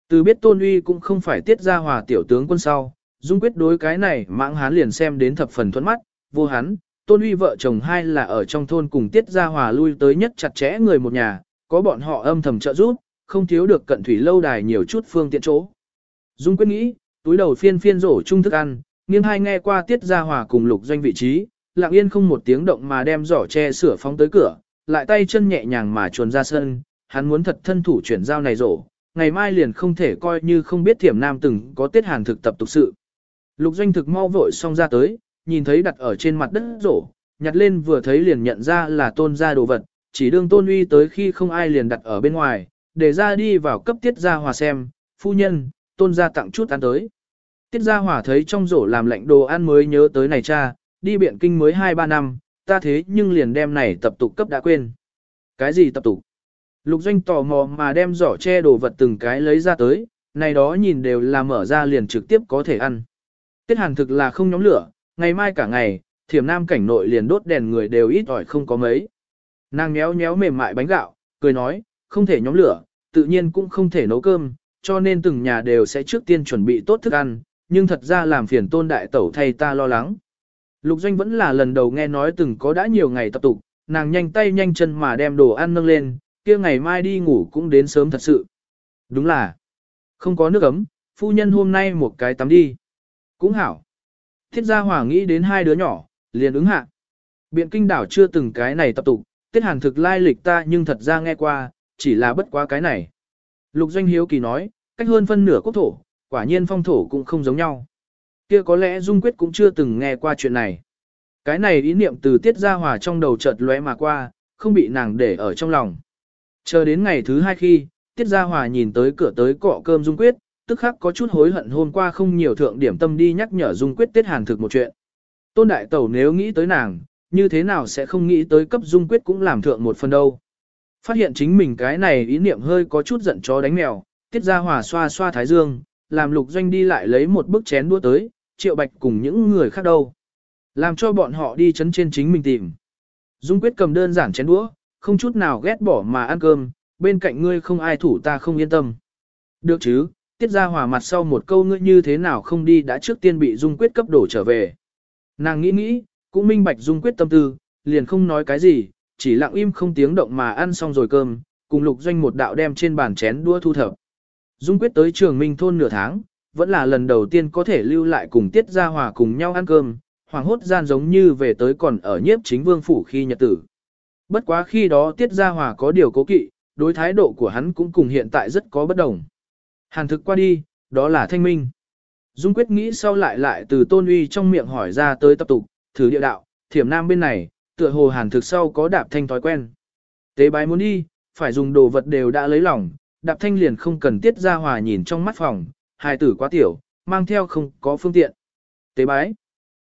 [SPEAKER 1] Từ biết tôn uy cũng không phải tiết ra hòa tiểu tướng quân sau, dung quyết đối cái này mạng hắn liền xem đến thập phần thuẫn mắt, vô hắn, tôn uy vợ chồng hai là ở trong thôn cùng tiết ra hòa lui tới nhất chặt chẽ người một nhà, có bọn họ âm thầm trợ giúp, không thiếu được cận thủy lâu đài nhiều chút phương tiện chỗ. Dung quyết nghĩ, túi đầu phiên phiên rổ chung thức ăn, nghiêng hai nghe qua tiết ra hòa cùng lục doanh vị trí, lặng yên không một tiếng động mà đem giỏ che sửa phóng tới cửa, lại tay chân nhẹ nhàng mà chuồn ra sân, hắn muốn thật thân thủ chuyển giao này rổ, ngày mai liền không thể coi như không biết thiểm nam từng có tiết hàn thực tập tục sự. Lục doanh thực mau vội xong ra tới, nhìn thấy đặt ở trên mặt đất rổ, nhặt lên vừa thấy liền nhận ra là tôn gia đồ vật, chỉ đương tôn uy tới khi không ai liền đặt ở bên ngoài, để ra đi vào cấp tiết gia hòa xem, phu nhân, tôn gia tặng chút ăn tới. Tiết gia hòa thấy trong rổ làm lạnh đồ ăn mới nhớ tới này cha, đi biện kinh mới 2-3 năm, ta thế nhưng liền đem này tập tục cấp đã quên. Cái gì tập tục? Lục doanh tò mò mà đem giỏ che đồ vật từng cái lấy ra tới, này đó nhìn đều là mở ra liền trực tiếp có thể ăn. Tiết hàn thực là không nhóm lửa, ngày mai cả ngày, thiểm nam cảnh nội liền đốt đèn người đều ít ỏi không có mấy. Nàng nhéo nhéo mềm mại bánh gạo, cười nói, không thể nhóm lửa, tự nhiên cũng không thể nấu cơm, cho nên từng nhà đều sẽ trước tiên chuẩn bị tốt thức ăn, nhưng thật ra làm phiền tôn đại tẩu thay ta lo lắng. Lục Doanh vẫn là lần đầu nghe nói từng có đã nhiều ngày tập tục, nàng nhanh tay nhanh chân mà đem đồ ăn nâng lên, kia ngày mai đi ngủ cũng đến sớm thật sự. Đúng là, không có nước ấm, phu nhân hôm nay một cái tắm đi. Cũng hảo. Thiết gia hòa nghĩ đến hai đứa nhỏ, liền ứng hạ. Biện kinh đảo chưa từng cái này tập tục, tiết hàn thực lai lịch ta nhưng thật ra nghe qua, chỉ là bất quá cái này. Lục Doanh Hiếu Kỳ nói, cách hơn phân nửa quốc thổ, quả nhiên phong thổ cũng không giống nhau. Kia có lẽ Dung Quyết cũng chưa từng nghe qua chuyện này. Cái này ý niệm từ tiết Gia hòa trong đầu chợt lóe mà qua, không bị nàng để ở trong lòng. Chờ đến ngày thứ hai khi, tiết Gia hòa nhìn tới cửa tới cọ cơm Dung Quyết, tức khắc có chút hối hận hôm qua không nhiều thượng điểm tâm đi nhắc nhở Dung Quyết tiết hàn thực một chuyện. Tôn Đại Tẩu nếu nghĩ tới nàng, như thế nào sẽ không nghĩ tới cấp Dung Quyết cũng làm thượng một phần đâu. Phát hiện chính mình cái này ý niệm hơi có chút giận chó đánh mèo, tiết ra hòa xoa xoa thái dương, làm lục doanh đi lại lấy một bức chén đua tới, triệu bạch cùng những người khác đâu. Làm cho bọn họ đi chấn trên chính mình tìm. Dung quyết cầm đơn giản chén đũa, không chút nào ghét bỏ mà ăn cơm, bên cạnh ngươi không ai thủ ta không yên tâm. Được chứ, tiết ra hòa mặt sau một câu ngươi như thế nào không đi đã trước tiên bị Dung quyết cấp đổ trở về. Nàng nghĩ nghĩ, cũng minh bạch Dung quyết tâm tư, liền không nói cái gì, chỉ lặng im không tiếng động mà ăn xong rồi cơm, cùng lục doanh một đạo đem trên bàn chén đua thu thập. Dung quyết tới trường minh thôn nửa tháng, vẫn là lần đầu tiên có thể lưu lại cùng tiết gia hòa cùng nhau ăn cơm, hoàng hốt gian giống như về tới còn ở nhiếp chính vương phủ khi nhật tử. Bất quá khi đó tiết gia hòa có điều cố kỵ, đối thái độ của hắn cũng cùng hiện tại rất có bất đồng. Hàn thực qua đi, đó là thanh minh. Dung quyết nghĩ sau lại lại từ tôn uy trong miệng hỏi ra tới tập tục, thử địa đạo, thiểm nam bên này, tựa hồ hàn thực sau có đạp thanh thói quen. Tế bái muốn đi, phải dùng đồ vật đều đã lấy lòng, đạp thanh liền không cần tiết ra hòa nhìn trong mắt phòng, hài tử quá tiểu, mang theo không có phương tiện. Tế bái.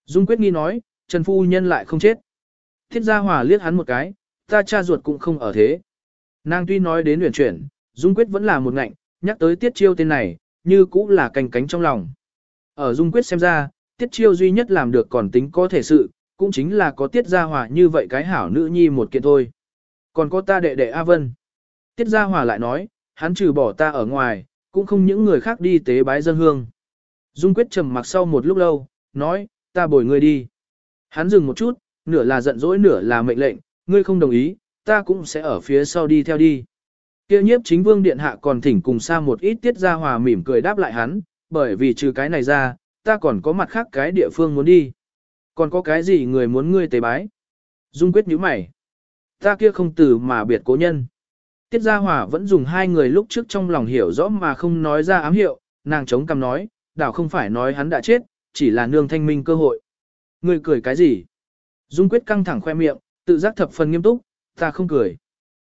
[SPEAKER 1] Dung quyết nghi nói, Trần Phu Nhân lại không chết. Thiết gia hòa liếc hắn một cái, ta cha ruột cũng không ở thế. Nàng tuy nói đến huyền chuyển, Dung quyết vẫn là một ngạnh, nhắc tới tiết chiêu tên này, như cũng là canh cánh trong lòng. Ở Dung quyết xem ra, tiết chiêu duy nhất làm được còn tính có thể sự, cũng chính là có tiết gia hòa như vậy cái hảo nữ nhi một kiện thôi. Còn có ta đệ đệ A Vân. Tiết gia hòa lại nói, hắn trừ bỏ ta ở ngoài, cũng không những người khác đi tế bái dân hương. Dung quyết trầm mặc sau một lúc lâu, nói, ta bồi ngươi đi. Hắn dừng một chút, nửa là giận dỗi nửa là mệnh lệnh, ngươi không đồng ý, ta cũng sẽ ở phía sau đi theo đi. Kia nhiếp chính vương điện hạ còn thỉnh cùng xa một ít tiết gia hòa mỉm cười đáp lại hắn, bởi vì trừ cái này ra, ta còn có mặt khác cái địa phương muốn đi. Còn có cái gì người muốn ngươi tế bái? Dung quyết nhíu mày. Ta kia không từ mà biệt cố nhân. Tiết Gia Hòa vẫn dùng hai người lúc trước trong lòng hiểu rõ mà không nói ra ám hiệu, nàng chống cằm nói, đảo không phải nói hắn đã chết, chỉ là nương thanh minh cơ hội. Ngươi cười cái gì? Dung quyết căng thẳng khoe miệng, tự giác thập phần nghiêm túc, ta không cười.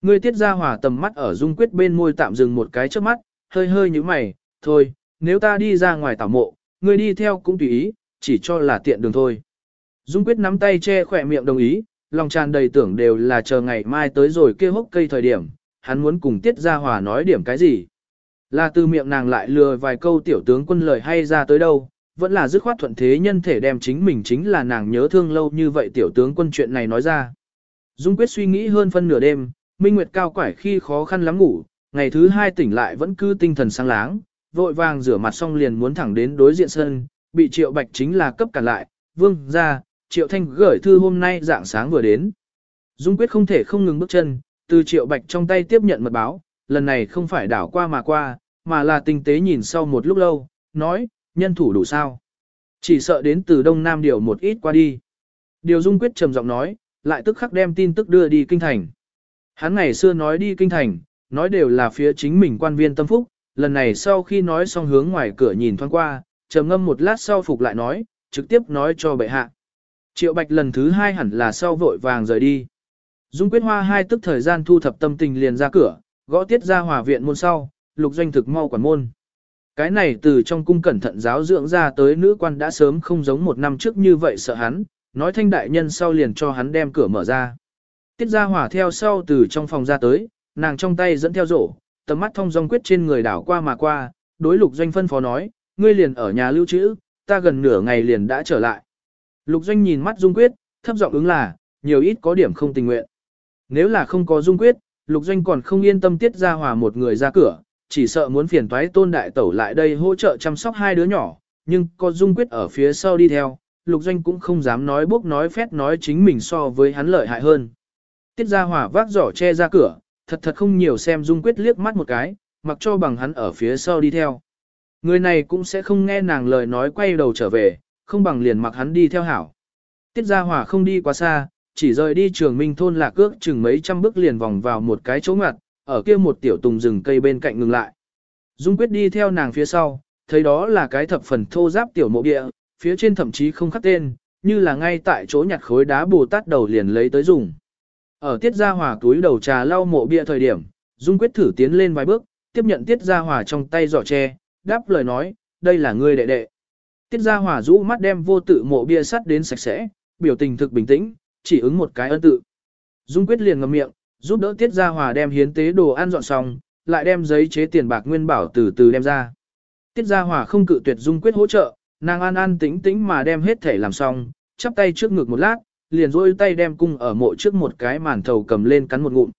[SPEAKER 1] Ngươi Tiết Gia Hòa tầm mắt ở Dung quyết bên môi tạm dừng một cái trước mắt, hơi hơi như mày, thôi, nếu ta đi ra ngoài tảo mộ, ngươi đi theo cũng tùy ý, chỉ cho là tiện đường thôi. Dung quyết nắm tay che khỏe miệng đồng ý, lòng tràn đầy tưởng đều là chờ ngày mai tới rồi kia hốc cây thời điểm, hắn muốn cùng Tiết Gia Hòa nói điểm cái gì. Là từ miệng nàng lại lừa vài câu tiểu tướng quân lời hay ra tới đâu, vẫn là dứt khoát thuận thế nhân thể đem chính mình chính là nàng nhớ thương lâu như vậy tiểu tướng quân chuyện này nói ra. Dung quyết suy nghĩ hơn phân nửa đêm, Minh Nguyệt cao quải khi khó khăn lắm ngủ, ngày thứ hai tỉnh lại vẫn cứ tinh thần sáng láng, vội vàng rửa mặt xong liền muốn thẳng đến đối diện sân, bị triệu bạch chính là cấp cản lại, vương ra, triệu thanh gửi thư hôm nay dạng sáng vừa đến. Dung quyết không thể không ngừng bước chân, từ triệu bạch trong tay tiếp nhận mật báo, lần này không phải đảo qua mà qua, mà là tinh tế nhìn sau một lúc lâu, nói, nhân thủ đủ sao. Chỉ sợ đến từ Đông Nam điều một ít qua đi. Điều Dung quyết trầm giọng nói, lại tức khắc đem tin tức đưa đi kinh thành. Hắn ngày xưa nói đi kinh thành, nói đều là phía chính mình quan viên tâm phúc, lần này sau khi nói xong hướng ngoài cửa nhìn thoáng qua, trầm ngâm một lát sau phục lại nói, trực tiếp nói cho bệ hạ. Triệu Bạch lần thứ hai hẳn là sau vội vàng rời đi. Dung Quyết Hoa hai tức thời gian thu thập tâm tình liền ra cửa, gõ tiết ra hòa viện môn sau, lục doanh thực mau quản môn. Cái này từ trong cung cẩn thận giáo dưỡng ra tới nữ quan đã sớm không giống một năm trước như vậy sợ hắn, nói thanh đại nhân sau liền cho hắn đem cửa mở ra. Tiết gia hỏa theo sau từ trong phòng ra tới, nàng trong tay dẫn theo rổ, tầm mắt thông dong quyết trên người đảo qua mà qua, đối lục doanh phân phó nói, ngươi liền ở nhà lưu trữ, ta gần nửa ngày liền đã trở lại. Lục doanh nhìn mắt dung quyết, thấp giọng ứng là, nhiều ít có điểm không tình nguyện. Nếu là không có dung quyết, lục doanh còn không yên tâm tiết gia hỏa một người ra cửa, chỉ sợ muốn phiền toái tôn đại tẩu lại đây hỗ trợ chăm sóc hai đứa nhỏ, nhưng có dung quyết ở phía sau đi theo, lục doanh cũng không dám nói bốc nói phét nói chính mình so với hắn lợi hại hơn. Tiết ra hỏa vác giỏ che ra cửa, thật thật không nhiều xem dung quyết liếc mắt một cái, mặc cho bằng hắn ở phía sau đi theo. Người này cũng sẽ không nghe nàng lời nói quay đầu trở về, không bằng liền mặc hắn đi theo hảo. Tiết ra hỏa không đi quá xa, chỉ rời đi trường minh thôn lạc cước chừng mấy trăm bước liền vòng vào một cái chỗ ngặt, ở kia một tiểu tùng rừng cây bên cạnh ngừng lại. Dung quyết đi theo nàng phía sau, thấy đó là cái thập phần thô giáp tiểu mộ địa, phía trên thậm chí không khắc tên, như là ngay tại chỗ nhặt khối đá Bồ Tát đầu liền lấy tới dùng. Ở tiết gia hòa túi đầu trà lau mộ bia thời điểm, Dung quyết thử tiến lên vài bước, tiếp nhận tiết gia hòa trong tay giỏ tre, đáp lời nói, đây là ngươi đệ đệ. Tiết gia hòa rũ mắt đem vô tự mộ bia sắt đến sạch sẽ, biểu tình thực bình tĩnh, chỉ ứng một cái ân tự. Dung quyết liền ngậm miệng, giúp đỡ tiết gia hòa đem hiến tế đồ ăn dọn xong, lại đem giấy chế tiền bạc nguyên bảo từ từ đem ra. Tiết gia hòa không cự tuyệt Dung quyết hỗ trợ, nàng an an tĩnh tĩnh mà đem hết thể làm xong, chắp tay trước ngực một lát, liền rôi tay đem cung ở mộ trước một cái màn thầu cầm lên cắn một ngụm.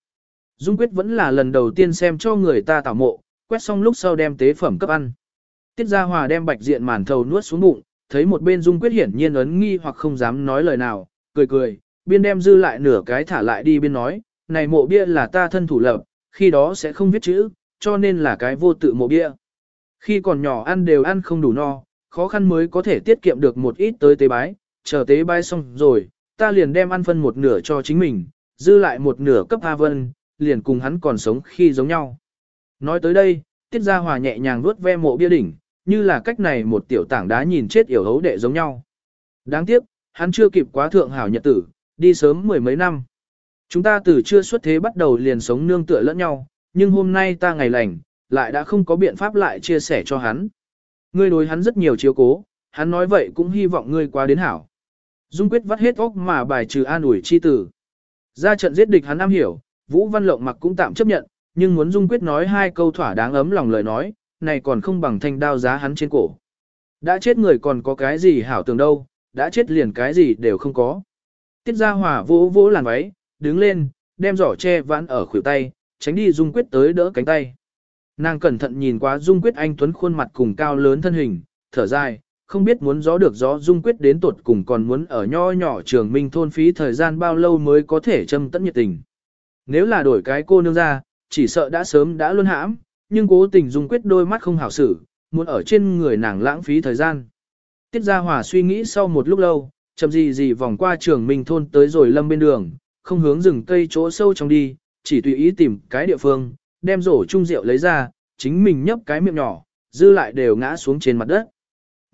[SPEAKER 1] Dung quyết vẫn là lần đầu tiên xem cho người ta tảo mộ, quét xong lúc sau đem tế phẩm cấp ăn. Tiết Gia Hòa đem bạch diện màn thầu nuốt xuống bụng, thấy một bên Dung quyết hiển nhiên ấn nghi hoặc không dám nói lời nào, cười cười, biên đem dư lại nửa cái thả lại đi biên nói, này mộ bia là ta thân thủ lập, khi đó sẽ không viết chữ, cho nên là cái vô tự mộ bia. Khi còn nhỏ ăn đều ăn không đủ no, khó khăn mới có thể tiết kiệm được một ít tới tế bái, chờ tế bái xong rồi, ta liền đem ăn phân một nửa cho chính mình, dư lại một nửa cấp A Vân, liền cùng hắn còn sống khi giống nhau. Nói tới đây, Tiết Gia Hòa nhẹ nhàng vuốt ve mộ bia đỉnh, như là cách này một tiểu tảng đá nhìn chết yểu hấu đệ giống nhau. Đáng tiếc, hắn chưa kịp quá thượng hảo nhật tử, đi sớm mười mấy năm. Chúng ta từ chưa xuất thế bắt đầu liền sống nương tựa lẫn nhau, nhưng hôm nay ta ngày lành, lại đã không có biện pháp lại chia sẻ cho hắn. Ngươi đối hắn rất nhiều chiếu cố, hắn nói vậy cũng hy vọng ngươi qua đến hảo. Dung quyết vắt hết óc mà bài trừ an ủi chi tử. Ra trận giết địch hắn am hiểu, Vũ Văn Lộng mặc cũng tạm chấp nhận, nhưng muốn Dung quyết nói hai câu thỏa đáng ấm lòng lời nói, này còn không bằng thanh đao giá hắn trên cổ. Đã chết người còn có cái gì hảo tưởng đâu, đã chết liền cái gì đều không có. Tiết Gia Hòa vỗ vỗ làn váy, đứng lên, đem giỏ che vãn ở khuỷu tay, tránh đi Dung quyết tới đỡ cánh tay. Nàng cẩn thận nhìn qua Dung quyết anh tuấn khuôn mặt cùng cao lớn thân hình, thở dài, không biết muốn gió được gió dung quyết đến tột cùng còn muốn ở nho nhỏ trường minh thôn phí thời gian bao lâu mới có thể châm tận nhiệt tình. Nếu là đổi cái cô nương ra, chỉ sợ đã sớm đã luôn hãm, nhưng cố tình dung quyết đôi mắt không hảo xử, muốn ở trên người nàng lãng phí thời gian. Tiết Gia Hòa suy nghĩ sau một lúc lâu, chậm gì gì vòng qua trường minh thôn tới rồi lâm bên đường, không hướng rừng cây chỗ sâu trong đi, chỉ tùy ý tìm cái địa phương, đem rổ chung rượu lấy ra, chính mình nhấp cái miệng nhỏ, dư lại đều ngã xuống trên mặt đất.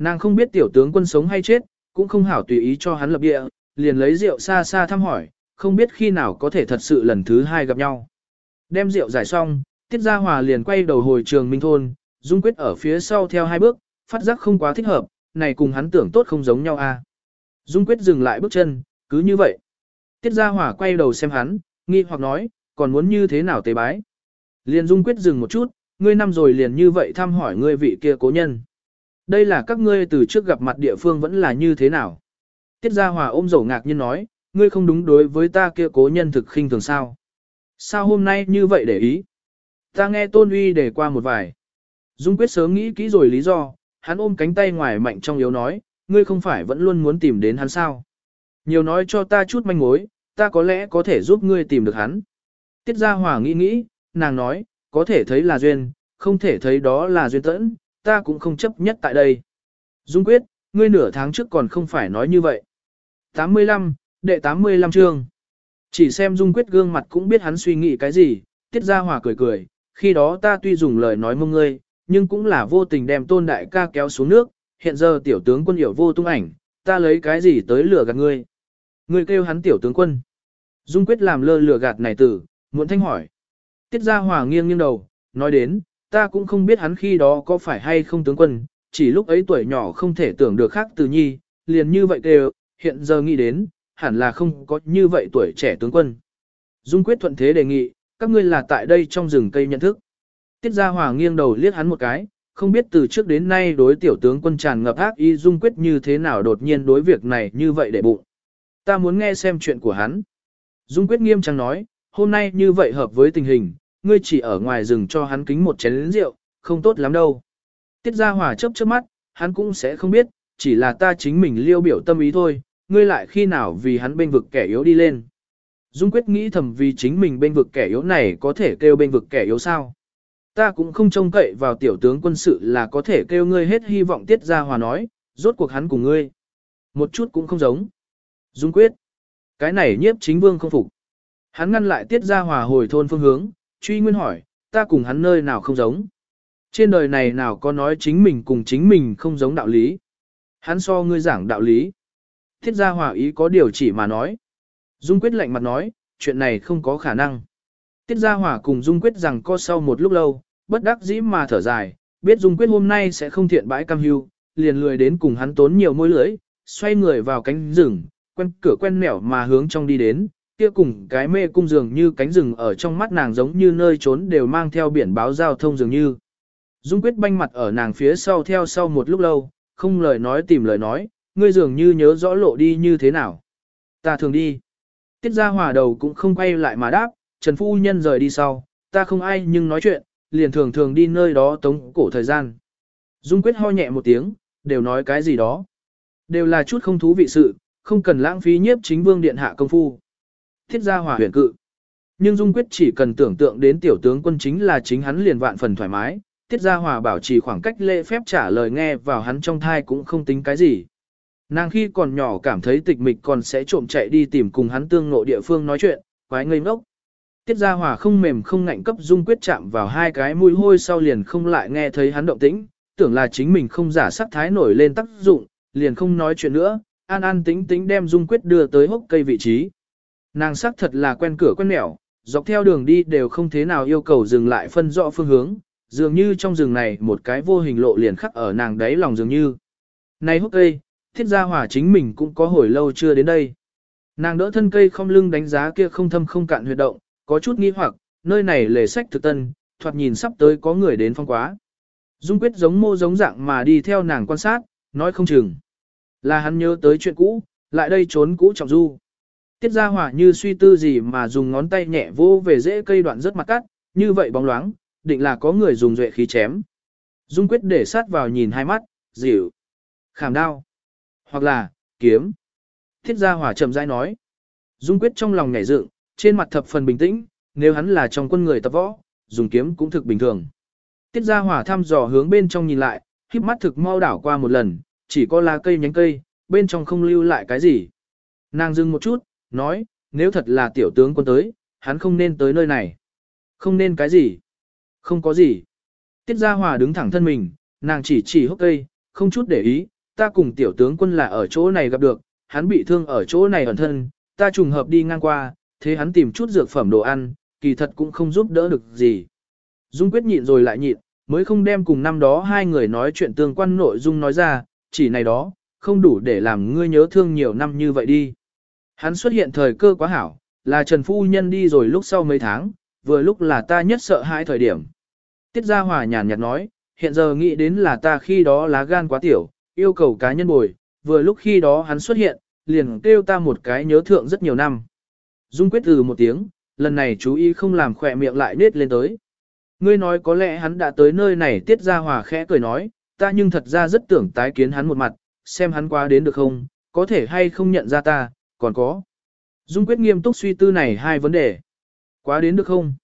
[SPEAKER 1] Nàng không biết tiểu tướng quân sống hay chết, cũng không hảo tùy ý cho hắn lập địa, liền lấy rượu xa xa thăm hỏi, không biết khi nào có thể thật sự lần thứ hai gặp nhau. Đem rượu giải xong, Tiết Gia Hòa liền quay đầu hồi trường Minh Thôn, Dung Quyết ở phía sau theo hai bước, phát giác không quá thích hợp, này cùng hắn tưởng tốt không giống nhau a. À. Dung Quyết dừng lại bước chân, cứ như vậy. Tiết Gia Hòa quay đầu xem hắn, nghi hoặc nói, còn muốn như thế nào tế bái. Liền Dung Quyết dừng một chút, ngươi năm rồi liền như vậy thăm hỏi ngươi vị kia cố nhân. Đây là các ngươi từ trước gặp mặt địa phương vẫn là như thế nào? Tiết Gia Hòa ôm dầu ngạc nhiên nói, ngươi không đúng đối với ta kia cố nhân thực khinh thường sao? Sao hôm nay như vậy để ý? Ta nghe Tôn Uy để qua một vài. Dung Quyết sớm nghĩ kỹ rồi lý do, hắn ôm cánh tay ngoài mạnh trong yếu nói, ngươi không phải vẫn luôn muốn tìm đến hắn sao? Nhiều nói cho ta chút manh mối, ta có lẽ có thể giúp ngươi tìm được hắn. Tiết Gia Hòa nghĩ nghĩ, nàng nói, có thể thấy là duyên, không thể thấy đó là duyên tẫn, ta cũng không chấp nhất tại đây. Dung quyết, ngươi nửa tháng trước còn không phải nói như vậy. 85, đệ 85 chương. Chỉ xem Dung quyết gương mặt cũng biết hắn suy nghĩ cái gì, tiết ra hòa cười cười, khi đó ta tuy dùng lời nói mông ngươi, nhưng cũng là vô tình đem tôn đại ca kéo xuống nước, hiện giờ tiểu tướng quân hiểu vô tung ảnh, ta lấy cái gì tới lừa gạt ngươi. Ngươi kêu hắn tiểu tướng quân. Dung quyết làm lơ lừa gạt này tử, muộn thanh hỏi. Tiết ra hòa nghiêng nghiêng đầu, nói đến, ta cũng không biết hắn khi đó có phải hay không tướng quân, chỉ lúc ấy tuổi nhỏ không thể tưởng được khác từ nhi, liền như vậy kêu, hiện giờ nghĩ đến, hẳn là không có như vậy tuổi trẻ tướng quân. Dung quyết thuận thế đề nghị, các ngươi là tại đây trong rừng cây nhận thức. Tiết Gia Hòa nghiêng đầu liếc hắn một cái, không biết từ trước đến nay đối tiểu tướng quân tràn ngập ác y Dung quyết như thế nào đột nhiên đối việc này như vậy để bụng. Ta muốn nghe xem chuyện của hắn. Dung quyết nghiêm trang nói, hôm nay như vậy hợp với tình hình, ngươi chỉ ở ngoài rừng cho hắn kính một chén rượu, không tốt lắm đâu. Tiết Gia Hòa chớp chớp mắt, hắn cũng sẽ không biết, chỉ là ta chính mình liêu biểu tâm ý thôi, ngươi lại khi nào vì hắn bên vực kẻ yếu đi lên. Dung quyết nghĩ thầm vì chính mình bên vực kẻ yếu này có thể kêu bên vực kẻ yếu sao. Ta cũng không trông cậy vào tiểu tướng quân sự là có thể kêu ngươi hết hy vọng Tiết Gia Hòa nói, rốt cuộc hắn cùng ngươi. Một chút cũng không giống. Dung quyết. Cái này nhiếp chính vương không phục. Hắn ngăn lại Tiết Gia Hòa hồi thôn phương hướng, truy nguyên hỏi, ta cùng hắn nơi nào không giống. Trên đời này nào có nói chính mình cùng chính mình không giống đạo lý. Hắn so ngươi giảng đạo lý. Thiết gia hòa ý có điều chỉ mà nói. Dung quyết lạnh mặt nói, chuyện này không có khả năng. Tiết gia hỏa cùng Dung quyết rằng co sau một lúc lâu, bất đắc dĩ mà thở dài, biết Dung quyết hôm nay sẽ không thiện bãi cam hưu, liền lười đến cùng hắn tốn nhiều môi lưỡi, xoay người vào cánh rừng, quen cửa quen mẻo mà hướng trong đi đến, kia cùng cái mê cung dường như cánh rừng ở trong mắt nàng giống như nơi trốn đều mang theo biển báo giao thông dường như. Dung quyết banh mặt ở nàng phía sau theo sau một lúc lâu, không lời nói tìm lời nói, ngươi dường như nhớ rõ lộ đi như thế nào. Ta thường đi. Tiết ra hòa đầu cũng không quay lại mà đáp, Trần Phu Nhân rời đi sau, ta không ai nhưng nói chuyện, liền thường thường đi nơi đó tống cổ thời gian. Dung quyết ho nhẹ một tiếng, đều nói cái gì đó. Đều là chút không thú vị sự, không cần lãng phí nhiếp chính vương điện hạ công phu. Thiết gia hòa huyền cự. Nhưng Dung quyết chỉ cần tưởng tượng đến tiểu tướng quân chính là chính hắn liền vạn phần thoải mái, Tiết Gia Hòa bảo trì khoảng cách lễ phép trả lời nghe vào hắn trong thai cũng không tính cái gì. Nàng khi còn nhỏ cảm thấy tịch mịch còn sẽ trộm chạy đi tìm cùng hắn tương ngộ địa phương nói chuyện, quái ngây ngốc. Tiết Gia Hòa không mềm không ngạnh cấp dung quyết chạm vào hai cái mũi hôi sau liền không lại nghe thấy hắn động tĩnh, tưởng là chính mình không giả sắc thái nổi lên tác dụng, liền không nói chuyện nữa, an an tính tính đem dung quyết đưa tới hốc cây vị trí. Nàng sắc thật là quen cửa quen mẻo, dọc theo đường đi đều không thế nào yêu cầu dừng lại phân rõ phương hướng, dường như trong rừng này một cái vô hình lộ liền khắc ở nàng đáy lòng dường như. Này húc cây, thiết gia hỏa chính mình cũng có hồi lâu chưa đến đây. Nàng đỡ thân cây không lưng đánh giá kia không thâm không cạn huyệt động, có chút nghi hoặc, nơi này lề sách thực tân, thoạt nhìn sắp tới có người đến phong quá. Dung quyết giống mô giống dạng mà đi theo nàng quan sát, nói không chừng. Là hắn nhớ tới chuyện cũ, lại đây trốn cũ trọng du. Tiết gia hỏa như suy tư gì mà dùng ngón tay nhẹ vô về dễ cây đoạn rất mặt cắt, như vậy bóng loáng, định là có người dùng duệ khí chém. Dung quyết để sát vào nhìn hai mắt, dịu, khảm đao, hoặc là, kiếm. Thiết gia hỏa chậm rãi nói. Dung quyết trong lòng nhảy dựng, trên mặt thập phần bình tĩnh, nếu hắn là trong quân người tập võ, dùng kiếm cũng thực bình thường. Tiết gia hỏa thăm dò hướng bên trong nhìn lại, khiếp mắt thực mau đảo qua một lần, chỉ có lá cây nhánh cây, bên trong không lưu lại cái gì. Nàng dừng một chút, nói, nếu thật là tiểu tướng quân tới, hắn không nên tới nơi này. Không nên cái gì. Không có gì. Tiết Gia Hòa đứng thẳng thân mình, nàng chỉ chỉ hốc cây, không chút để ý, ta cùng tiểu tướng quân là ở chỗ này gặp được, hắn bị thương ở chỗ này ẩn thân, ta trùng hợp đi ngang qua, thế hắn tìm chút dược phẩm đồ ăn, kỳ thật cũng không giúp đỡ được gì. Dung quyết nhịn rồi lại nhịn, mới không đem cùng năm đó hai người nói chuyện tương quan nội dung nói ra, chỉ này đó, không đủ để làm ngươi nhớ thương nhiều năm như vậy đi. Hắn xuất hiện thời cơ quá hảo, là Trần Phu Nhân đi rồi lúc sau mấy tháng, vừa lúc là ta nhất sợ hai thời điểm. Tiết Gia Hòa nhàn nhạt nói, hiện giờ nghĩ đến là ta khi đó lá gan quá tiểu, yêu cầu cá nhân bồi, vừa lúc khi đó hắn xuất hiện, liền kêu ta một cái nhớ thượng rất nhiều năm. Dung quyết từ một tiếng, lần này chú ý không làm khỏe miệng lại nết lên tới. Ngươi nói có lẽ hắn đã tới nơi này Tiết Gia Hòa khẽ cười nói, ta nhưng thật ra rất tưởng tái kiến hắn một mặt, xem hắn qua đến được không, có thể hay không nhận ra ta, còn có. Dung quyết nghiêm túc suy tư này hai vấn đề. Quá đến được không?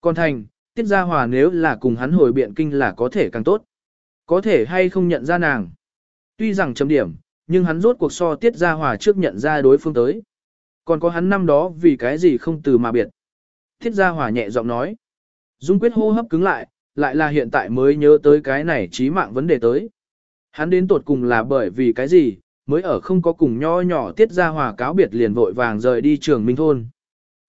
[SPEAKER 1] Còn thành, tiết gia hòa nếu là cùng hắn hồi biện kinh là có thể càng tốt. Có thể hay không nhận ra nàng. Tuy rằng chấm điểm, nhưng hắn rốt cuộc so tiết gia hòa trước nhận ra đối phương tới. Còn có hắn năm đó vì cái gì không từ mà biệt. Tiết gia hòa nhẹ giọng nói. Dung quyết hô hấp cứng lại, lại là hiện tại mới nhớ tới cái này trí mạng vấn đề tới. Hắn đến tột cùng là bởi vì cái gì, mới ở không có cùng nho nhỏ tiết gia hòa cáo biệt liền vội vàng rời đi trường minh thôn.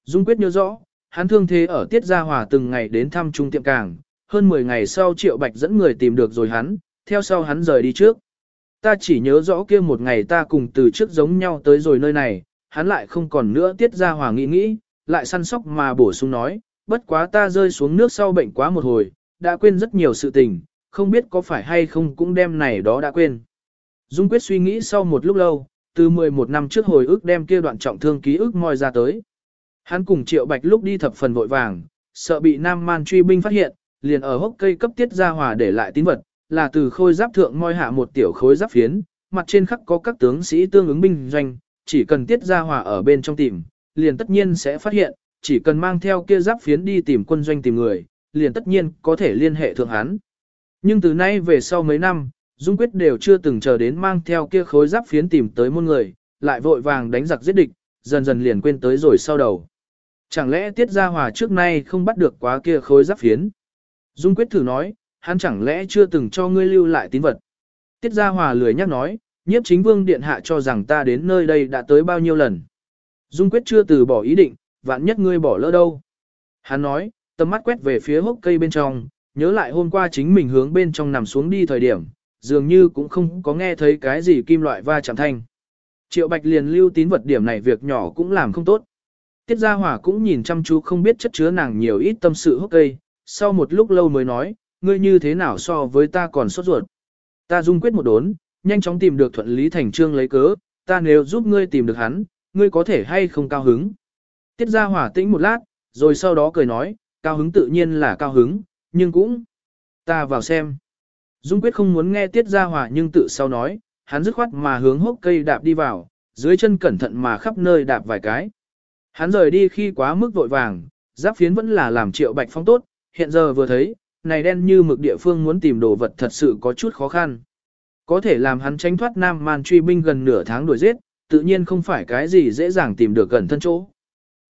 [SPEAKER 1] Dung quyết nhớ rõ, hắn thương thế ở tiết gia hòa từng ngày đến thăm trung tiệm cảng hơn 10 ngày sau triệu bạch dẫn người tìm được rồi hắn, theo sau hắn rời đi trước. Ta chỉ nhớ rõ kia một ngày ta cùng từ trước giống nhau tới rồi nơi này, hắn lại không còn nữa tiết gia hòa nghĩ nghĩ, lại săn sóc mà bổ sung nói, bất quá ta rơi xuống nước sau bệnh quá một hồi, đã quên rất nhiều sự tình, không biết có phải hay không cũng đem này đó đã quên. Dung quyết suy nghĩ sau một lúc lâu, từ 11 năm trước hồi ức đem kia đoạn trọng thương ký ức moi ra tới. Hắn cùng Triệu Bạch lúc đi thập phần vội vàng, sợ bị Nam Man truy binh phát hiện, liền ở hốc cây cấp tiết ra hòa để lại tín vật, là từ khôi giáp thượng moi hạ một tiểu khối giáp phiến, mặt trên khắc có các tướng sĩ tương ứng binh doanh, chỉ cần tiết ra hòa ở bên trong tìm, liền tất nhiên sẽ phát hiện, chỉ cần mang theo kia giáp phiến đi tìm quân doanh tìm người, liền tất nhiên có thể liên hệ thượng hắn. Nhưng từ nay về sau mấy năm, Dung Quyết đều chưa từng chờ đến mang theo kia khối giáp phiến tìm tới môn người, lại vội vàng đánh giặc giết địch, dần dần liền quên tới rồi sau đầu. Chẳng lẽ Tiết Gia Hòa trước nay không bắt được quá kia khối giáp phiến? Dung Quyết thử nói, hắn chẳng lẽ chưa từng cho ngươi lưu lại tín vật. Tiết Gia Hòa lười nhắc nói, nhiếp chính vương điện hạ cho rằng ta đến nơi đây đã tới bao nhiêu lần. Dung quyết chưa từ bỏ ý định, vạn nhất ngươi bỏ lỡ đâu. Hắn nói, tầm mắt quét về phía hốc cây bên trong, nhớ lại hôm qua chính mình hướng bên trong nằm xuống đi thời điểm, dường như cũng không có nghe thấy cái gì kim loại va chạm thanh. Triệu Bạch liền lưu tín vật điểm này việc nhỏ cũng làm không tốt. Tiết Gia Hỏa cũng nhìn chăm chú không biết chất chứa nàng nhiều ít tâm sự hốc cây, sau một lúc lâu mới nói, ngươi như thế nào so với ta còn sốt ruột. Ta dung quyết một đốn, nhanh chóng tìm được thuận lý thành trương lấy cớ, ta nếu giúp ngươi tìm được hắn, ngươi có thể hay không cao hứng. Tiết Gia Hỏa tĩnh một lát, rồi sau đó cười nói, cao hứng tự nhiên là cao hứng, nhưng cũng, ta vào xem. Dung quyết không muốn nghe Tiết Gia hòa nhưng tự sau nói, hắn dứt khoát mà hướng hốc cây đạp đi vào, dưới chân cẩn thận mà khắp nơi đạp vài cái. Hắn rời đi khi quá mức vội vàng, giáp phiến vẫn là làm triệu bạch phong tốt, hiện giờ vừa thấy, này đen như mực địa phương muốn tìm đồ vật thật sự có chút khó khăn. Có thể làm hắn tránh thoát nam man truy binh gần nửa tháng đuổi giết, tự nhiên không phải cái gì dễ dàng tìm được gần thân chỗ.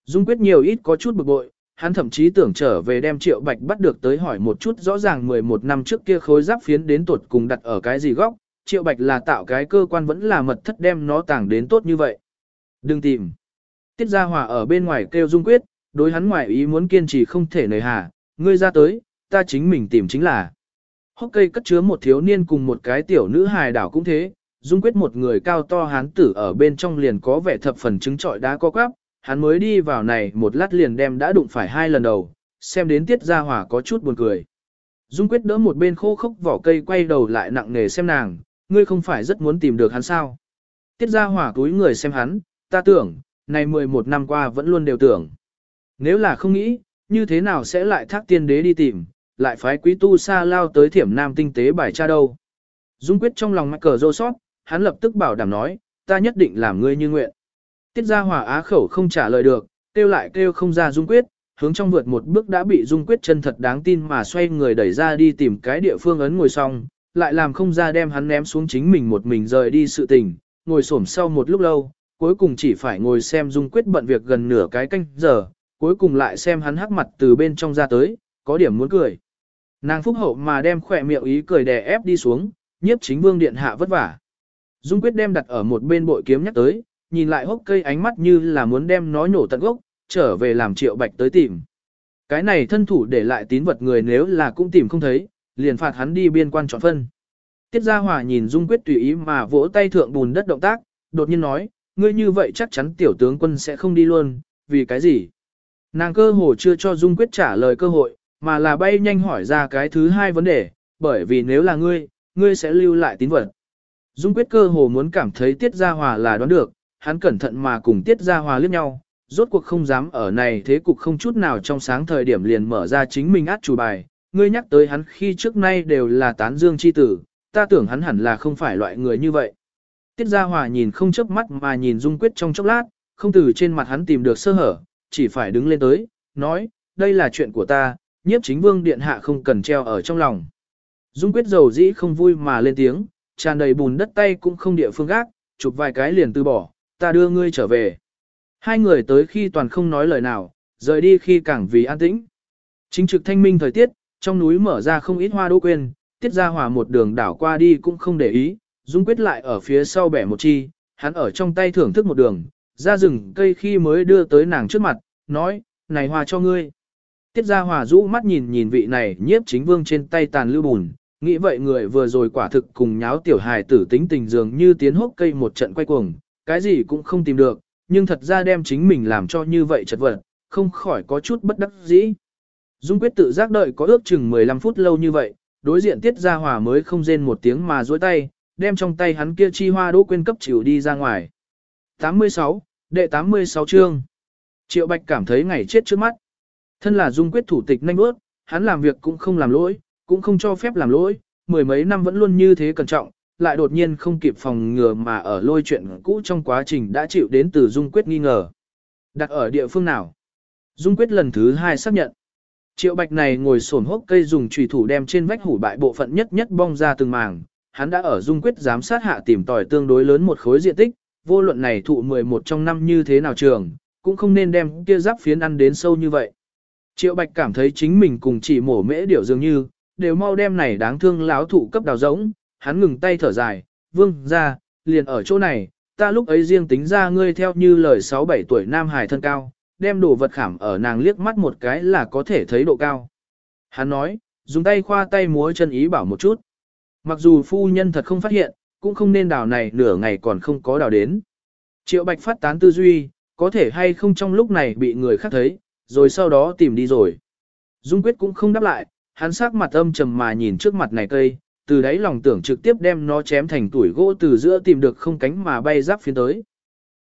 [SPEAKER 1] Dung quyết nhiều ít có chút bực bội, hắn thậm chí tưởng trở về đem triệu bạch bắt được tới hỏi một chút rõ ràng 11 năm trước kia khối giáp phiến đến tuột cùng đặt ở cái gì góc, triệu bạch là tạo cái cơ quan vẫn là mật thất đem nó tàng đến tốt như vậy. Đừng tìm. Tiết Gia Hòa ở bên ngoài kêu Dung Quyết, đối hắn ngoài ý muốn kiên trì không thể nời hà, ngươi ra tới, ta chính mình tìm chính là. Hốc cây cất chứa một thiếu niên cùng một cái tiểu nữ hài đảo cũng thế, Dung Quyết một người cao to hán tử ở bên trong liền có vẻ thập phần chứng trọi đá co quắp, hắn mới đi vào này một lát liền đem đã đụng phải hai lần đầu, xem đến Tiết Gia Hòa có chút buồn cười. Dung Quyết đỡ một bên khô khốc vỏ cây quay đầu lại nặng nề xem nàng, ngươi không phải rất muốn tìm được hắn sao. Tiết Gia Hòa túi người xem hắn, ta tưởng, này 11 năm qua vẫn luôn đều tưởng. Nếu là không nghĩ, như thế nào sẽ lại thác tiên đế đi tìm, lại phái quý tu xa lao tới thiểm nam tinh tế bài tra đâu. Dung quyết trong lòng mắc cờ rô sót, hắn lập tức bảo đảm nói, ta nhất định làm ngươi như nguyện. Tiết ra hòa á khẩu không trả lời được, kêu lại kêu không ra dung quyết, hướng trong vượt một bước đã bị dung quyết chân thật đáng tin mà xoay người đẩy ra đi tìm cái địa phương ấn ngồi xong, lại làm không ra đem hắn ném xuống chính mình một mình rời đi sự tình, ngồi xổm sau một lúc lâu, cuối cùng chỉ phải ngồi xem Dung Quyết bận việc gần nửa cái canh giờ, cuối cùng lại xem hắn hắc mặt từ bên trong ra tới, có điểm muốn cười. Nàng phúc hậu mà đem khỏe miệng ý cười đè ép đi xuống, nhiếp chính vương điện hạ vất vả. Dung Quyết đem đặt ở một bên bội kiếm nhắc tới, nhìn lại hốc cây ánh mắt như là muốn đem nó nhổ tận gốc, trở về làm triệu bạch tới tìm. Cái này thân thủ để lại tín vật người nếu là cũng tìm không thấy, liền phạt hắn đi biên quan chọn phân. Tiết Gia Hòa nhìn Dung Quyết tùy ý mà vỗ tay thượng bùn đất động tác, đột nhiên nói, ngươi như vậy chắc chắn tiểu tướng quân sẽ không đi luôn, vì cái gì? Nàng cơ hồ chưa cho Dung Quyết trả lời cơ hội, mà là bay nhanh hỏi ra cái thứ hai vấn đề, bởi vì nếu là ngươi, ngươi sẽ lưu lại tín vật. Dung Quyết cơ hồ muốn cảm thấy Tiết Gia Hòa là đoán được, hắn cẩn thận mà cùng Tiết Gia Hòa liếc nhau, rốt cuộc không dám ở này thế cục không chút nào trong sáng thời điểm liền mở ra chính mình át chủ bài. Ngươi nhắc tới hắn khi trước nay đều là tán dương chi tử, ta tưởng hắn hẳn là không phải loại người như vậy. Tiết Gia Hòa nhìn không chớp mắt mà nhìn Dung Quyết trong chốc lát, không từ trên mặt hắn tìm được sơ hở, chỉ phải đứng lên tới, nói, đây là chuyện của ta, nhiếp chính vương điện hạ không cần treo ở trong lòng. Dung Quyết dầu dĩ không vui mà lên tiếng, tràn đầy bùn đất tay cũng không địa phương gác, chụp vài cái liền từ bỏ, ta đưa ngươi trở về. Hai người tới khi toàn không nói lời nào, rời đi khi càng vì an tĩnh. Chính trực thanh minh thời tiết, trong núi mở ra không ít hoa đỗ quên, tiết ra hòa một đường đảo qua đi cũng không để ý, Dung quyết lại ở phía sau bẻ một chi, hắn ở trong tay thưởng thức một đường, ra rừng cây khi mới đưa tới nàng trước mặt, nói, này hòa cho ngươi. Tiết ra hòa rũ mắt nhìn nhìn vị này nhiếp chính vương trên tay tàn lưu bùn, nghĩ vậy người vừa rồi quả thực cùng nháo tiểu hài tử tính tình dường như tiến hốc cây một trận quay cuồng, cái gì cũng không tìm được, nhưng thật ra đem chính mình làm cho như vậy chật vật, không khỏi có chút bất đắc dĩ. Dung quyết tự giác đợi có ước chừng 15 phút lâu như vậy, đối diện tiết ra hòa mới không rên một tiếng mà duỗi tay, đem trong tay hắn kia chi hoa đỗ quên cấp chịu đi ra ngoài. 86, đệ 86 chương. Triệu Bạch cảm thấy ngày chết trước mắt. Thân là dung quyết thủ tịch nhanh bước, hắn làm việc cũng không làm lỗi, cũng không cho phép làm lỗi, mười mấy năm vẫn luôn như thế cẩn trọng, lại đột nhiên không kịp phòng ngừa mà ở lôi chuyện cũ trong quá trình đã chịu đến từ dung quyết nghi ngờ. Đặt ở địa phương nào? Dung quyết lần thứ hai xác nhận. Triệu Bạch này ngồi sổn hốc cây dùng chùy thủ đem trên vách hủ bại bộ phận nhất nhất bong ra từng màng, hắn đã ở dung quyết giám sát hạ tìm tòi tương đối lớn một khối diện tích, vô luận này thụ 11 trong năm như thế nào trường, cũng không nên đem kia giáp phiến ăn đến sâu như vậy. Triệu Bạch cảm thấy chính mình cùng chỉ mổ mễ điểu dường như, đều mau đem này đáng thương láo thụ cấp đào giống, hắn ngừng tay thở dài, vương ra, liền ở chỗ này, ta lúc ấy riêng tính ra ngươi theo như lời 6-7 tuổi nam hài thân cao, đem đồ vật khảm ở nàng liếc mắt một cái là có thể thấy độ cao. Hắn nói, dùng tay khoa tay múa chân ý bảo một chút. Mặc dù phu nhân thật không phát hiện, cũng không nên đào này nửa ngày còn không có đào đến. Triệu Bạch phát tán tư duy, có thể hay không trong lúc này bị người khác thấy, rồi sau đó tìm đi rồi. Dung Quyết cũng không đáp lại, hắn sắc mặt âm trầm mà nhìn trước mặt này cây, từ đấy lòng tưởng trực tiếp đem nó chém thành tuổi gỗ từ giữa tìm được không cánh mà bay giáp phiến tới.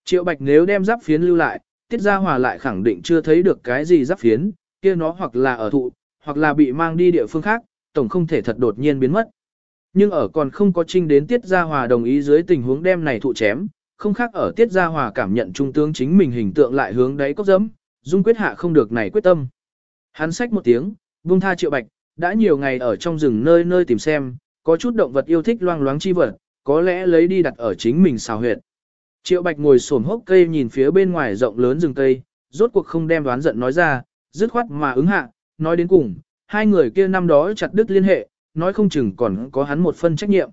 [SPEAKER 1] Triệu Bạch nếu đem giáp phiến lưu lại, Tiết Gia Hòa lại khẳng định chưa thấy được cái gì giáp phiến, kia nó hoặc là ở thụ, hoặc là bị mang đi địa phương khác, tổng không thể thật đột nhiên biến mất. Nhưng ở còn không có trinh đến Tiết Gia Hòa đồng ý dưới tình huống đem này thụ chém, không khác ở Tiết Gia Hòa cảm nhận trung tướng chính mình hình tượng lại hướng đáy cốc dẫm, dung quyết hạ không được này quyết tâm. Hắn sách một tiếng, buông tha Triệu Bạch, đã nhiều ngày ở trong rừng nơi nơi tìm xem, có chút động vật yêu thích loang loáng chi vật, có lẽ lấy đi đặt ở chính mình xào huyệt. Triệu Bạch ngồi xổm hốc cây nhìn phía bên ngoài rộng lớn rừng cây, rốt cuộc không đem đoán giận nói ra, dứt khoát mà ứng hạ, nói đến cùng, hai người kia năm đó chặt đứt liên hệ, nói không chừng còn có hắn một phân trách nhiệm.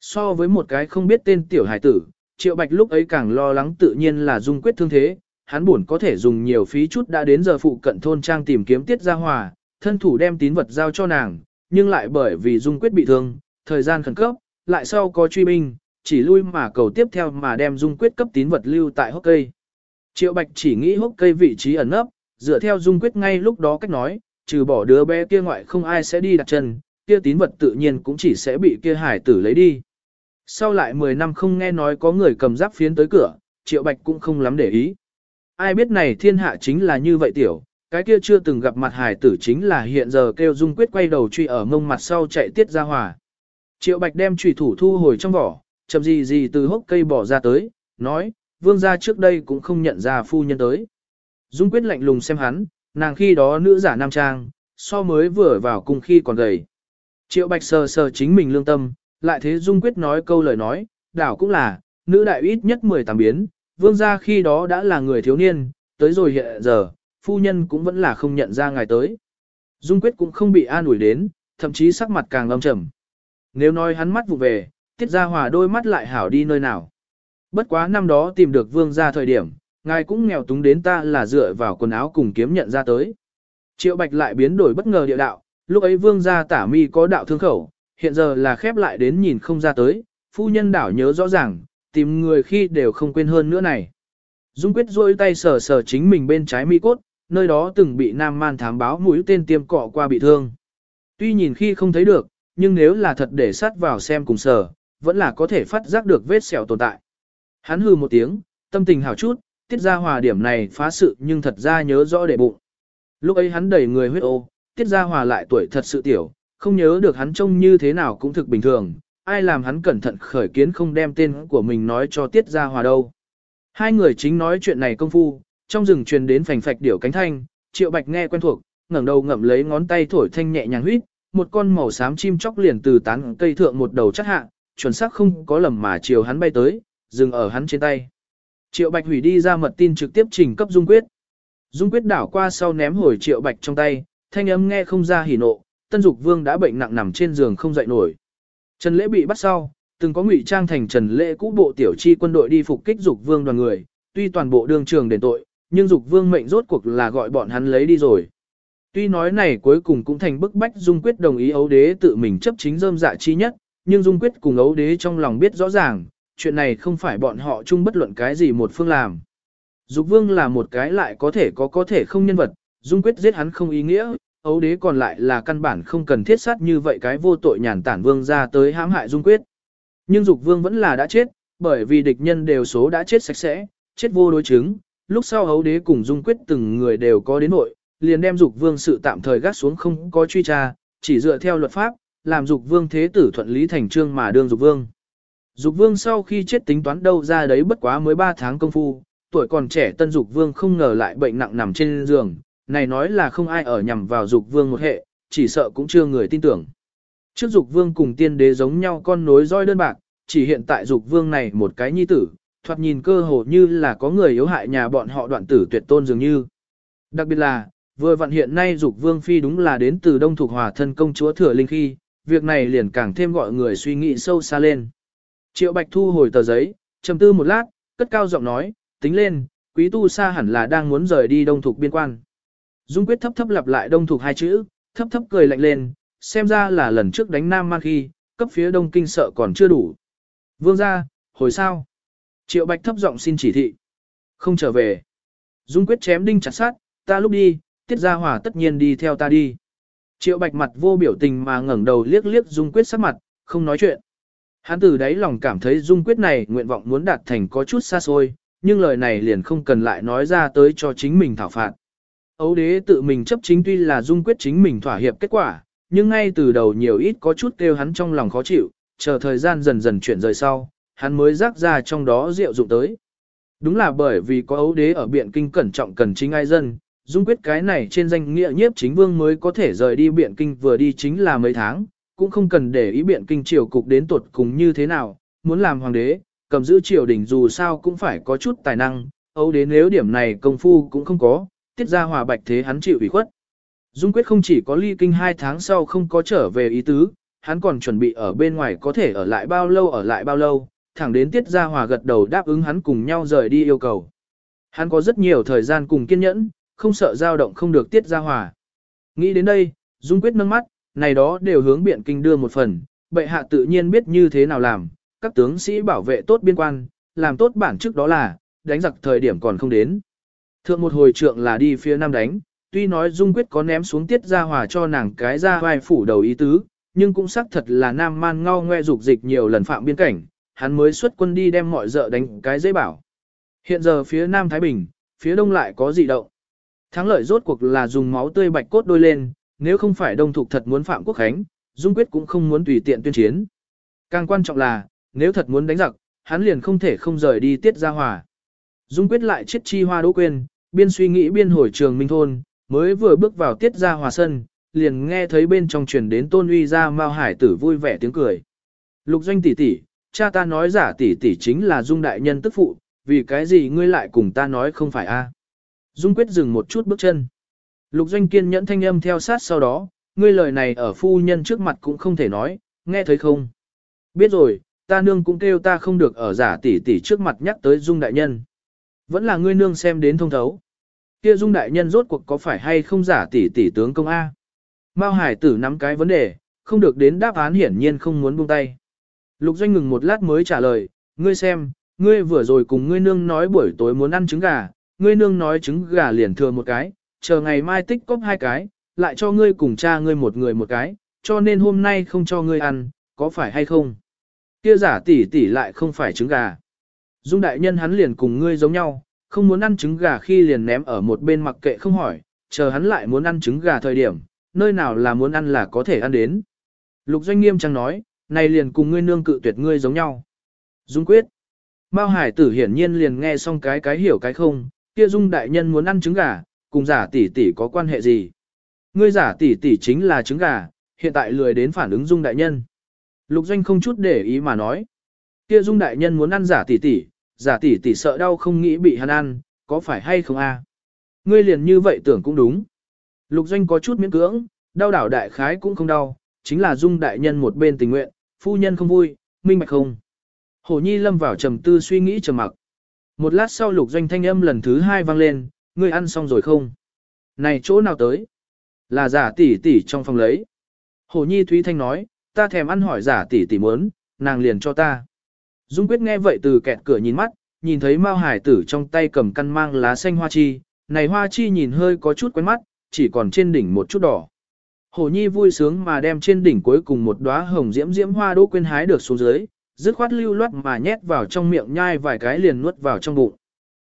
[SPEAKER 1] So với một cái không biết tên tiểu hải tử, Triệu Bạch lúc ấy càng lo lắng tự nhiên là dung quyết thương thế, hắn buồn có thể dùng nhiều phí chút đã đến giờ phụ cận thôn trang tìm kiếm tiết gia hòa, thân thủ đem tín vật giao cho nàng, nhưng lại bởi vì dung quyết bị thương, thời gian khẩn cấp, lại sau có truy binh, chỉ lui mà cầu tiếp theo mà đem dung quyết cấp tín vật lưu tại hốc cây. Triệu Bạch chỉ nghĩ hốc cây vị trí ẩn nấp, dựa theo dung quyết ngay lúc đó cách nói, trừ bỏ đứa bé kia ngoại không ai sẽ đi đặt chân, kia tín vật tự nhiên cũng chỉ sẽ bị kia hải tử lấy đi. Sau lại 10 năm không nghe nói có người cầm giáp phiến tới cửa, Triệu Bạch cũng không lắm để ý. Ai biết này thiên hạ chính là như vậy tiểu, cái kia chưa từng gặp mặt hải tử chính là hiện giờ kêu dung quyết quay đầu truy ở ngông mặt sau chạy tiết ra hòa. Triệu Bạch đem trùy thủ thu hồi trong vỏ, chậm gì gì từ hốc cây bỏ ra tới, nói, vương gia trước đây cũng không nhận ra phu nhân tới. Dung quyết lạnh lùng xem hắn, nàng khi đó nữ giả nam trang, so mới vừa vào cùng khi còn gầy. Triệu Bạch sờ sờ chính mình lương tâm, lại thế Dung quyết nói câu lời nói, đảo cũng là, nữ đại ít nhất 18 biến, vương gia khi đó đã là người thiếu niên, tới rồi hiện giờ, phu nhân cũng vẫn là không nhận ra ngài tới. Dung quyết cũng không bị an ủi đến, thậm chí sắc mặt càng âm trầm. Nếu nói hắn mắt vụ về, tiết ra hòa đôi mắt lại hảo đi nơi nào. Bất quá năm đó tìm được vương gia thời điểm, ngài cũng nghèo túng đến ta là dựa vào quần áo cùng kiếm nhận ra tới. Triệu bạch lại biến đổi bất ngờ địa đạo, lúc ấy vương gia tả mi có đạo thương khẩu, hiện giờ là khép lại đến nhìn không ra tới, phu nhân đảo nhớ rõ ràng, tìm người khi đều không quên hơn nữa này. Dung quyết rôi tay sờ sờ chính mình bên trái mi cốt, nơi đó từng bị nam man thám báo mũi tên tiêm cọ qua bị thương. Tuy nhìn khi không thấy được, nhưng nếu là thật để sát vào xem cùng sở, vẫn là có thể phát giác được vết sẹo tồn tại. Hắn hừ một tiếng, tâm tình hảo chút, tiết ra hòa điểm này phá sự nhưng thật ra nhớ rõ để bụng. Lúc ấy hắn đẩy người huyết ô, tiết ra hòa lại tuổi thật sự tiểu, không nhớ được hắn trông như thế nào cũng thực bình thường, ai làm hắn cẩn thận khởi kiến không đem tên của mình nói cho tiết ra hòa đâu. Hai người chính nói chuyện này công phu, trong rừng truyền đến phành phạch điểu cánh thanh, triệu bạch nghe quen thuộc, ngẩng đầu ngậm lấy ngón tay thổi thanh nhẹ nhàng huýt, một con màu xám chim chóc liền từ tán cây thượng một đầu chắc hạ, chuẩn xác không có lầm mà chiều hắn bay tới, dừng ở hắn trên tay. Triệu Bạch hủy đi ra mật tin trực tiếp trình cấp Dung Quyết. Dung Quyết đảo qua sau ném hồi Triệu Bạch trong tay, thanh âm nghe không ra hỉ nộ, Tân Dục Vương đã bệnh nặng nằm trên giường không dậy nổi. Trần Lễ bị bắt sau, từng có ngụy trang thành Trần Lễ cũ bộ tiểu chi quân đội đi phục kích Dục Vương đoàn người, tuy toàn bộ đương trường đền tội, nhưng Dục Vương mệnh rốt cuộc là gọi bọn hắn lấy đi rồi. Tuy nói này cuối cùng cũng thành bức bách Dung Quyết đồng ý ấu đế tự mình chấp chính dơm dạ chi nhất, nhưng Dung Quyết cùng ấu đế trong lòng biết rõ ràng, chuyện này không phải bọn họ chung bất luận cái gì một phương làm. Dục Vương là một cái lại có thể có có thể không nhân vật, Dung Quyết giết hắn không ý nghĩa, ấu đế còn lại là căn bản không cần thiết sát như vậy cái vô tội nhàn tản vương ra tới hãm hại Dung Quyết. Nhưng Dục Vương vẫn là đã chết, bởi vì địch nhân đều số đã chết sạch sẽ, chết vô đối chứng, lúc sau hấu đế cùng Dung Quyết từng người đều có đến nội, liền đem dục vương sự tạm thời gác xuống không có truy tra, chỉ dựa theo luật pháp, làm dục vương thế tử thuận lý thành trương mà đương dục vương. Dục vương sau khi chết tính toán đâu ra đấy bất quá mới 3 tháng công phu, tuổi còn trẻ tân dục vương không ngờ lại bệnh nặng nằm trên giường, này nói là không ai ở nhằm vào dục vương một hệ, chỉ sợ cũng chưa người tin tưởng. Trước dục vương cùng tiên đế giống nhau con nối roi đơn bạc, chỉ hiện tại dục vương này một cái nhi tử, thoạt nhìn cơ hồ như là có người yếu hại nhà bọn họ đoạn tử tuyệt tôn dường như. Đặc biệt là, Vừa vặn hiện nay dục vương phi đúng là đến từ đông thuộc hòa thân công chúa thừa linh khi, việc này liền càng thêm gọi người suy nghĩ sâu xa lên. Triệu Bạch thu hồi tờ giấy, trầm tư một lát, cất cao giọng nói, tính lên, quý tu sa hẳn là đang muốn rời đi đông thuộc biên quan. Dung quyết thấp thấp lặp lại đông thuộc hai chữ, thấp thấp cười lạnh lên, xem ra là lần trước đánh Nam Man khi, cấp phía đông kinh sợ còn chưa đủ. Vương ra, hồi sao? Triệu Bạch thấp giọng xin chỉ thị. Không trở về. Dung quyết chém đinh chặt sát, ta lúc đi, tiết gia hòa tất nhiên đi theo ta đi. Triệu Bạch mặt vô biểu tình mà ngẩng đầu liếc liếc Dung quyết sắc mặt, không nói chuyện. Hắn từ đáy lòng cảm thấy Dung quyết này nguyện vọng muốn đạt thành có chút xa xôi, nhưng lời này liền không cần lại nói ra tới cho chính mình thảo phạt. Ấu đế tự mình chấp chính tuy là Dung quyết chính mình thỏa hiệp kết quả, nhưng ngay từ đầu nhiều ít có chút kêu hắn trong lòng khó chịu, chờ thời gian dần dần chuyển rời sau, hắn mới rác ra trong đó rượu dụng tới. Đúng là bởi vì có ấu đế ở biện kinh cẩn trọng cần chính ai dân, dung quyết cái này trên danh nghĩa nhiếp chính vương mới có thể rời đi biện kinh vừa đi chính là mấy tháng, cũng không cần để ý biện kinh triều cục đến tuột cùng như thế nào, muốn làm hoàng đế, cầm giữ triều đình dù sao cũng phải có chút tài năng, ấu đế nếu điểm này công phu cũng không có, tiết ra hòa bạch thế hắn chịu ủy khuất. Dung quyết không chỉ có ly kinh hai tháng sau không có trở về ý tứ, hắn còn chuẩn bị ở bên ngoài có thể ở lại bao lâu ở lại bao lâu, thẳng đến tiết Gia hòa gật đầu đáp ứng hắn cùng nhau rời đi yêu cầu. Hắn có rất nhiều thời gian cùng kiên nhẫn, không sợ dao động không được tiết Gia hòa. Nghĩ đến đây, Dung quyết nâng mắt, này đó đều hướng biện kinh đưa một phần, bệ hạ tự nhiên biết như thế nào làm, các tướng sĩ bảo vệ tốt biên quan, làm tốt bản chức đó là, đánh giặc thời điểm còn không đến. Thượng một hồi trượng là đi phía nam đánh, tuy nói Dung Quyết có ném xuống tiết Gia hòa cho nàng cái ra vai phủ đầu ý tứ, nhưng cũng xác thật là nam man ngao ngoe dục dịch nhiều lần phạm biên cảnh, hắn mới xuất quân đi đem mọi dợ đánh cái dễ bảo. Hiện giờ phía nam Thái Bình, phía đông lại có dị động. Thắng lợi rốt cuộc là dùng máu tươi bạch cốt đôi lên, nếu không phải đông thục thật muốn phạm quốc khánh, Dung Quyết cũng không muốn tùy tiện tuyên chiến. Càng quan trọng là, nếu thật muốn đánh giặc, hắn liền không thể không rời đi tiết ra hòa. Dung Quyết lại chết chi hoa đỗ quên, biên suy nghĩ biên hồi trường minh thôn, mới vừa bước vào tiết ra hòa sân, liền nghe thấy bên trong truyền đến tôn uy ra mao hải tử vui vẻ tiếng cười. Lục doanh tỷ tỷ, cha ta nói giả tỷ tỷ chính là dung đại nhân tức phụ, vì cái gì ngươi lại cùng ta nói không phải a? Dung quyết dừng một chút bước chân. Lục doanh kiên nhẫn thanh âm theo sát sau đó, ngươi lời này ở phu nhân trước mặt cũng không thể nói, nghe thấy không? Biết rồi, ta nương cũng kêu ta không được ở giả tỷ tỷ trước mặt nhắc tới dung đại nhân. Vẫn là ngươi nương xem đến thông thấu. Kia dung đại nhân rốt cuộc có phải hay không giả tỷ tỷ tướng công A. Mao hải tử nắm cái vấn đề, không được đến đáp án hiển nhiên không muốn buông tay. Lục doanh ngừng một lát mới trả lời, ngươi xem, ngươi vừa rồi cùng ngươi nương nói buổi tối muốn ăn trứng gà, ngươi nương nói trứng gà liền thừa một cái, chờ ngày mai tích cóp hai cái, lại cho ngươi cùng cha ngươi một người một cái, cho nên hôm nay không cho ngươi ăn, có phải hay không? Kia giả tỷ tỷ lại không phải trứng gà. Dung đại nhân hắn liền cùng ngươi giống nhau, không muốn ăn trứng gà khi liền ném ở một bên mặc kệ không hỏi, chờ hắn lại muốn ăn trứng gà thời điểm, nơi nào là muốn ăn là có thể ăn đến. Lục doanh nghiêm trang nói, này liền cùng ngươi nương cự tuyệt ngươi giống nhau. Dung quyết. Mao hải tử hiển nhiên liền nghe xong cái cái hiểu cái không, kia dung đại nhân muốn ăn trứng gà, cùng giả tỷ tỷ có quan hệ gì. Ngươi giả tỷ tỷ chính là trứng gà, hiện tại lười đến phản ứng dung đại nhân. Lục doanh không chút để ý mà nói. Kia dung đại nhân muốn ăn giả tỷ tỷ, giả tỷ tỷ sợ đau không nghĩ bị hắn ăn, có phải hay không a? Ngươi liền như vậy tưởng cũng đúng. Lục doanh có chút miễn cưỡng, đau đảo đại khái cũng không đau, chính là dung đại nhân một bên tình nguyện, phu nhân không vui, minh bạch không. Hổ nhi lâm vào trầm tư suy nghĩ trầm mặc. Một lát sau lục doanh thanh âm lần thứ hai vang lên, ngươi ăn xong rồi không? Này chỗ nào tới? Là giả tỷ tỷ trong phòng lấy. Hổ nhi Thúy Thanh nói, ta thèm ăn hỏi giả tỷ tỷ muốn, nàng liền cho ta. Dung Quyết nghe vậy từ kẹt cửa nhìn mắt, nhìn thấy Mao Hải tử trong tay cầm căn mang lá xanh hoa chi, này hoa chi nhìn hơi có chút quen mắt, chỉ còn trên đỉnh một chút đỏ. Hổ Nhi vui sướng mà đem trên đỉnh cuối cùng một đóa hồng diễm diễm hoa đỗ quên hái được xuống dưới, dứt khoát lưu loát mà nhét vào trong miệng nhai vài cái liền nuốt vào trong bụng.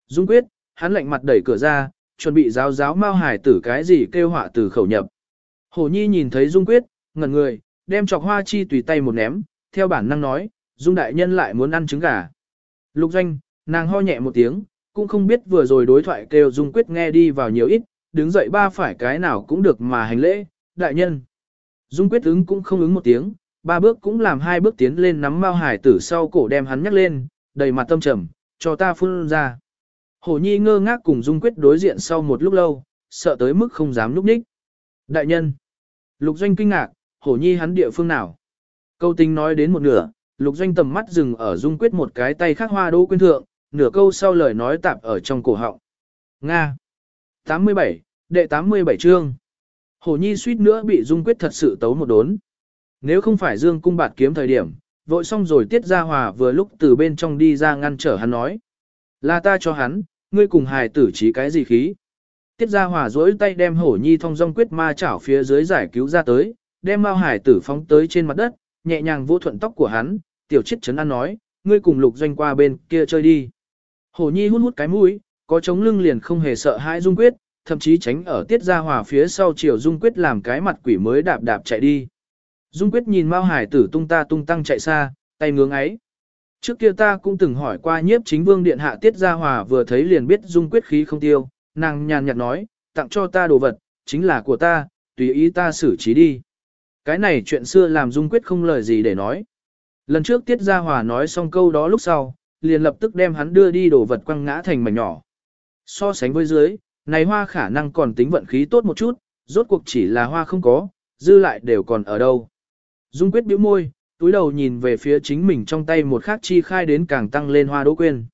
[SPEAKER 1] Dung Quyết, hắn lạnh mặt đẩy cửa ra, chuẩn bị giáo giáo Mao Hải tử cái gì kêu họa từ khẩu nhập. Hổ Nhi nhìn thấy Dung Quyết, ngẩn người, đem chọc hoa chi tùy tay một ném, theo bản năng nói, Dung đại nhân lại muốn ăn trứng gà. Lục doanh, nàng ho nhẹ một tiếng, cũng không biết vừa rồi đối thoại kêu Dung quyết nghe đi vào nhiều ít, đứng dậy ba phải cái nào cũng được mà hành lễ, đại nhân. Dung quyết ứng cũng không ứng một tiếng, ba bước cũng làm hai bước tiến lên nắm mao hải tử sau cổ đem hắn nhắc lên, đầy mặt tâm trầm, cho ta phun ra. Hổ nhi ngơ ngác cùng Dung quyết đối diện sau một lúc lâu, sợ tới mức không dám núp ních. Đại nhân, lục doanh kinh ngạc, hổ nhi hắn địa phương nào? Câu tình nói đến một nửa, lục doanh tầm mắt dừng ở dung quyết một cái tay khác hoa đỗ quyên thượng, nửa câu sau lời nói tạp ở trong cổ họng. Nga 87, đệ 87 chương. Hổ nhi suýt nữa bị dung quyết thật sự tấu một đốn. Nếu không phải dương cung bạt kiếm thời điểm, vội xong rồi tiết ra hòa vừa lúc từ bên trong đi ra ngăn trở hắn nói. Là ta cho hắn, ngươi cùng hài tử trí cái gì khí. Tiết ra hòa duỗi tay đem hổ nhi thông dong quyết ma chảo phía dưới giải cứu ra tới, đem mao hải tử phóng tới trên mặt đất, nhẹ nhàng vô thuận tóc của hắn, tiểu chết chấn an nói, ngươi cùng lục doanh qua bên kia chơi đi. Hổ nhi hút hút cái mũi, có chống lưng liền không hề sợ hãi dung quyết, thậm chí tránh ở tiết ra hòa phía sau chiều dung quyết làm cái mặt quỷ mới đạp đạp chạy đi. Dung quyết nhìn Mao Hải tử tung ta tung tăng chạy xa, tay ngưỡng ấy. Trước kia ta cũng từng hỏi qua nhiếp chính vương điện hạ tiết gia hòa vừa thấy liền biết dung quyết khí không tiêu, nàng nhàn nhạt nói, tặng cho ta đồ vật, chính là của ta, tùy ý ta xử trí đi. Cái này chuyện xưa làm dung quyết không lời gì để nói. Lần trước tiết gia hòa nói xong câu đó lúc sau, liền lập tức đem hắn đưa đi đồ vật quăng ngã thành mảnh nhỏ. So sánh với dưới, này hoa khả năng còn tính vận khí tốt một chút, rốt cuộc chỉ là hoa không có, dư lại đều còn ở đâu. Dung quyết bĩu môi, túi đầu nhìn về phía chính mình trong tay một khắc chi khai đến càng tăng lên hoa đỗ quên.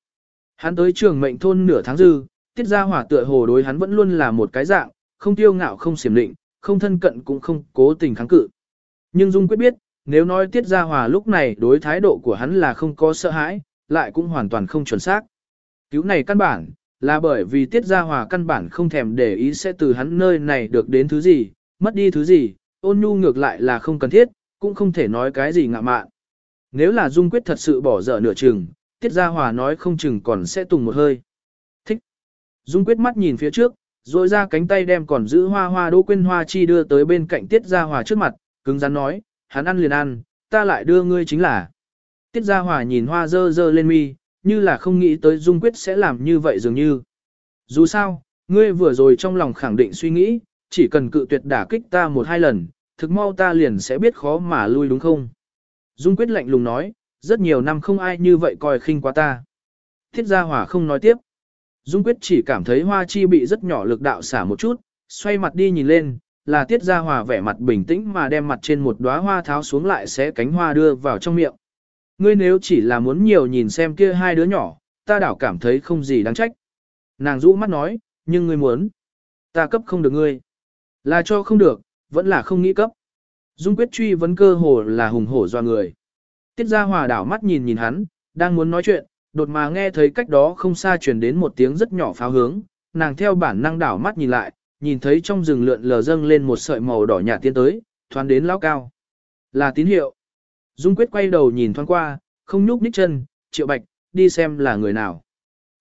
[SPEAKER 1] Hắn tới trường mệnh thôn nửa tháng dư, tiết ra hỏa tựa hồ đối hắn vẫn luôn là một cái dạng, không tiêu ngạo không xiểm định, không thân cận cũng không cố tình kháng cự. Nhưng Dung quyết biết, nếu nói tiết ra hòa lúc này đối thái độ của hắn là không có sợ hãi, lại cũng hoàn toàn không chuẩn xác. Cứu này căn bản, là bởi vì tiết Gia hòa căn bản không thèm để ý sẽ từ hắn nơi này được đến thứ gì, mất đi thứ gì, ôn nhu ngược lại là không cần thiết, cũng không thể nói cái gì ngạ mạn. Nếu là Dung Quyết thật sự bỏ dở nửa chừng, Tiết Gia Hòa nói không chừng còn sẽ tùng một hơi. Thích. Dung Quyết mắt nhìn phía trước, rồi ra cánh tay đem còn giữ hoa hoa đỗ quên hoa chi đưa tới bên cạnh Tiết Gia Hòa trước mặt, cứng rắn nói, hắn ăn liền ăn, ta lại đưa ngươi chính là. Tiết Gia Hòa nhìn hoa dơ dơ lên mi, như là không nghĩ tới Dung Quyết sẽ làm như vậy dường như. Dù sao, ngươi vừa rồi trong lòng khẳng định suy nghĩ, chỉ cần cự tuyệt đả kích ta một hai lần, thực mau ta liền sẽ biết khó mà lui đúng không? Dung quyết lạnh lùng nói, rất nhiều năm không ai như vậy coi khinh quá ta. Thiết gia hỏa không nói tiếp. Dung quyết chỉ cảm thấy hoa chi bị rất nhỏ lực đạo xả một chút, xoay mặt đi nhìn lên, là tiết gia hòa vẻ mặt bình tĩnh mà đem mặt trên một đóa hoa tháo xuống lại sẽ cánh hoa đưa vào trong miệng. Ngươi nếu chỉ là muốn nhiều nhìn xem kia hai đứa nhỏ, ta đảo cảm thấy không gì đáng trách. Nàng rũ mắt nói, nhưng ngươi muốn, ta cấp không được ngươi. Là cho không được, vẫn là không nghĩ cấp. Dung quyết truy vấn cơ hồ là hùng hổ doa người. Tiết gia hòa đảo mắt nhìn nhìn hắn, đang muốn nói chuyện, đột mà nghe thấy cách đó không xa truyền đến một tiếng rất nhỏ pháo hướng, nàng theo bản năng đảo mắt nhìn lại, nhìn thấy trong rừng lượn lờ dâng lên một sợi màu đỏ nhạt tiến tới, thoáng đến lao cao. Là tín hiệu. Dung quyết quay đầu nhìn thoáng qua, không nhúc nhích chân, triệu bạch, đi xem là người nào.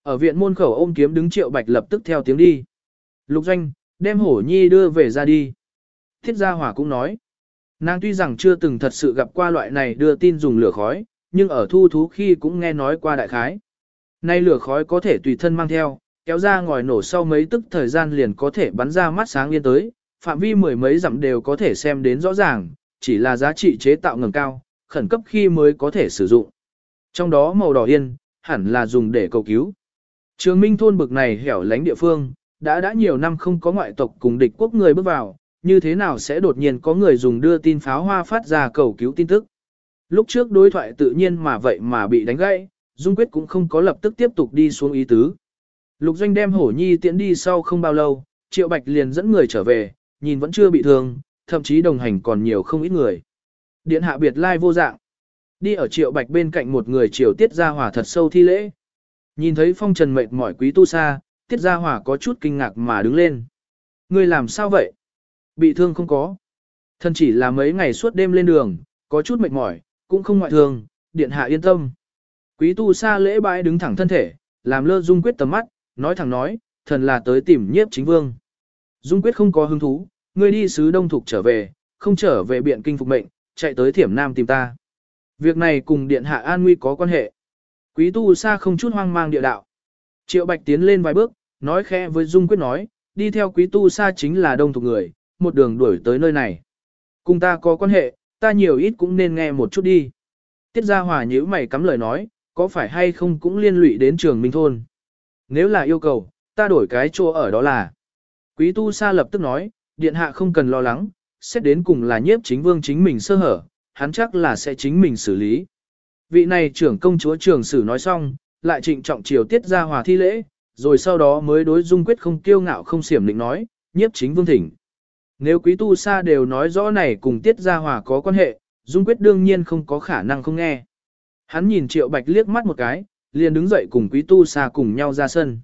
[SPEAKER 1] Ở viện môn khẩu ôm kiếm đứng triệu bạch lập tức theo tiếng đi. Lục doanh, đem hổ nhi đưa về ra đi. Thiết Gia hỏa cũng nói, nàng tuy rằng chưa từng thật sự gặp qua loại này đưa tin dùng lửa khói, nhưng ở thu thú khi cũng nghe nói qua đại khái. Nay lửa khói có thể tùy thân mang theo, kéo ra ngòi nổ sau mấy tức thời gian liền có thể bắn ra mắt sáng liên tới, phạm vi mười mấy dặm đều có thể xem đến rõ ràng, chỉ là giá trị chế tạo ngầm cao, khẩn cấp khi mới có thể sử dụng. Trong đó màu đỏ yên, hẳn là dùng để cầu cứu. Trường Minh thôn bực này hẻo lánh địa phương, đã đã nhiều năm không có ngoại tộc cùng địch quốc người bước vào, như thế nào sẽ đột nhiên có người dùng đưa tin pháo hoa phát ra cầu cứu tin tức. Lúc trước đối thoại tự nhiên mà vậy mà bị đánh gãy, Dung Quyết cũng không có lập tức tiếp tục đi xuống ý tứ. Lục Doanh đem Hổ Nhi tiễn đi sau không bao lâu, Triệu Bạch liền dẫn người trở về, nhìn vẫn chưa bị thương, thậm chí đồng hành còn nhiều không ít người. Điện hạ biệt lai vô dạng. Đi ở Triệu Bạch bên cạnh một người Triều Tiết Gia hỏa thật sâu thi lễ. Nhìn thấy phong trần mệt mỏi quý tu sa Tiết Gia hỏa có chút kinh ngạc mà đứng lên. Người làm sao vậy? Bị thương không có. Thân chỉ là mấy ngày suốt đêm lên đường, có chút mệt mỏi, cũng không ngoại thường điện hạ yên tâm. Quý tu sa lễ bãi đứng thẳng thân thể, làm lơ dung quyết tầm mắt, nói thẳng nói, thần là tới tìm nhiếp chính vương. Dung quyết không có hứng thú, ngươi đi sứ đông thục trở về, không trở về biện kinh phục mệnh, chạy tới thiểm nam tìm ta. Việc này cùng điện hạ an nguy có quan hệ. Quý tu sa không chút hoang mang địa đạo. Triệu bạch tiến lên vài bước, nói khẽ với Dung quyết nói, đi theo quý tu sa chính là đông thuộc người, một đường đuổi tới nơi này. Cùng ta có quan hệ, ta nhiều ít cũng nên nghe một chút đi. Tiết Gia Hòa nhíu mày cắm lời nói, có phải hay không cũng liên lụy đến trường Minh Thôn. Nếu là yêu cầu, ta đổi cái chỗ ở đó là. Quý tu sa lập tức nói, điện hạ không cần lo lắng, xét đến cùng là nhiếp chính vương chính mình sơ hở, hắn chắc là sẽ chính mình xử lý. Vị này trưởng công chúa trường sử nói xong, lại trịnh trọng triều tiết ra hòa thi lễ, rồi sau đó mới đối dung quyết không kiêu ngạo không xiểm định nói, nhiếp chính vương thỉnh. Nếu quý tu sa đều nói rõ này cùng tiết ra hòa có quan hệ, dung quyết đương nhiên không có khả năng không nghe. Hắn nhìn triệu bạch liếc mắt một cái, liền đứng dậy cùng quý tu sa cùng nhau ra sân.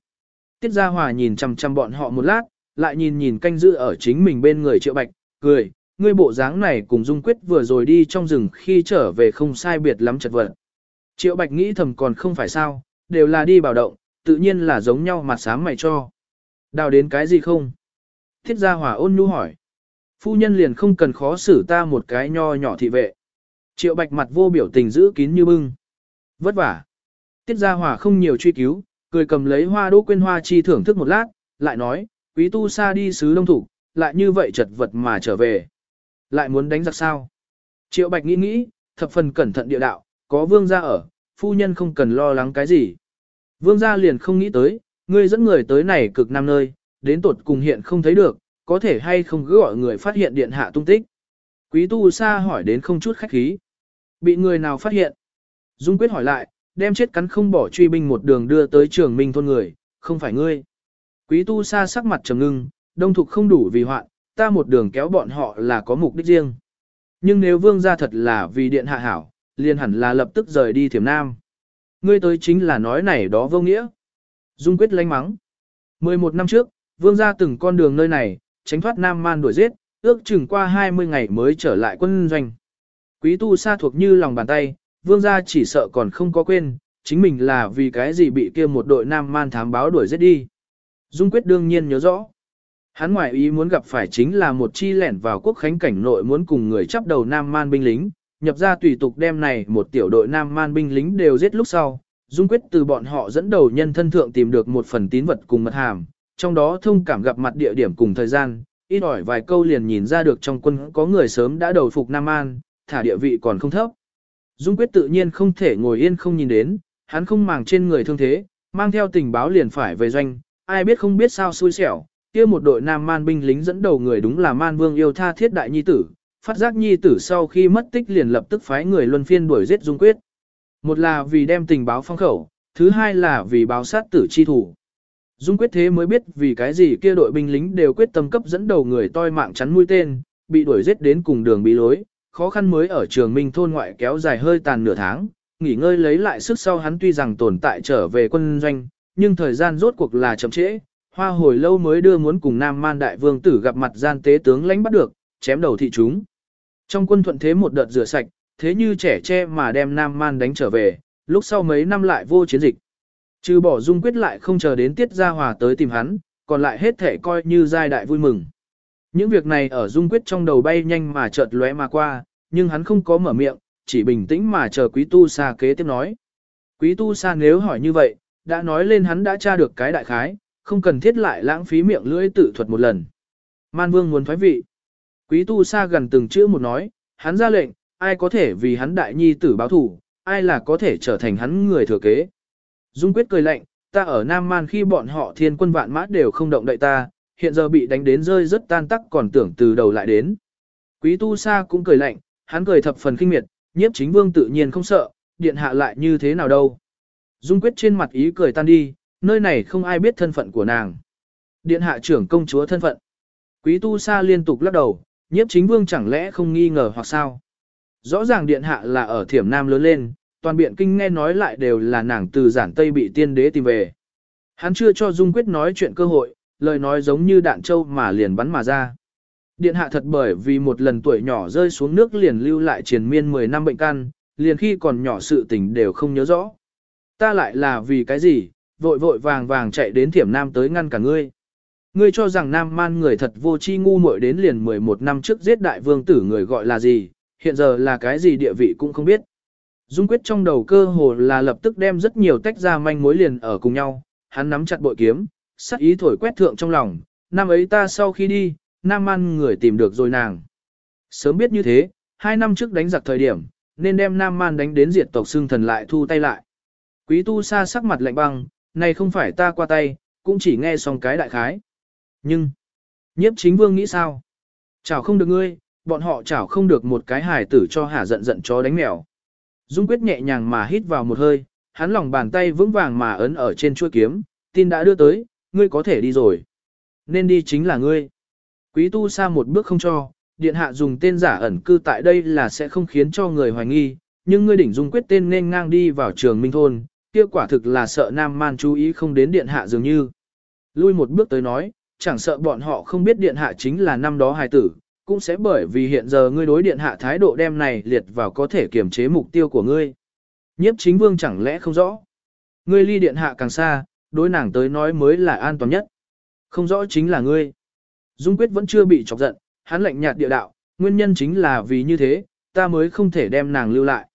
[SPEAKER 1] Tiết Gia Hòa nhìn chằm chằm bọn họ một lát, lại nhìn nhìn canh giữ ở chính mình bên người Triệu Bạch, cười, ngươi bộ dáng này cùng Dung Quyết vừa rồi đi trong rừng khi trở về không sai biệt lắm chật vật. Triệu Bạch nghĩ thầm còn không phải sao, đều là đi bảo động, tự nhiên là giống nhau mặt sám mày cho. Đào đến cái gì không? Thiết Gia Hòa ôn nhu hỏi. Phu nhân liền không cần khó xử ta một cái nho nhỏ thị vệ. Triệu Bạch mặt vô biểu tình giữ kín như bưng. Vất vả. Tiết Gia Hòa không nhiều truy cứu, cười cầm lấy hoa đỗ quên hoa chi thưởng thức một lát, lại nói, quý tu sa đi sứ đông thủ, lại như vậy chật vật mà trở về. Lại muốn đánh giặc sao? Triệu Bạch nghĩ nghĩ, thập phần cẩn thận địa đạo, có vương gia ở, phu nhân không cần lo lắng cái gì. Vương gia liền không nghĩ tới, ngươi dẫn người tới này cực nam nơi, đến tột cùng hiện không thấy được, có thể hay không cứ gọi người phát hiện điện hạ tung tích. Quý tu sa hỏi đến không chút khách khí. Bị người nào phát hiện? Dung quyết hỏi lại, đem chết cắn không bỏ truy binh một đường đưa tới trường minh thôn người, không phải ngươi. Quý tu sa sắc mặt trầm ngưng, đông thục không đủ vì hoạn, ta một đường kéo bọn họ là có mục đích riêng. Nhưng nếu vương gia thật là vì điện hạ hảo, liền hẳn là lập tức rời đi thiểm nam. Ngươi tới chính là nói này đó vô nghĩa. Dung quyết lánh mắng. 11 năm trước, vương gia từng con đường nơi này, tránh thoát nam man đuổi giết, ước chừng qua 20 ngày mới trở lại quân doanh. Quý tu sa thuộc như lòng bàn tay, vương gia chỉ sợ còn không có quên, chính mình là vì cái gì bị kia một đội nam man thám báo đuổi giết đi. Dung quyết đương nhiên nhớ rõ. Hắn ngoại ý muốn gặp phải chính là một chi lẻn vào quốc khánh cảnh nội muốn cùng người chấp đầu nam man binh lính, nhập ra tùy tục đem này một tiểu đội nam man binh lính đều giết lúc sau. Dung quyết từ bọn họ dẫn đầu nhân thân thượng tìm được một phần tín vật cùng mật hàm, trong đó thông cảm gặp mặt địa điểm cùng thời gian, ít ỏi vài câu liền nhìn ra được trong quân có người sớm đã đầu phục Nam An, thả địa vị còn không thấp. Dung quyết tự nhiên không thể ngồi yên không nhìn đến, hắn không màng trên người thương thế, mang theo tình báo liền phải về doanh, ai biết không biết sao xui xẻo, kia một đội nam man binh lính dẫn đầu người đúng là man vương yêu tha thiết đại nhi tử, phát giác nhi tử sau khi mất tích liền lập tức phái người luân phiên đuổi giết Dung quyết. Một là vì đem tình báo phong khẩu, thứ hai là vì báo sát tử chi thủ. Dung quyết thế mới biết vì cái gì kia đội binh lính đều quyết tâm cấp dẫn đầu người toi mạng chắn mũi tên, bị đuổi giết đến cùng đường bị lối, khó khăn mới ở trường minh thôn ngoại kéo dài hơi tàn nửa tháng, nghỉ ngơi lấy lại sức sau hắn tuy rằng tồn tại trở về quân doanh, nhưng thời gian rốt cuộc là chậm trễ, hoa hồi lâu mới đưa muốn cùng Nam Man Đại Vương tử gặp mặt gian tế tướng lãnh bắt được, chém đầu thị chúng. Trong quân thuận thế một đợt rửa sạch, thế như trẻ tre mà đem Nam Man đánh trở về, lúc sau mấy năm lại vô chiến dịch. Trừ bỏ dung quyết lại không chờ đến tiết gia hòa tới tìm hắn, còn lại hết thể coi như giai đại vui mừng. Những việc này ở dung quyết trong đầu bay nhanh mà chợt lóe mà qua, nhưng hắn không có mở miệng, chỉ bình tĩnh mà chờ quý tu sa kế tiếp nói. Quý tu sa nếu hỏi như vậy, đã nói lên hắn đã tra được cái đại khái, không cần thiết lại lãng phí miệng lưỡi tự thuật một lần. Man vương muốn thoái vị. Quý tu sa gần từng chữ một nói, hắn ra lệnh, ai có thể vì hắn đại nhi tử báo thủ, ai là có thể trở thành hắn người thừa kế. Dung quyết cười lạnh, ta ở Nam Man khi bọn họ thiên quân vạn mã đều không động đậy ta, hiện giờ bị đánh đến rơi rất tan tắc còn tưởng từ đầu lại đến. Quý tu sa cũng cười lạnh, hắn cười thập phần kinh miệt, nhiếp chính vương tự nhiên không sợ, điện hạ lại như thế nào đâu. Dung quyết trên mặt ý cười tan đi, nơi này không ai biết thân phận của nàng. Điện hạ trưởng công chúa thân phận. Quý tu sa liên tục lắc đầu, nhiếp chính vương chẳng lẽ không nghi ngờ hoặc sao. Rõ ràng điện hạ là ở thiểm nam lớn lên, toàn biện kinh nghe nói lại đều là nàng từ giản tây bị tiên đế tìm về. Hắn chưa cho Dung quyết nói chuyện cơ hội, lời nói giống như đạn trâu mà liền bắn mà ra. Điện hạ thật bởi vì một lần tuổi nhỏ rơi xuống nước liền lưu lại triền miên 10 năm bệnh căn, liền khi còn nhỏ sự tình đều không nhớ rõ. Ta lại là vì cái gì, vội vội vàng vàng chạy đến thiểm nam tới ngăn cả ngươi. Ngươi cho rằng nam man người thật vô chi ngu muội đến liền 11 năm trước giết đại vương tử người gọi là gì, hiện giờ là cái gì địa vị cũng không biết. Dung quyết trong đầu cơ hồ là lập tức đem rất nhiều tách ra manh mối liền ở cùng nhau, hắn nắm chặt bội kiếm, sắc ý thổi quét thượng trong lòng, năm ấy ta sau khi đi, nam man người tìm được rồi nàng. Sớm biết như thế, hai năm trước đánh giặc thời điểm, nên đem nam man đánh đến diệt tộc xương thần lại thu tay lại. Quý tu sa sắc mặt lạnh băng, này không phải ta qua tay, cũng chỉ nghe xong cái đại khái. Nhưng, Nhiếp chính vương nghĩ sao? Chảo không được ngươi, bọn họ chảo không được một cái hài tử cho hả giận giận chó đánh mèo. Dung quyết nhẹ nhàng mà hít vào một hơi, hắn lòng bàn tay vững vàng mà ấn ở trên chuôi kiếm, tin đã đưa tới, ngươi có thể đi rồi. Nên đi chính là ngươi. Quý tu xa một bước không cho, điện hạ dùng tên giả ẩn cư tại đây là sẽ không khiến cho người hoài nghi, nhưng ngươi đỉnh dung quyết tên nên ngang đi vào trường minh thôn, kia quả thực là sợ nam man chú ý không đến điện hạ dường như. Lui một bước tới nói, chẳng sợ bọn họ không biết điện hạ chính là năm đó hài tử, cũng sẽ bởi vì hiện giờ ngươi đối điện hạ thái độ đem này liệt vào có thể kiểm chế mục tiêu của ngươi. Nhiếp chính vương chẳng lẽ không rõ. Ngươi ly điện hạ càng xa, đối nàng tới nói mới là an toàn nhất. Không rõ chính là ngươi. Dung quyết vẫn chưa bị chọc giận, hắn lạnh nhạt địa đạo, nguyên nhân chính là vì như thế, ta mới không thể đem nàng lưu lại.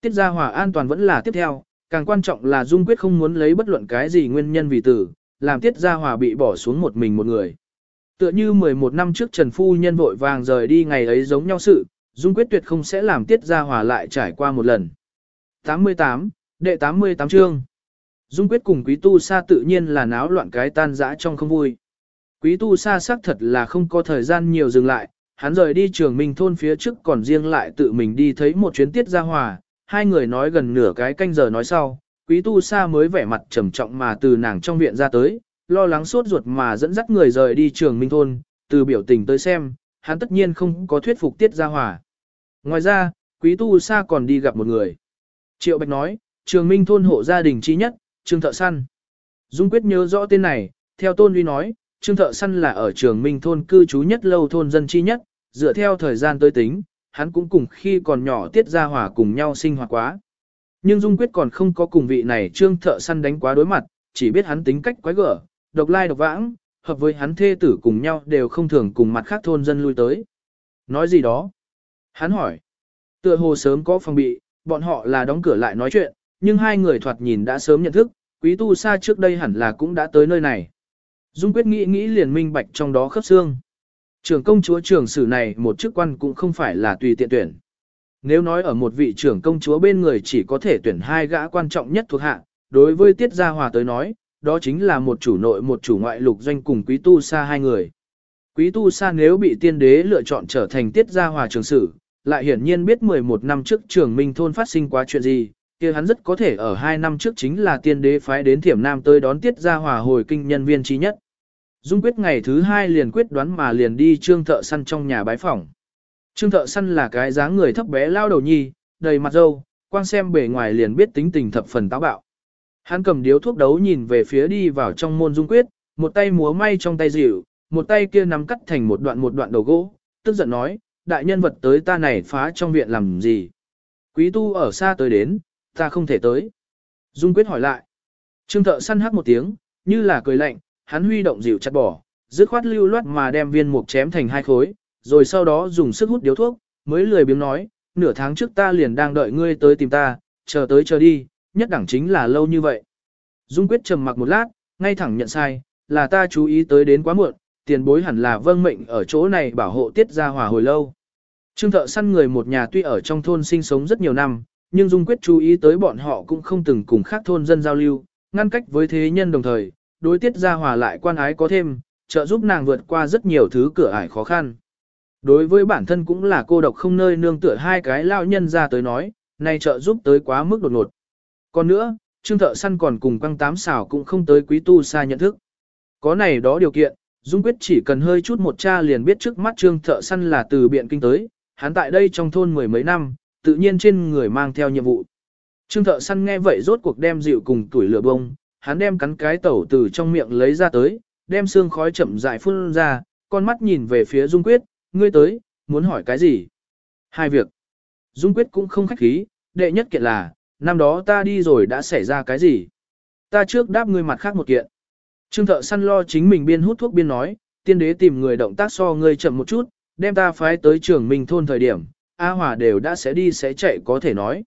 [SPEAKER 1] Tiết gia hòa an toàn vẫn là tiếp theo, càng quan trọng là Dung quyết không muốn lấy bất luận cái gì nguyên nhân vì tử, làm tiết gia hòa bị bỏ xuống một mình một người. Tựa như 11 năm trước Trần Phu Nhân vội vàng rời đi ngày ấy giống nhau sự, Dung quyết tuyệt không sẽ làm tiết gia hòa lại trải qua một lần. 88, đệ 88 chương. Dung quyết cùng quý tu sa tự nhiên là náo loạn cái tan dã trong không vui. Quý tu sa xác thật là không có thời gian nhiều dừng lại, hắn rời đi trường minh thôn phía trước còn riêng lại tự mình đi thấy một chuyến tiết gia hòa, hai người nói gần nửa cái canh giờ nói sau, quý tu sa mới vẻ mặt trầm trọng mà từ nàng trong viện ra tới, lo lắng suốt ruột mà dẫn dắt người rời đi trường minh thôn, từ biểu tình tới xem, hắn tất nhiên không có thuyết phục tiết gia hòa. Ngoài ra, quý tu sa còn đi gặp một người. Triệu Bạch nói, trường minh thôn hộ gia đình chi nhất, Trương Thợ Săn. Dung Quyết nhớ rõ tên này, theo Tôn Uy nói, Trương Thợ Săn là ở trường minh thôn cư trú nhất lâu thôn dân chi nhất, dựa theo thời gian tới tính, hắn cũng cùng khi còn nhỏ tiết ra hòa cùng nhau sinh hoạt quá. Nhưng Dung Quyết còn không có cùng vị này Trương Thợ Săn đánh quá đối mặt, chỉ biết hắn tính cách quái gở, độc lai độc vãng, hợp với hắn thê tử cùng nhau đều không thường cùng mặt khác thôn dân lui tới. Nói gì đó? Hắn hỏi. Tựa hồ sớm có phòng bị, bọn họ là đóng cửa lại nói chuyện, nhưng hai người thoạt nhìn đã sớm nhận thức, quý tu xa trước đây hẳn là cũng đã tới nơi này. Dung quyết nghĩ nghĩ liền minh bạch trong đó khớp xương. Trưởng công chúa trưởng sử này một chức quan cũng không phải là tùy tiện tuyển. Nếu nói ở một vị trưởng công chúa bên người chỉ có thể tuyển hai gã quan trọng nhất thuộc hạ, đối với Tiết Gia Hòa tới nói, đó chính là một chủ nội một chủ ngoại lục doanh cùng quý tu Sa hai người. Quý tu Sa nếu bị tiên đế lựa chọn trở thành Tiết Gia Hòa trưởng sử, lại hiển nhiên biết 11 năm trước trường Minh Thôn phát sinh quá chuyện gì, kia hắn rất có thể ở hai năm trước chính là tiên đế phái đến thiểm nam tới đón tiết Gia hòa hồi kinh nhân viên trí nhất. Dung quyết ngày thứ hai liền quyết đoán mà liền đi trương thợ săn trong nhà bái phỏng. Trương thợ săn là cái dáng người thấp bé lao đầu nhi, đầy mặt râu, quang xem bề ngoài liền biết tính tình thập phần táo bạo. Hắn cầm điếu thuốc đấu nhìn về phía đi vào trong môn dung quyết, một tay múa may trong tay dịu, một tay kia nắm cắt thành một đoạn một đoạn đầu gỗ, tức giận nói, đại nhân vật tới ta này phá trong viện làm gì. Quý tu ở xa tới đến, ta không thể tới. Dung quyết hỏi lại. Trương thợ săn hát một tiếng, như là cười lạnh, hắn huy động dịu chặt bỏ, dứt khoát lưu loát mà đem viên mục chém thành hai khối, rồi sau đó dùng sức hút điếu thuốc, mới lười biếng nói, nửa tháng trước ta liền đang đợi ngươi tới tìm ta, chờ tới chờ đi, nhất đẳng chính là lâu như vậy. Dung quyết trầm mặc một lát, ngay thẳng nhận sai, là ta chú ý tới đến quá muộn, tiền bối hẳn là vâng mệnh ở chỗ này bảo hộ tiết ra hòa hồi lâu. Trương thợ săn người một nhà tuy ở trong thôn sinh sống rất nhiều năm, nhưng Dung Quyết chú ý tới bọn họ cũng không từng cùng khác thôn dân giao lưu, ngăn cách với thế nhân đồng thời, đối tiết ra hòa lại quan ái có thêm, trợ giúp nàng vượt qua rất nhiều thứ cửa ải khó khăn. Đối với bản thân cũng là cô độc không nơi nương tựa hai cái lao nhân ra tới nói, nay trợ giúp tới quá mức đột ngột. Còn nữa, Trương Thợ Săn còn cùng quăng tám xảo cũng không tới quý tu xa nhận thức. Có này đó điều kiện, Dung Quyết chỉ cần hơi chút một cha liền biết trước mắt Trương Thợ Săn là từ biện kinh tới, hắn tại đây trong thôn mười mấy năm, tự nhiên trên người mang theo nhiệm vụ. Trương thợ săn nghe vậy rốt cuộc đem dịu cùng tuổi lửa bông, hắn đem cắn cái tẩu từ trong miệng lấy ra tới, đem xương khói chậm rãi phun ra, con mắt nhìn về phía Dung Quyết, ngươi tới, muốn hỏi cái gì? Hai việc. Dung Quyết cũng không khách khí, đệ nhất kiện là, năm đó ta đi rồi đã xảy ra cái gì? Ta trước đáp ngươi mặt khác một kiện. Trương thợ săn lo chính mình biên hút thuốc biên nói, tiên đế tìm người động tác so ngươi chậm một chút, đem ta phái tới trường mình thôn thời điểm, A Hòa đều đã sẽ đi sẽ chạy có thể nói.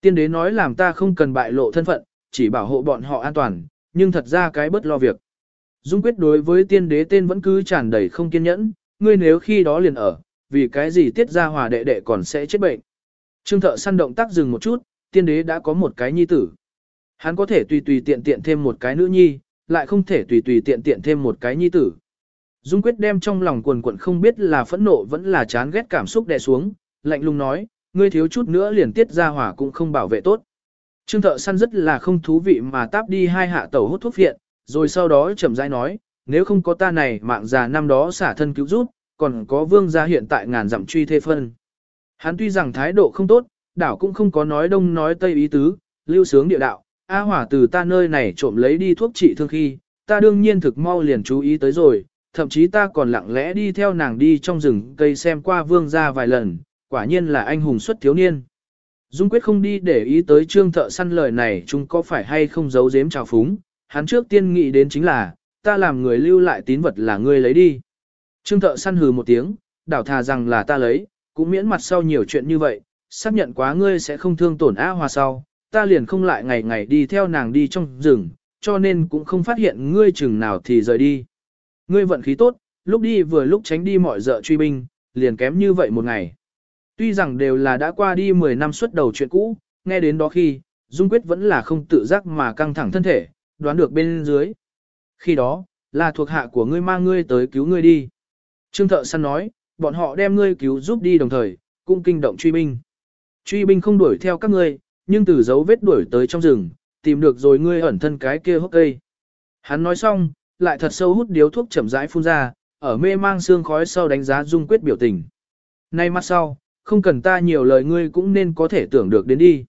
[SPEAKER 1] Tiên đế nói làm ta không cần bại lộ thân phận, chỉ bảo hộ bọn họ an toàn, nhưng thật ra cái bất lo việc. Dung quyết đối với tiên đế tên vẫn cứ tràn đầy không kiên nhẫn, ngươi nếu khi đó liền ở, vì cái gì tiết ra hòa đệ đệ còn sẽ chết bệnh. Trương thợ săn động tác dừng một chút, tiên đế đã có một cái nhi tử. Hắn có thể tùy tùy tiện tiện thêm một cái nữ nhi, lại không thể tùy tùy tiện tiện thêm một cái nhi tử. Dung quyết đem trong lòng quần quận không biết là phẫn nộ vẫn là chán ghét cảm xúc đè xuống, lạnh lùng nói, ngươi thiếu chút nữa liền tiết ra hỏa cũng không bảo vệ tốt. Trương thợ săn rất là không thú vị mà táp đi hai hạ tẩu hút thuốc viện, rồi sau đó chậm rãi nói, nếu không có ta này mạng già năm đó xả thân cứu giúp, còn có vương gia hiện tại ngàn dặm truy thê phân. Hắn tuy rằng thái độ không tốt, đảo cũng không có nói đông nói tây ý tứ, lưu sướng địa đạo, A hỏa từ ta nơi này trộm lấy đi thuốc trị thương khi, ta đương nhiên thực mau liền chú ý tới rồi, thậm chí ta còn lặng lẽ đi theo nàng đi trong rừng cây xem qua vương gia vài lần, quả nhiên là anh hùng xuất thiếu niên. Dung quyết không đi để ý tới trương thợ săn lời này chúng có phải hay không giấu giếm trào phúng, hắn trước tiên nghĩ đến chính là, ta làm người lưu lại tín vật là ngươi lấy đi. Trương thợ săn hừ một tiếng, đảo thà rằng là ta lấy, cũng miễn mặt sau nhiều chuyện như vậy, xác nhận quá ngươi sẽ không thương tổn A Hoa sau, ta liền không lại ngày ngày đi theo nàng đi trong rừng, cho nên cũng không phát hiện ngươi chừng nào thì rời đi. Ngươi vận khí tốt, lúc đi vừa lúc tránh đi mọi dợ truy binh, liền kém như vậy một ngày. Tuy rằng đều là đã qua đi 10 năm xuất đầu chuyện cũ, nghe đến đó khi, Dung Quyết vẫn là không tự giác mà căng thẳng thân thể, đoán được bên dưới. Khi đó, là thuộc hạ của ngươi mang ngươi tới cứu ngươi đi. Trương thợ săn nói, bọn họ đem ngươi cứu giúp đi đồng thời, cũng kinh động truy binh. Truy binh không đuổi theo các ngươi, nhưng từ dấu vết đuổi tới trong rừng, tìm được rồi ngươi ẩn thân cái kia hốc cây. Hắn nói xong, lại thật sâu hút điếu thuốc chậm rãi phun ra, ở mê mang xương khói sau đánh giá dung quyết biểu tình. Nay mắt sau, không cần ta nhiều lời ngươi cũng nên có thể tưởng được đến đi.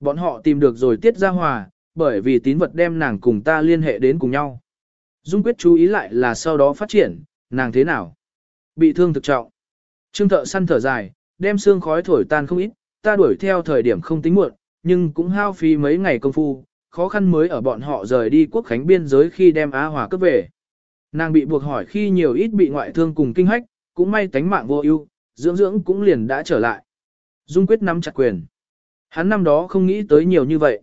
[SPEAKER 1] Bọn họ tìm được rồi tiết ra hòa, bởi vì tín vật đem nàng cùng ta liên hệ đến cùng nhau. Dung quyết chú ý lại là sau đó phát triển, nàng thế nào? Bị thương thực trọng. Trương thợ săn thở dài, đem xương khói thổi tan không ít, ta đuổi theo thời điểm không tính muộn, nhưng cũng hao phí mấy ngày công phu, khó khăn mới ở bọn họ rời đi quốc khánh biên giới khi đem Á Hòa cướp về. Nàng bị buộc hỏi khi nhiều ít bị ngoại thương cùng kinh hách, cũng may tánh mạng vô ưu, dưỡng dưỡng cũng liền đã trở lại. Dung quyết nắm chặt quyền. Hắn năm đó không nghĩ tới nhiều như vậy.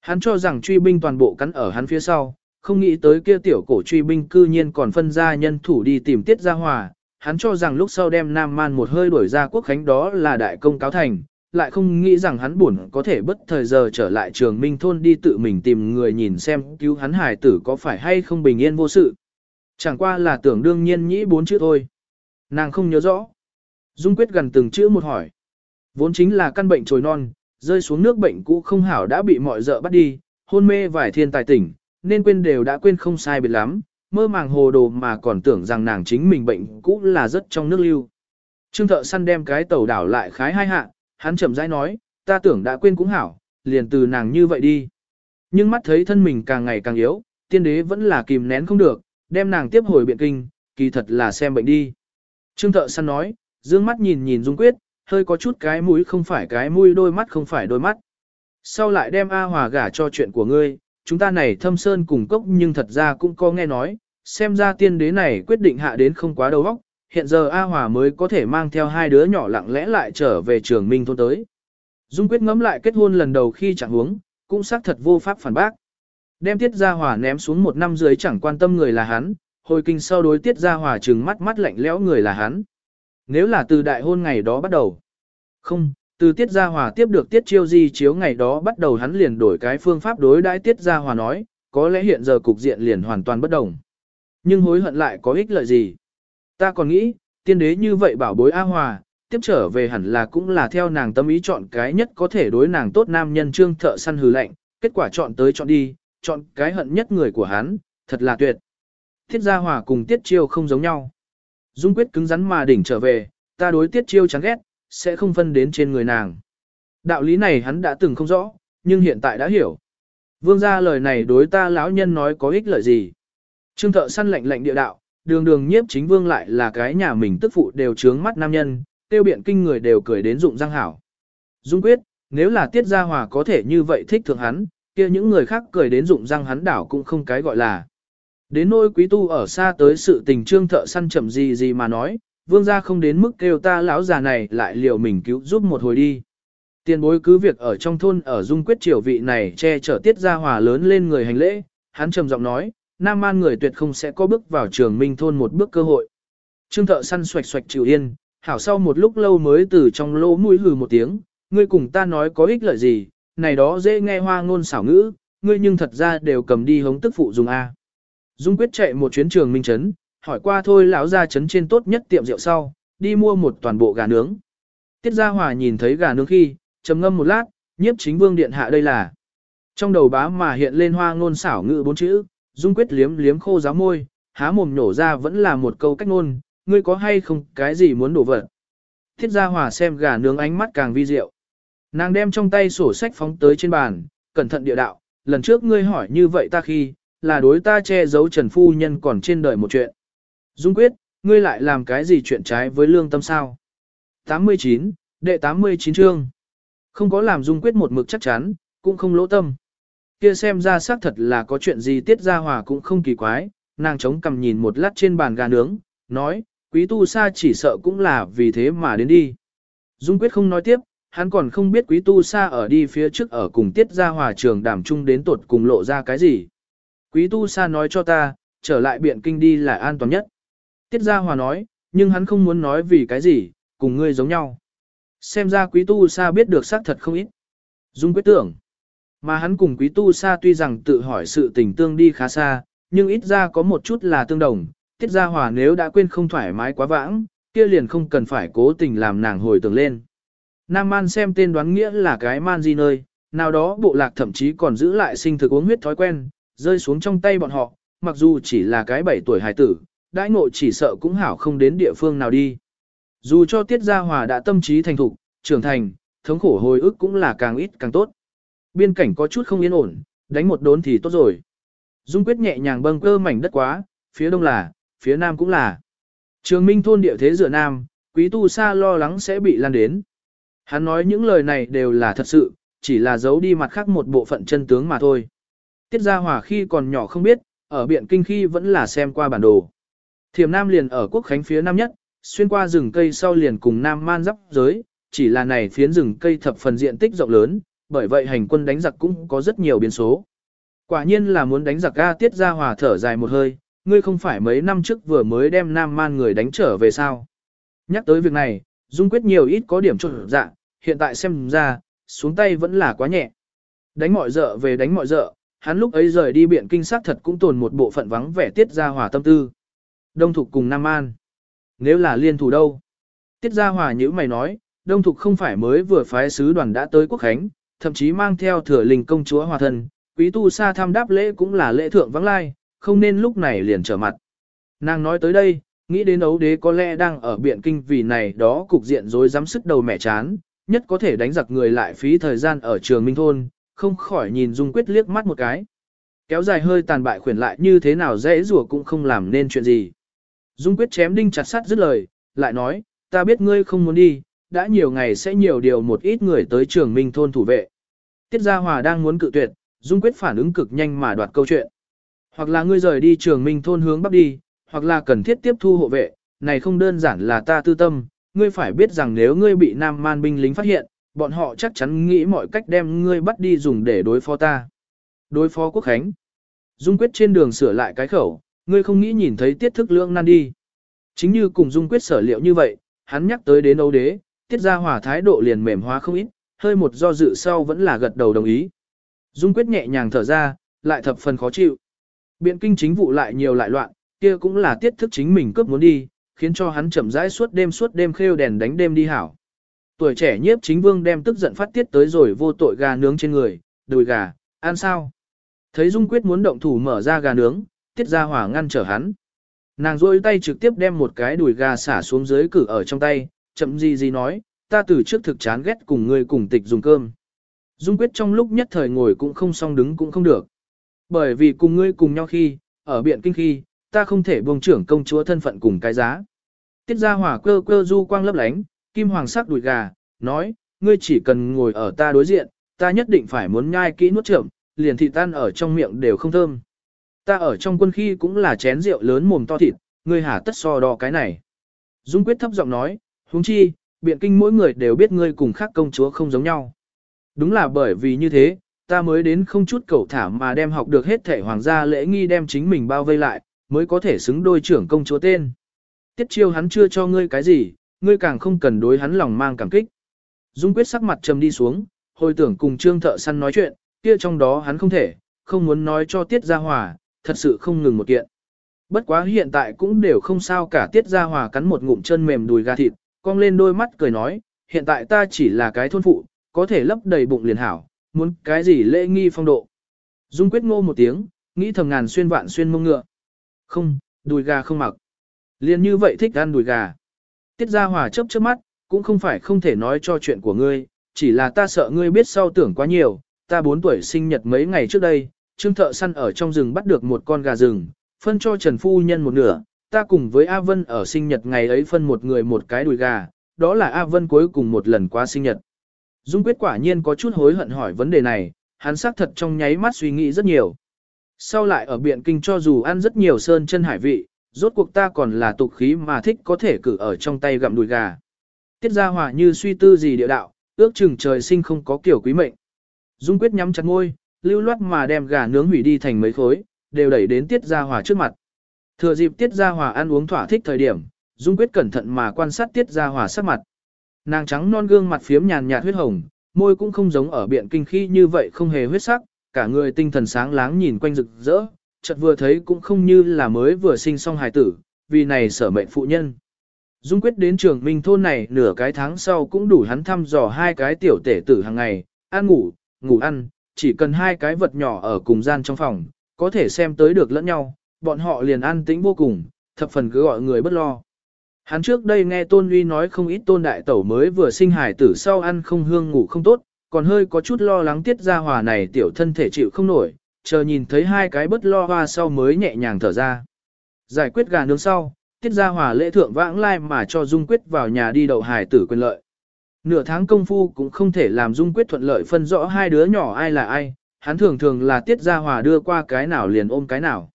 [SPEAKER 1] Hắn cho rằng truy binh toàn bộ cắn ở hắn phía sau, không nghĩ tới kia tiểu cổ truy binh cư nhiên còn phân ra nhân thủ đi tìm tiết gia hòa. Hắn cho rằng lúc sau đem Nam Man một hơi đuổi ra quốc khánh đó là đại công cáo thành, lại không nghĩ rằng hắn buồn có thể bất thời giờ trở lại trường minh thôn đi tự mình tìm người nhìn xem cứu hắn hải tử có phải hay không bình yên vô sự. Chẳng qua là tưởng đương nhiên nhĩ bốn chữ thôi. Nàng không nhớ rõ. Dung quyết gần từng chữ một hỏi. Vốn chính là căn bệnh trồi non, rơi xuống nước bệnh cũ không hảo đã bị mọi dợ bắt đi, hôn mê vài thiên tài tỉnh, nên quên đều đã quên không sai biệt lắm, mơ màng hồ đồ mà còn tưởng rằng nàng chính mình bệnh cũ là rất trong nước lưu. Trương thợ săn đem cái tàu đảo lại khái hai hạ, hắn chậm rãi nói, ta tưởng đã quên cũng hảo, liền từ nàng như vậy đi. Nhưng mắt thấy thân mình càng ngày càng yếu, tiên đế vẫn là kìm nén không được, đem nàng tiếp hồi biện kinh, kỳ thật là xem bệnh đi. Trương thợ săn nói, dương mắt nhìn nhìn Dung Quyết, hơi có chút cái mũi không phải cái mũi đôi mắt không phải đôi mắt. Sau lại đem A Hòa gả cho chuyện của ngươi, chúng ta này thâm sơn cùng cốc nhưng thật ra cũng có nghe nói, xem ra tiên đế này quyết định hạ đến không quá đầu óc, hiện giờ A Hòa mới có thể mang theo hai đứa nhỏ lặng lẽ lại trở về trường Minh thôn tới. Dung quyết ngẫm lại kết hôn lần đầu khi chẳng huống, cũng xác thật vô pháp phản bác. Đem Tiết Gia Hòa ném xuống một năm dưới chẳng quan tâm người là hắn, hồi kinh sau đối Tiết Gia Hòa trừng mắt mắt lạnh lẽo người là hắn. Nếu là từ đại hôn ngày đó bắt đầu. Không, từ Tiết Gia Hòa tiếp được Tiết Chiêu Di chiếu ngày đó bắt đầu hắn liền đổi cái phương pháp đối đãi Tiết Gia Hòa nói, có lẽ hiện giờ cục diện liền hoàn toàn bất đồng. Nhưng hối hận lại có ích lợi gì? Ta còn nghĩ, tiên đế như vậy bảo bối A Hòa, tiếp trở về hẳn là cũng là theo nàng tâm ý chọn cái nhất có thể đối nàng tốt nam nhân trương thợ săn hừ lạnh, kết quả chọn tới chọn đi, chọn cái hận nhất người của hắn, thật là tuyệt. tiết gia hòa cùng tiết chiêu không giống nhau. Dung quyết cứng rắn mà đỉnh trở về, ta đối tiết chiêu chán ghét, sẽ không phân đến trên người nàng. Đạo lý này hắn đã từng không rõ, nhưng hiện tại đã hiểu. Vương gia lời này đối ta lão nhân nói có ích lợi gì. Trương thợ săn lạnh lạnh địa đạo, đường đường nhiếp chính vương lại là cái nhà mình tức phụ đều trướng mắt nam nhân, tiêu biện kinh người đều cười đến dụng răng hảo. Dung quyết, nếu là tiết gia hòa có thể như vậy thích thượng hắn, kia những người khác cười đến dụng răng hắn đảo cũng không cái gọi là. Đến nỗi quý tu ở xa tới sự tình trương thợ săn chậm gì gì mà nói, vương gia không đến mức kêu ta lão già này lại liều mình cứu giúp một hồi đi. Tiền bối cứ việc ở trong thôn ở dung quyết triều vị này che chở tiết gia hòa lớn lên người hành lễ, hắn trầm giọng nói, nam man người tuyệt không sẽ có bước vào trường minh thôn một bước cơ hội. Trương thợ săn xoạch xoạch chịu yên, hảo sau một lúc lâu mới từ trong lỗ mũi hừ một tiếng, ngươi cùng ta nói có ích lợi gì, này đó dễ nghe hoa ngôn xảo ngữ, ngươi nhưng thật ra đều cầm đi hống tức phụ dùng A. Dung quyết chạy một chuyến trường minh trấn, hỏi qua thôi lão ra Trấn trên tốt nhất tiệm rượu sau, đi mua một toàn bộ gà nướng. Tiết Gia Hòa nhìn thấy gà nướng khi, trầm ngâm một lát, nhiếp chính vương điện hạ đây là. Trong đầu bá mà hiện lên hoa ngôn xảo ngữ bốn chữ, dung quyết liếm liếm khô giáo môi, há mồm nổ ra vẫn là một câu cách ngôn, ngươi có hay không cái gì muốn đổ vật. Thiết Gia Hòa xem gà nướng ánh mắt càng vi diệu. Nàng đem trong tay sổ sách phóng tới trên bàn, cẩn thận địa đạo, lần trước ngươi hỏi như vậy ta khi, là đối ta che giấu Trần Phu Nhân còn trên đời một chuyện. Dung quyết, ngươi lại làm cái gì chuyện trái với lương tâm sao? 89, đệ 89 chương. Không có làm Dung quyết một mực chắc chắn, cũng không lỗ tâm. Kia xem ra xác thật là có chuyện gì tiết ra hòa cũng không kỳ quái, nàng chống cầm nhìn một lát trên bàn gà nướng, nói, quý tu sa chỉ sợ cũng là vì thế mà đến đi. Dung quyết không nói tiếp, hắn còn không biết quý tu sa ở đi phía trước ở cùng tiết ra hòa trường đảm chung đến tột cùng lộ ra cái gì. Quý tu sa nói cho ta, trở lại biện kinh đi là an toàn nhất. Tiết Gia Hòa nói, nhưng hắn không muốn nói vì cái gì, cùng ngươi giống nhau. Xem ra quý tu sa biết được xác thật không ít. Dung quyết tưởng. Mà hắn cùng quý tu sa tuy rằng tự hỏi sự tình tương đi khá xa, nhưng ít ra có một chút là tương đồng. Tiết Gia Hòa nếu đã quên không thoải mái quá vãng, kia liền không cần phải cố tình làm nàng hồi tưởng lên. Nam Man xem tên đoán nghĩa là cái man gì nơi, nào đó bộ lạc thậm chí còn giữ lại sinh thực uống huyết thói quen, rơi xuống trong tay bọn họ, mặc dù chỉ là cái 7 tuổi hài tử, đãi ngộ chỉ sợ cũng hảo không đến địa phương nào đi. Dù cho Tiết Gia Hòa đã tâm trí thành thục, trưởng thành, thống khổ hồi ức cũng là càng ít càng tốt. Biên cảnh có chút không yên ổn, đánh một đốn thì tốt rồi. Dung quyết nhẹ nhàng bâng cơ mảnh đất quá, phía đông là, phía nam cũng là. Trường Minh thôn địa thế dựa nam, quý tu sa lo lắng sẽ bị lan đến. Hắn nói những lời này đều là thật sự, chỉ là giấu đi mặt khác một bộ phận chân tướng mà thôi. Tiết Gia Hòa khi còn nhỏ không biết, ở biện kinh khi vẫn là xem qua bản đồ. Thiểm Nam liền ở quốc khánh phía nam nhất, xuyên qua rừng cây sau liền cùng Nam Man giáp giới, chỉ là này phiến rừng cây thập phần diện tích rộng lớn, bởi vậy hành quân đánh giặc cũng có rất nhiều biến số. Quả nhiên là muốn đánh giặc ga tiết Gia hòa thở dài một hơi, ngươi không phải mấy năm trước vừa mới đem Nam Man người đánh trở về sao. Nhắc tới việc này, Dung quyết nhiều ít có điểm trộn dạ, hiện tại xem ra, xuống tay vẫn là quá nhẹ. Đánh mọi dợ về đánh mọi dợ, hắn lúc ấy rời đi biện kinh sát thật cũng tồn một bộ phận vắng vẻ tiết ra hòa tâm tư. Đông Thục cùng Nam An. Nếu là liên thủ đâu? Tiết Gia Hòa như mày nói, Đông Thục không phải mới vừa phái sứ đoàn đã tới Quốc Khánh, thậm chí mang theo thừa linh công chúa hòa thân, quý tu sa tham đáp lễ cũng là lễ thượng vắng lai, không nên lúc này liền trở mặt. Nàng nói tới đây, nghĩ đến ấu đế có lẽ đang ở biện kinh vì này đó cục diện rối dám sức đầu mẹ chán, nhất có thể đánh giặc người lại phí thời gian ở trường Minh Thôn, không khỏi nhìn Dung Quyết liếc mắt một cái. Kéo dài hơi tàn bại khuyển lại như thế nào dễ rùa cũng không làm nên chuyện gì. Dung quyết chém đinh chặt sắt dứt lời, lại nói, ta biết ngươi không muốn đi, đã nhiều ngày sẽ nhiều điều một ít người tới trường minh thôn thủ vệ. Tiết Gia Hòa đang muốn cự tuyệt, Dung quyết phản ứng cực nhanh mà đoạt câu chuyện. Hoặc là ngươi rời đi trường minh thôn hướng bắc đi, hoặc là cần thiết tiếp thu hộ vệ, này không đơn giản là ta tư tâm, ngươi phải biết rằng nếu ngươi bị nam man binh lính phát hiện, bọn họ chắc chắn nghĩ mọi cách đem ngươi bắt đi dùng để đối phó ta. Đối phó quốc khánh. Dung quyết trên đường sửa lại cái khẩu, Ngươi không nghĩ nhìn thấy tiết thức lương nan đi. Chính như cùng dung quyết sở liệu như vậy, hắn nhắc tới đến Âu đế, tiết ra hỏa thái độ liền mềm hóa không ít, hơi một do dự sau vẫn là gật đầu đồng ý. Dung quyết nhẹ nhàng thở ra, lại thập phần khó chịu. Biện kinh chính vụ lại nhiều lại loạn, kia cũng là tiết thức chính mình cướp muốn đi, khiến cho hắn chậm rãi suốt đêm suốt đêm khêu đèn đánh đêm đi hảo. Tuổi trẻ nhiếp chính vương đem tức giận phát tiết tới rồi vô tội gà nướng trên người, đùi gà, ăn sao? Thấy Dung quyết muốn động thủ mở ra gà nướng, tiết ra hỏa ngăn trở hắn. Nàng rôi tay trực tiếp đem một cái đùi gà xả xuống dưới cử ở trong tay, chậm gì gì nói, ta từ trước thực chán ghét cùng ngươi cùng tịch dùng cơm. Dung quyết trong lúc nhất thời ngồi cũng không xong đứng cũng không được. Bởi vì cùng ngươi cùng nhau khi, ở biện kinh khi, ta không thể buông trưởng công chúa thân phận cùng cái giá. Tiết ra hỏa cơ cơ du quang lấp lánh, kim hoàng sắc đùi gà, nói, ngươi chỉ cần ngồi ở ta đối diện, ta nhất định phải muốn nhai kỹ nuốt chậm, liền thị tan ở trong miệng đều không thơm. Ta ở trong quân khi cũng là chén rượu lớn mồm to thịt, ngươi hả tất so đo cái này. Dung quyết thấp giọng nói, huống chi, biện kinh mỗi người đều biết ngươi cùng khác công chúa không giống nhau. Đúng là bởi vì như thế, ta mới đến không chút cầu thả mà đem học được hết thể hoàng gia lễ nghi đem chính mình bao vây lại, mới có thể xứng đôi trưởng công chúa tên. Tiết chiêu hắn chưa cho ngươi cái gì, ngươi càng không cần đối hắn lòng mang cảm kích. Dung quyết sắc mặt trầm đi xuống, hồi tưởng cùng trương thợ săn nói chuyện, kia trong đó hắn không thể, không muốn nói cho tiết ra hòa, thật sự không ngừng một kiện. Bất quá hiện tại cũng đều không sao cả tiết ra hòa cắn một ngụm chân mềm đùi gà thịt, cong lên đôi mắt cười nói, hiện tại ta chỉ là cái thôn phụ, có thể lấp đầy bụng liền hảo, muốn cái gì lễ nghi phong độ. Dung quyết ngô một tiếng, nghĩ thầm ngàn xuyên vạn xuyên mông ngựa. Không, đùi gà không mặc. Liền như vậy thích ăn đùi gà. Tiết gia hòa chớp chớp mắt, cũng không phải không thể nói cho chuyện của ngươi, chỉ là ta sợ ngươi biết sau tưởng quá nhiều, ta 4 tuổi sinh nhật mấy ngày trước đây, trương thợ săn ở trong rừng bắt được một con gà rừng, phân cho Trần Phu Nhân một nửa, ta cùng với A Vân ở sinh nhật ngày ấy phân một người một cái đùi gà, đó là A Vân cuối cùng một lần qua sinh nhật. Dung Quyết quả nhiên có chút hối hận hỏi vấn đề này, hắn xác thật trong nháy mắt suy nghĩ rất nhiều. Sau lại ở Biện Kinh cho dù ăn rất nhiều sơn chân hải vị, rốt cuộc ta còn là tục khí mà thích có thể cử ở trong tay gặm đùi gà. Tiết ra hỏa như suy tư gì địa đạo, ước chừng trời sinh không có kiểu quý mệnh. Dung Quyết nhắm chặt ngôi, lưu loát mà đem gà nướng hủy đi thành mấy khối, đều đẩy đến Tiết Gia Hòa trước mặt. Thừa dịp Tiết Gia Hòa ăn uống thỏa thích thời điểm, Dung Quyết cẩn thận mà quan sát Tiết Gia Hòa sắc mặt. Nàng trắng non gương mặt phiếm nhàn nhạt huyết hồng, môi cũng không giống ở biện kinh khi như vậy không hề huyết sắc, cả người tinh thần sáng láng nhìn quanh rực rỡ, chợt vừa thấy cũng không như là mới vừa sinh xong hài tử, vì này sở mệnh phụ nhân. Dung quyết đến trường Minh thôn này nửa cái tháng sau cũng đủ hắn thăm dò hai cái tiểu tể tử hàng ngày, ăn ngủ, ngủ ăn, chỉ cần hai cái vật nhỏ ở cùng gian trong phòng, có thể xem tới được lẫn nhau, bọn họ liền ăn tĩnh vô cùng, thập phần cứ gọi người bất lo. Hắn trước đây nghe Tôn Uy nói không ít Tôn Đại Tẩu mới vừa sinh hài tử sau ăn không hương ngủ không tốt, còn hơi có chút lo lắng tiết ra hòa này tiểu thân thể chịu không nổi, chờ nhìn thấy hai cái bất lo hoa sau mới nhẹ nhàng thở ra. Giải quyết gà nướng sau, tiết ra hòa lễ thượng vãng lai mà cho Dung Quyết vào nhà đi đậu hải tử quyền lợi. Nửa tháng công phu cũng không thể làm Dung Quyết thuận lợi phân rõ hai đứa nhỏ ai là ai, hắn thường thường là tiết ra hòa đưa qua cái nào liền ôm cái nào.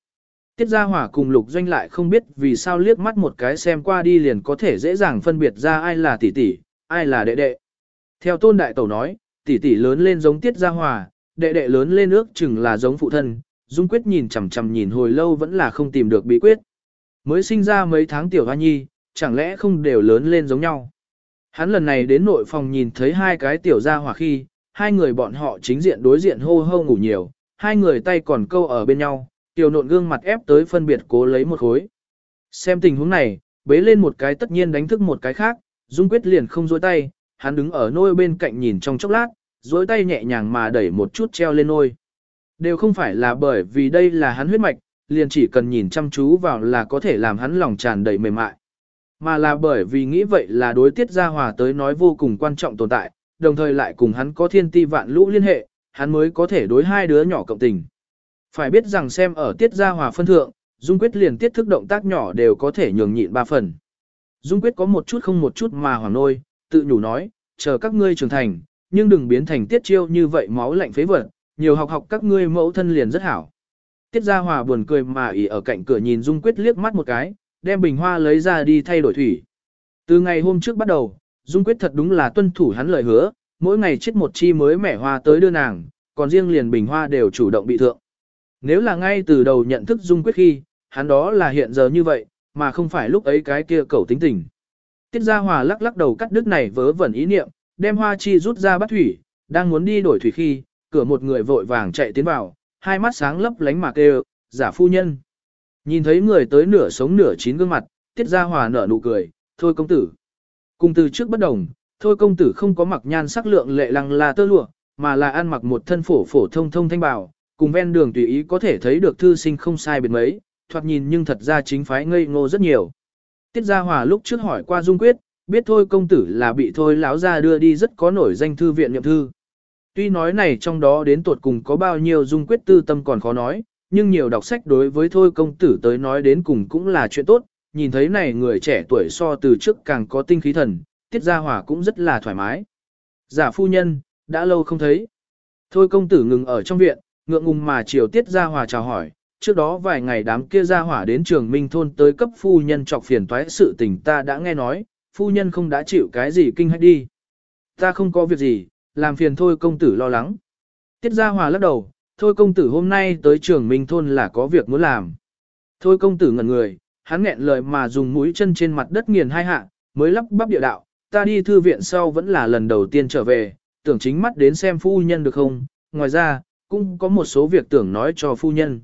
[SPEAKER 1] Tiết Gia Hỏa cùng Lục Doanh lại không biết vì sao liếc mắt một cái xem qua đi liền có thể dễ dàng phân biệt ra ai là tỷ tỷ, ai là đệ đệ. Theo Tôn Đại Tẩu nói, tỷ tỷ lớn lên giống Tiết Gia Hỏa, đệ đệ lớn lên ước chừng là giống phụ thân, Dung Quyết nhìn chằm chằm nhìn hồi lâu vẫn là không tìm được bí quyết. Mới sinh ra mấy tháng tiểu hoa nhi, chẳng lẽ không đều lớn lên giống nhau. Hắn lần này đến nội phòng nhìn thấy hai cái tiểu gia hỏa khi, hai người bọn họ chính diện đối diện hô hô ngủ nhiều, hai người tay còn câu ở bên nhau, Tiểu nộn gương mặt ép tới phân biệt cố lấy một khối. Xem tình huống này, bế lên một cái tất nhiên đánh thức một cái khác, Dung Quyết liền không dối tay, hắn đứng ở nôi bên cạnh nhìn trong chốc lát, duỗi tay nhẹ nhàng mà đẩy một chút treo lên nôi. Đều không phải là bởi vì đây là hắn huyết mạch, liền chỉ cần nhìn chăm chú vào là có thể làm hắn lòng tràn đầy mềm mại. Mà là bởi vì nghĩ vậy là đối tiết gia hòa tới nói vô cùng quan trọng tồn tại, đồng thời lại cùng hắn có thiên ti vạn lũ liên hệ, hắn mới có thể đối hai đứa nhỏ cộng tình. Phải biết rằng xem ở tiết gia hòa phân thượng, Dung Quyết liền tiết thức động tác nhỏ đều có thể nhường nhịn ba phần. Dung Quyết có một chút không một chút mà hoàng nôi, tự nhủ nói, chờ các ngươi trưởng thành, nhưng đừng biến thành tiết chiêu như vậy máu lạnh phế vật, nhiều học học các ngươi mẫu thân liền rất hảo. Tiết gia hòa buồn cười mà ỉ ở cạnh cửa nhìn Dung Quyết liếc mắt một cái, đem bình hoa lấy ra đi thay đổi thủy. Từ ngày hôm trước bắt đầu, Dung Quyết thật đúng là tuân thủ hắn lời hứa, mỗi ngày chết một chi mới mẻ hoa tới đưa nàng, còn riêng liền bình hoa đều chủ động bị thượng. Nếu là ngay từ đầu nhận thức dung quyết khi, hắn đó là hiện giờ như vậy, mà không phải lúc ấy cái kia cầu tính tình. Tiết Gia Hòa lắc lắc đầu cắt đứt này vớ vẩn ý niệm, đem hoa chi rút ra bắt thủy, đang muốn đi đổi thủy khi, cửa một người vội vàng chạy tiến vào, hai mắt sáng lấp lánh mà kêu, giả phu nhân. Nhìn thấy người tới nửa sống nửa chín gương mặt, Tiết Gia Hòa nở nụ cười, thôi công tử. Cùng từ trước bất đồng, thôi công tử không có mặc nhan sắc lượng lệ lăng là tơ lụa, mà là ăn mặc một thân phổ phổ thông thông thanh bào, cùng ven đường tùy ý có thể thấy được thư sinh không sai biệt mấy, thoạt nhìn nhưng thật ra chính phái ngây ngô rất nhiều. Tiết Gia Hòa lúc trước hỏi qua Dung Quyết, biết thôi công tử là bị thôi lão ra đưa đi rất có nổi danh thư viện nhậm thư. Tuy nói này trong đó đến tuột cùng có bao nhiêu Dung Quyết tư tâm còn khó nói, nhưng nhiều đọc sách đối với thôi công tử tới nói đến cùng cũng là chuyện tốt, nhìn thấy này người trẻ tuổi so từ trước càng có tinh khí thần, Tiết Gia hỏa cũng rất là thoải mái. Giả phu nhân, đã lâu không thấy. Thôi công tử ngừng ở trong viện, ngượng ngùng mà chiều tiết ra hỏa chào hỏi, trước đó vài ngày đám kia ra hỏa đến trường minh thôn tới cấp phu nhân trọc phiền toái sự tình ta đã nghe nói, phu nhân không đã chịu cái gì kinh hãi đi. Ta không có việc gì, làm phiền thôi công tử lo lắng. Tiết gia hòa lắc đầu, thôi công tử hôm nay tới trường minh thôn là có việc muốn làm. Thôi công tử ngẩn người, hắn nghẹn lời mà dùng mũi chân trên mặt đất nghiền hai hạ, mới lắp bắp địa đạo, ta đi thư viện sau vẫn là lần đầu tiên trở về, tưởng chính mắt đến xem phu nhân được không, ngoài ra, cũng có một số việc tưởng nói cho phu nhân.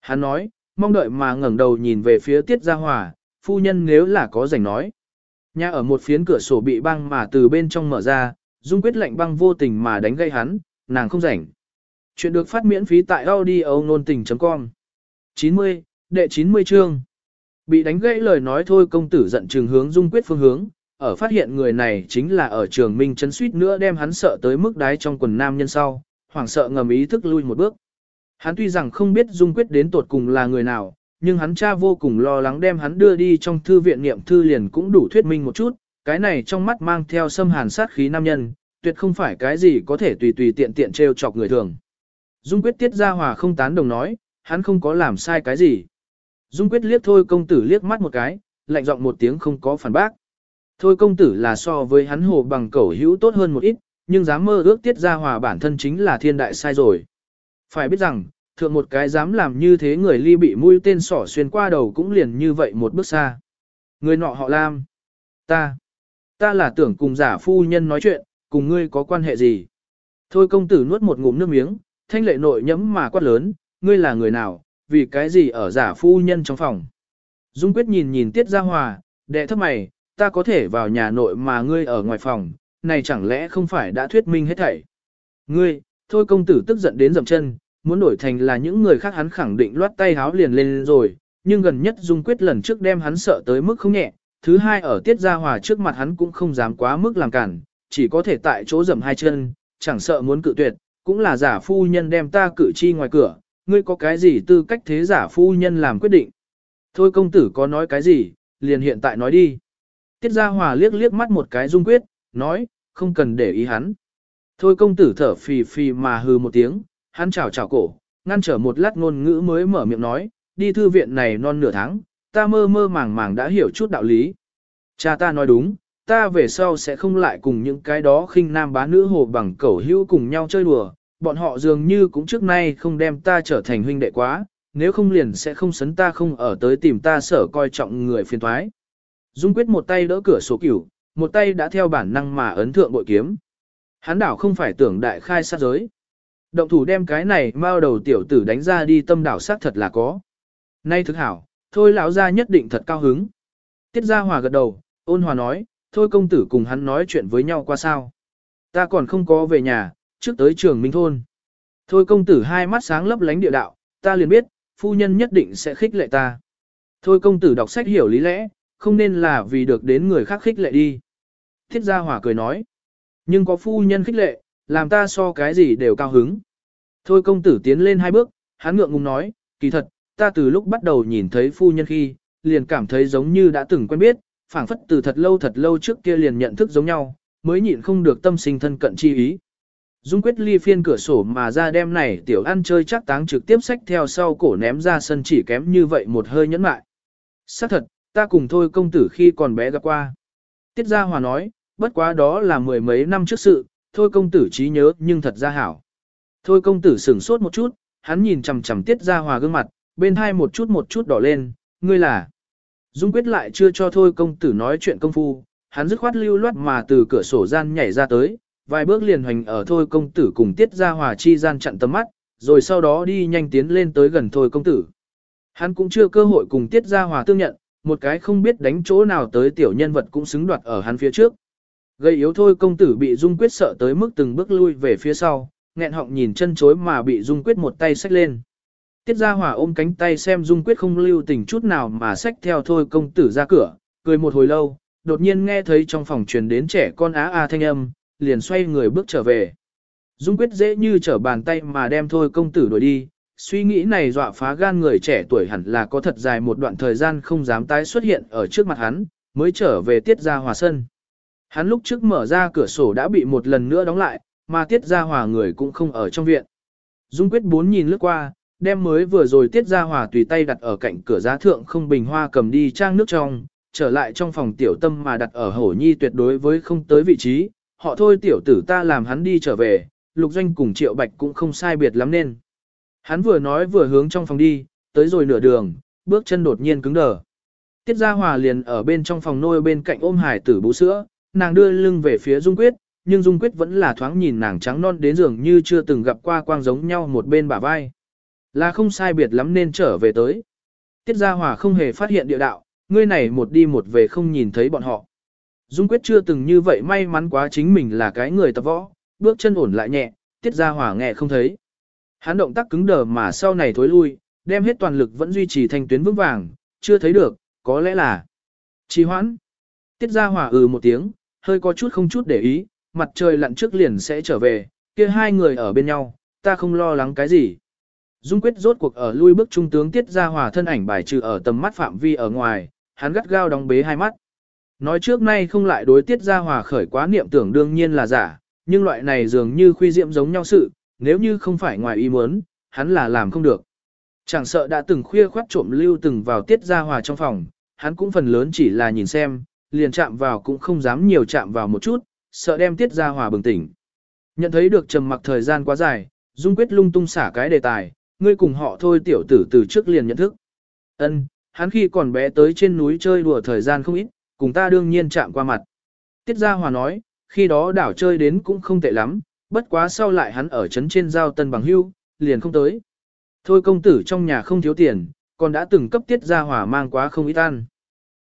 [SPEAKER 1] Hắn nói, mong đợi mà ngẩng đầu nhìn về phía Tiết Gia Hòa, phu nhân nếu là có rảnh nói. Nhà ở một phiến cửa sổ bị băng mà từ bên trong mở ra, Dung Quyết lạnh băng vô tình mà đánh gây hắn, nàng không rảnh. Chuyện được phát miễn phí tại audio nôn tình.com 90, đệ 90 chương. Bị đánh gãy lời nói thôi công tử giận trường hướng Dung Quyết phương hướng, ở phát hiện người này chính là ở trường Minh chấn suýt nữa đem hắn sợ tới mức đái trong quần nam nhân sau, hoảng sợ ngầm ý thức lui một bước. Hắn tuy rằng không biết Dung Quyết đến tột cùng là người nào, nhưng hắn cha vô cùng lo lắng đem hắn đưa đi trong thư viện niệm thư liền cũng đủ thuyết minh một chút, cái này trong mắt mang theo xâm hàn sát khí nam nhân, tuyệt không phải cái gì có thể tùy tùy tiện tiện trêu chọc người thường. Dung Quyết tiết ra hòa không tán đồng nói, hắn không có làm sai cái gì. Dung Quyết liếc thôi công tử liếc mắt một cái, lạnh giọng một tiếng không có phản bác. Thôi công tử là so với hắn hồ bằng cẩu hữu tốt hơn một ít, nhưng dám mơ ước tiết ra hòa bản thân chính là thiên đại sai rồi. Phải biết rằng, thượng một cái dám làm như thế người ly bị mũi tên sỏ xuyên qua đầu cũng liền như vậy một bước xa. Người nọ họ Lam. Ta. Ta là tưởng cùng giả phu nhân nói chuyện, cùng ngươi có quan hệ gì. Thôi công tử nuốt một ngụm nước miếng, thanh lệ nội nhẫm mà quát lớn, ngươi là người nào, vì cái gì ở giả phu nhân trong phòng. Dung quyết nhìn nhìn tiết ra hòa, đệ thấp mày, ta có thể vào nhà nội mà ngươi ở ngoài phòng, này chẳng lẽ không phải đã thuyết minh hết thảy. Ngươi, thôi công tử tức giận đến dậm chân, muốn đổi thành là những người khác hắn khẳng định loát tay háo liền lên rồi, nhưng gần nhất Dung Quyết lần trước đem hắn sợ tới mức không nhẹ, thứ hai ở tiết gia hòa trước mặt hắn cũng không dám quá mức làm cản, chỉ có thể tại chỗ dầm hai chân, chẳng sợ muốn cự tuyệt, cũng là giả phu nhân đem ta cử chi ngoài cửa, ngươi có cái gì tư cách thế giả phu nhân làm quyết định. Thôi công tử có nói cái gì, liền hiện tại nói đi. Tiết gia hòa liếc liếc mắt một cái Dung Quyết, nói, không cần để ý hắn. Thôi công tử thở phì phì mà hừ một tiếng, hắn chào chào cổ, ngăn trở một lát ngôn ngữ mới mở miệng nói, đi thư viện này non nửa tháng, ta mơ mơ màng màng đã hiểu chút đạo lý. Cha ta nói đúng, ta về sau sẽ không lại cùng những cái đó khinh nam bá nữ hồ bằng cẩu hữu cùng nhau chơi đùa, bọn họ dường như cũng trước nay không đem ta trở thành huynh đệ quá, nếu không liền sẽ không sấn ta không ở tới tìm ta sở coi trọng người phiền thoái. Dung quyết một tay đỡ cửa sổ cửu, một tay đã theo bản năng mà ấn thượng bội kiếm. Hắn đảo không phải tưởng đại khai sát giới. Động thủ đem cái này mao đầu tiểu tử đánh ra đi tâm đảo sát thật là có. Nay thực hảo, thôi lão ra nhất định thật cao hứng. Tiết gia hòa gật đầu, ôn hòa nói, thôi công tử cùng hắn nói chuyện với nhau qua sao. Ta còn không có về nhà, trước tới trường Minh Thôn. Thôi công tử hai mắt sáng lấp lánh địa đạo, ta liền biết, phu nhân nhất định sẽ khích lệ ta. Thôi công tử đọc sách hiểu lý lẽ, không nên là vì được đến người khác khích lệ đi. Thiết gia hòa cười nói, nhưng có phu nhân khích lệ, làm ta so cái gì đều cao hứng. Thôi công tử tiến lên hai bước, hắn ngượng ngùng nói, kỳ thật, ta từ lúc bắt đầu nhìn thấy phu nhân khi, liền cảm thấy giống như đã từng quen biết, phảng phất từ thật lâu thật lâu trước kia liền nhận thức giống nhau, mới nhịn không được tâm sinh thân cận chi ý. Dung quyết ly phiên cửa sổ mà ra đem này tiểu ăn chơi chắc táng trực tiếp sách theo sau cổ ném ra sân chỉ kém như vậy một hơi nhẫn mại. xác thật, ta cùng thôi công tử khi còn bé gặp qua. Tiết Gia Hòa nói, bất quá đó là mười mấy năm trước sự, thôi công tử trí nhớ nhưng thật ra hảo. Thôi công tử sửng sốt một chút, hắn nhìn chằm chằm tiết ra hòa gương mặt, bên hai một chút một chút đỏ lên, ngươi là. Dung quyết lại chưa cho thôi công tử nói chuyện công phu, hắn dứt khoát lưu loát mà từ cửa sổ gian nhảy ra tới, vài bước liền hoành ở thôi công tử cùng tiết ra hòa chi gian chặn tầm mắt, rồi sau đó đi nhanh tiến lên tới gần thôi công tử. Hắn cũng chưa cơ hội cùng tiết ra hòa tương nhận, một cái không biết đánh chỗ nào tới tiểu nhân vật cũng xứng đoạt ở hắn phía trước. Gây yếu thôi công tử bị Dung Quyết sợ tới mức từng bước lui về phía sau, nghẹn họng nhìn chân chối mà bị Dung Quyết một tay xách lên. Tiết Gia Hòa ôm cánh tay xem Dung Quyết không lưu tình chút nào mà xách theo thôi công tử ra cửa, cười một hồi lâu, đột nhiên nghe thấy trong phòng truyền đến trẻ con á a thanh âm, liền xoay người bước trở về. Dung Quyết dễ như trở bàn tay mà đem thôi công tử đuổi đi, suy nghĩ này dọa phá gan người trẻ tuổi hẳn là có thật dài một đoạn thời gian không dám tái xuất hiện ở trước mặt hắn, mới trở về Tiết Gia Hòa sân. Hắn lúc trước mở ra cửa sổ đã bị một lần nữa đóng lại, mà tiết ra hòa người cũng không ở trong viện. Dung quyết bốn nhìn lướt qua, đem mới vừa rồi tiết ra hòa tùy tay đặt ở cạnh cửa giá thượng không bình hoa cầm đi trang nước trong, trở lại trong phòng tiểu tâm mà đặt ở hổ nhi tuyệt đối với không tới vị trí, họ thôi tiểu tử ta làm hắn đi trở về, lục doanh cùng triệu bạch cũng không sai biệt lắm nên. Hắn vừa nói vừa hướng trong phòng đi, tới rồi nửa đường, bước chân đột nhiên cứng đờ. Tiết Gia Hòa liền ở bên trong phòng nôi bên cạnh ôm hải tử bú sữa, nàng đưa lưng về phía Dung Quyết, nhưng Dung Quyết vẫn là thoáng nhìn nàng trắng non đến dường như chưa từng gặp qua quang giống nhau một bên bả vai. Là không sai biệt lắm nên trở về tới. Tiết Gia Hòa không hề phát hiện địa đạo, ngươi này một đi một về không nhìn thấy bọn họ. Dung Quyết chưa từng như vậy may mắn quá chính mình là cái người tập võ, bước chân ổn lại nhẹ, Tiết Gia Hòa nghe không thấy. Hắn động tác cứng đờ mà sau này thối lui, đem hết toàn lực vẫn duy trì thanh tuyến vững vàng, chưa thấy được, có lẽ là trì hoãn. Tiết Gia Hòa ừ một tiếng, hơi có chút không chút để ý, mặt trời lặn trước liền sẽ trở về, kia hai người ở bên nhau, ta không lo lắng cái gì. Dung quyết rốt cuộc ở lui bước trung tướng Tiết Gia Hòa thân ảnh bài trừ ở tầm mắt phạm vi ở ngoài, hắn gắt gao đóng bế hai mắt. Nói trước nay không lại đối Tiết Gia Hòa khởi quá niệm tưởng đương nhiên là giả, nhưng loại này dường như khuy diệm giống nhau sự, nếu như không phải ngoài ý muốn, hắn là làm không được. Chẳng sợ đã từng khuya khoát trộm lưu từng vào Tiết Gia Hòa trong phòng, hắn cũng phần lớn chỉ là nhìn xem, liền chạm vào cũng không dám nhiều chạm vào một chút, sợ đem Tiết Gia Hòa bừng tỉnh. Nhận thấy được trầm mặc thời gian quá dài, Dung quyết lung tung xả cái đề tài, ngươi cùng họ thôi tiểu tử từ trước liền nhận thức. Ân, hắn khi còn bé tới trên núi chơi đùa thời gian không ít, cùng ta đương nhiên chạm qua mặt. Tiết Gia Hòa nói, khi đó đảo chơi đến cũng không tệ lắm, bất quá sau lại hắn ở trấn trên giao tân bằng hưu, liền không tới. Thôi công tử trong nhà không thiếu tiền, còn đã từng cấp Tiết Gia Hòa mang quá không ít ăn.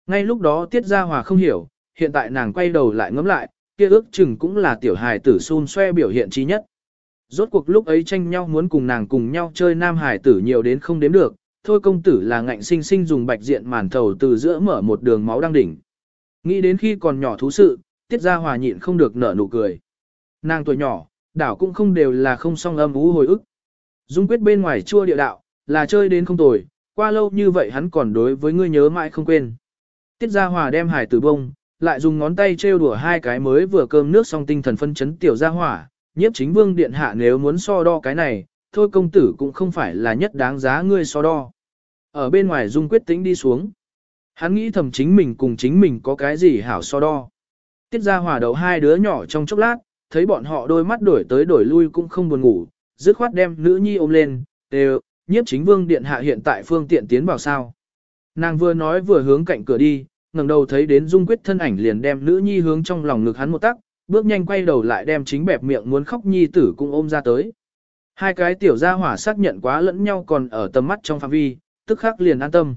[SPEAKER 1] Ngay lúc đó Tiết Gia Hòa không hiểu, hiện tại nàng quay đầu lại ngẫm lại, kia ước chừng cũng là tiểu hài tử xun xoe biểu hiện trí nhất. Rốt cuộc lúc ấy tranh nhau muốn cùng nàng cùng nhau chơi nam hải tử nhiều đến không đếm được, thôi công tử là ngạnh sinh sinh dùng bạch diện màn thầu từ giữa mở một đường máu đang đỉnh. Nghĩ đến khi còn nhỏ thú sự, tiết Gia hòa nhịn không được nở nụ cười. Nàng tuổi nhỏ, đảo cũng không đều là không song âm ú hồi ức. Dung quyết bên ngoài chua địa đạo, là chơi đến không tồi, qua lâu như vậy hắn còn đối với ngươi nhớ mãi không quên. Tiết Gia Hòa đem hải tử bông, lại dùng ngón tay trêu đùa hai cái mới vừa cơm nước xong tinh thần phân chấn tiểu Gia Hỏa, nhiếp chính vương điện hạ nếu muốn so đo cái này, thôi công tử cũng không phải là nhất đáng giá ngươi so đo. Ở bên ngoài dung quyết tĩnh đi xuống. Hắn nghĩ thầm chính mình cùng chính mình có cái gì hảo so đo. Tiết ra hòa đầu hai đứa nhỏ trong chốc lát, thấy bọn họ đôi mắt đổi tới đổi lui cũng không buồn ngủ, dứt khoát đem nữ nhi ôm lên, đều, nhiếp chính vương điện hạ hiện tại phương tiện tiến vào sao. Nàng vừa nói vừa hướng cạnh cửa đi, ngẩng đầu thấy đến dung quyết thân ảnh liền đem nữ nhi hướng trong lòng ngực hắn một tắc, bước nhanh quay đầu lại đem chính bẹp miệng muốn khóc nhi tử cũng ôm ra tới. Hai cái tiểu gia hỏa xác nhận quá lẫn nhau còn ở tầm mắt trong phạm vi, tức khắc liền an tâm.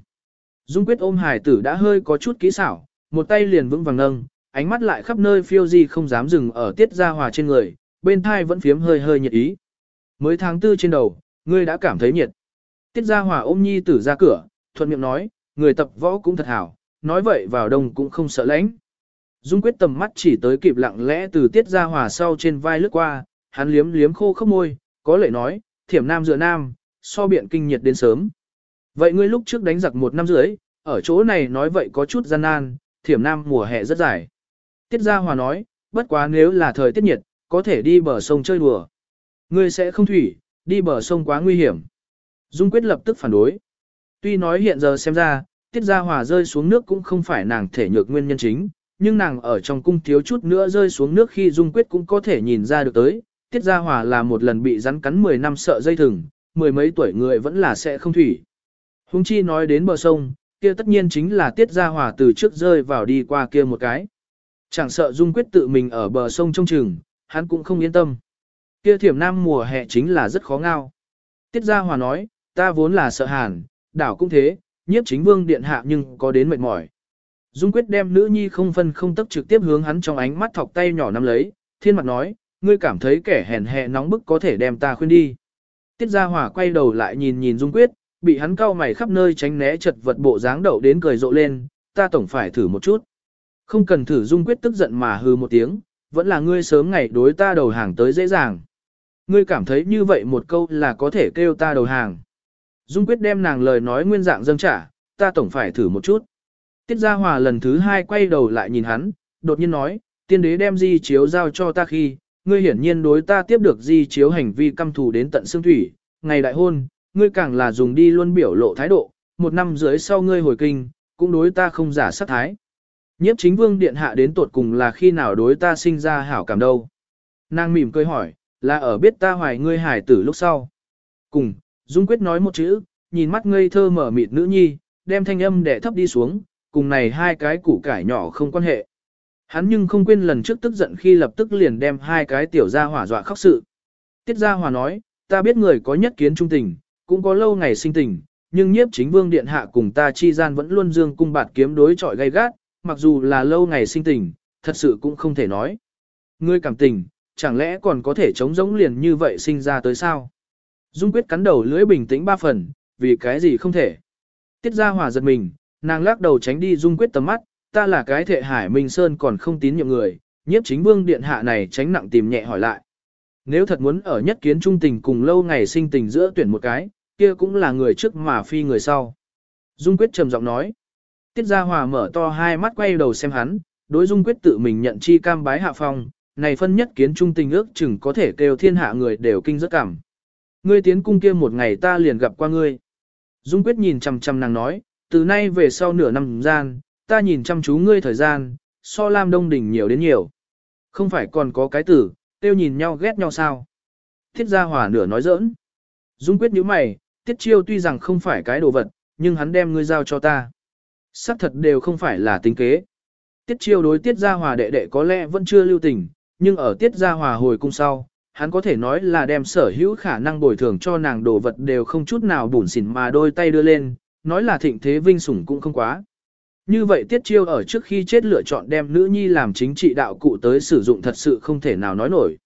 [SPEAKER 1] Dung quyết ôm hải tử đã hơi có chút kỹ xảo, một tay liền vững vàng nâng, ánh mắt lại khắp nơi phiêu di không dám dừng ở tiết gia hòa trên người, bên thai vẫn phiếm hơi hơi nhiệt ý. Mới tháng tư trên đầu, ngươi đã cảm thấy nhiệt. Tiết gia hòa ôm nhi tử ra cửa, thuận miệng nói, người tập võ cũng thật hảo, nói vậy vào đông cũng không sợ lạnh. Dung quyết tầm mắt chỉ tới kịp lặng lẽ từ tiết ra hòa sau trên vai lướt qua, hắn liếm liếm khô khốc môi, có lệ nói, thiểm nam dựa nam, so biện kinh nhiệt đến sớm. Vậy ngươi lúc trước đánh giặc một năm rưỡi, ở chỗ này nói vậy có chút gian nan, thiểm nam mùa hè rất dài. Tiết gia hòa nói, bất quá nếu là thời tiết nhiệt, có thể đi bờ sông chơi đùa. Ngươi sẽ không thủy, đi bờ sông quá nguy hiểm. Dung quyết lập tức phản đối. Tuy nói hiện giờ xem ra, tiết gia hòa rơi xuống nước cũng không phải nàng thể nhược nguyên nhân chính, nhưng nàng ở trong cung thiếu chút nữa rơi xuống nước khi dung quyết cũng có thể nhìn ra được tới. Tiết Gia Hòa là một lần bị rắn cắn 10 năm sợ dây thừng, mười mấy tuổi người vẫn là sẽ không thủy. Hùng chi nói đến bờ sông, kia tất nhiên chính là Tiết Gia Hòa từ trước rơi vào đi qua kia một cái. Chẳng sợ dung quyết tự mình ở bờ sông trông chừng, hắn cũng không yên tâm. Kia thiểm nam mùa hè chính là rất khó ngao. Tiết Gia Hòa nói, ta vốn là sợ hàn, đảo cũng thế, nhiếp chính vương điện hạ nhưng có đến mệt mỏi. Dung quyết đem nữ nhi không phân không tức trực tiếp hướng hắn trong ánh mắt thọc tay nhỏ nắm lấy, thiên mặt nói, ngươi cảm thấy kẻ hèn hè nóng bức có thể đem ta khuyên đi. Tiết gia hỏa quay đầu lại nhìn nhìn Dung quyết, bị hắn cau mày khắp nơi tránh né chật vật bộ dáng đậu đến cười rộ lên, ta tổng phải thử một chút. Không cần thử Dung quyết tức giận mà hừ một tiếng, vẫn là ngươi sớm ngày đối ta đầu hàng tới dễ dàng. Ngươi cảm thấy như vậy một câu là có thể kêu ta đầu hàng. Dung quyết đem nàng lời nói nguyên dạng dâng trả, ta tổng phải thử một chút. Tiết Gia Hòa lần thứ hai quay đầu lại nhìn hắn, đột nhiên nói, tiên đế đem di chiếu giao cho ta khi, ngươi hiển nhiên đối ta tiếp được di chiếu hành vi căm thù đến tận xương thủy, ngày đại hôn, ngươi càng là dùng đi luôn biểu lộ thái độ, một năm dưới sau ngươi hồi kinh, cũng đối ta không giả sát thái. Nhiếp chính vương điện hạ đến tột cùng là khi nào đối ta sinh ra hảo cảm đâu. Nàng mỉm cười hỏi, là ở biết ta hoài ngươi hải tử lúc sau. Cùng, Dung Quyết nói một chữ, nhìn mắt ngây thơ mở mịt nữ nhi, đem thanh âm để thấp đi xuống, cùng này hai cái củ cải nhỏ không quan hệ. Hắn nhưng không quên lần trước tức giận khi lập tức liền đem hai cái tiểu gia hỏa dọa khóc sự. Tiết gia hòa nói, ta biết người có nhất kiến trung tình, cũng có lâu ngày sinh tình, nhưng nhiếp chính vương điện hạ cùng ta chi gian vẫn luôn dương cung bạt kiếm đối chọi gay gắt, mặc dù là lâu ngày sinh tình, thật sự cũng không thể nói. Ngươi cảm tình, chẳng lẽ còn có thể chống giống liền như vậy sinh ra tới sao? Dung quyết cắn đầu lưỡi bình tĩnh ba phần, vì cái gì không thể. Tiết ra hòa giật mình, nàng lắc đầu tránh đi dung quyết tầm mắt, ta là cái thệ hải minh sơn còn không tín nhiệm người, nhiếp chính vương điện hạ này tránh nặng tìm nhẹ hỏi lại. Nếu thật muốn ở nhất kiến trung tình cùng lâu ngày sinh tình giữa tuyển một cái, kia cũng là người trước mà phi người sau. Dung quyết trầm giọng nói. Tiết Gia Hòa mở to hai mắt quay đầu xem hắn, đối Dung quyết tự mình nhận chi cam bái hạ phong, này phân nhất kiến trung tình ước chừng có thể kêu thiên hạ người đều kinh rất cảm. Ngươi tiến cung kia một ngày ta liền gặp qua ngươi. Dung quyết nhìn chằm chằm nàng nói, từ nay về sau nửa năm gian, ta nhìn chăm chú ngươi thời gian, so Lam Đông Đỉnh nhiều đến nhiều. Không phải còn có cái tử, tiêu nhìn nhau ghét nhau sao. Thiết gia hòa nửa nói giỡn. Dung quyết nhíu mày, tiết chiêu tuy rằng không phải cái đồ vật, nhưng hắn đem ngươi giao cho ta. Sắc thật đều không phải là tính kế. Tiết chiêu đối tiết gia hòa đệ đệ có lẽ vẫn chưa lưu tình, nhưng ở tiết gia hòa hồi cung sau, hắn có thể nói là đem sở hữu khả năng bồi thường cho nàng đồ vật đều không chút nào bủn xỉn mà đôi tay đưa lên, nói là thịnh thế vinh sủng cũng không quá. Như vậy tiết chiêu ở trước khi chết lựa chọn đem nữ nhi làm chính trị đạo cụ tới sử dụng thật sự không thể nào nói nổi.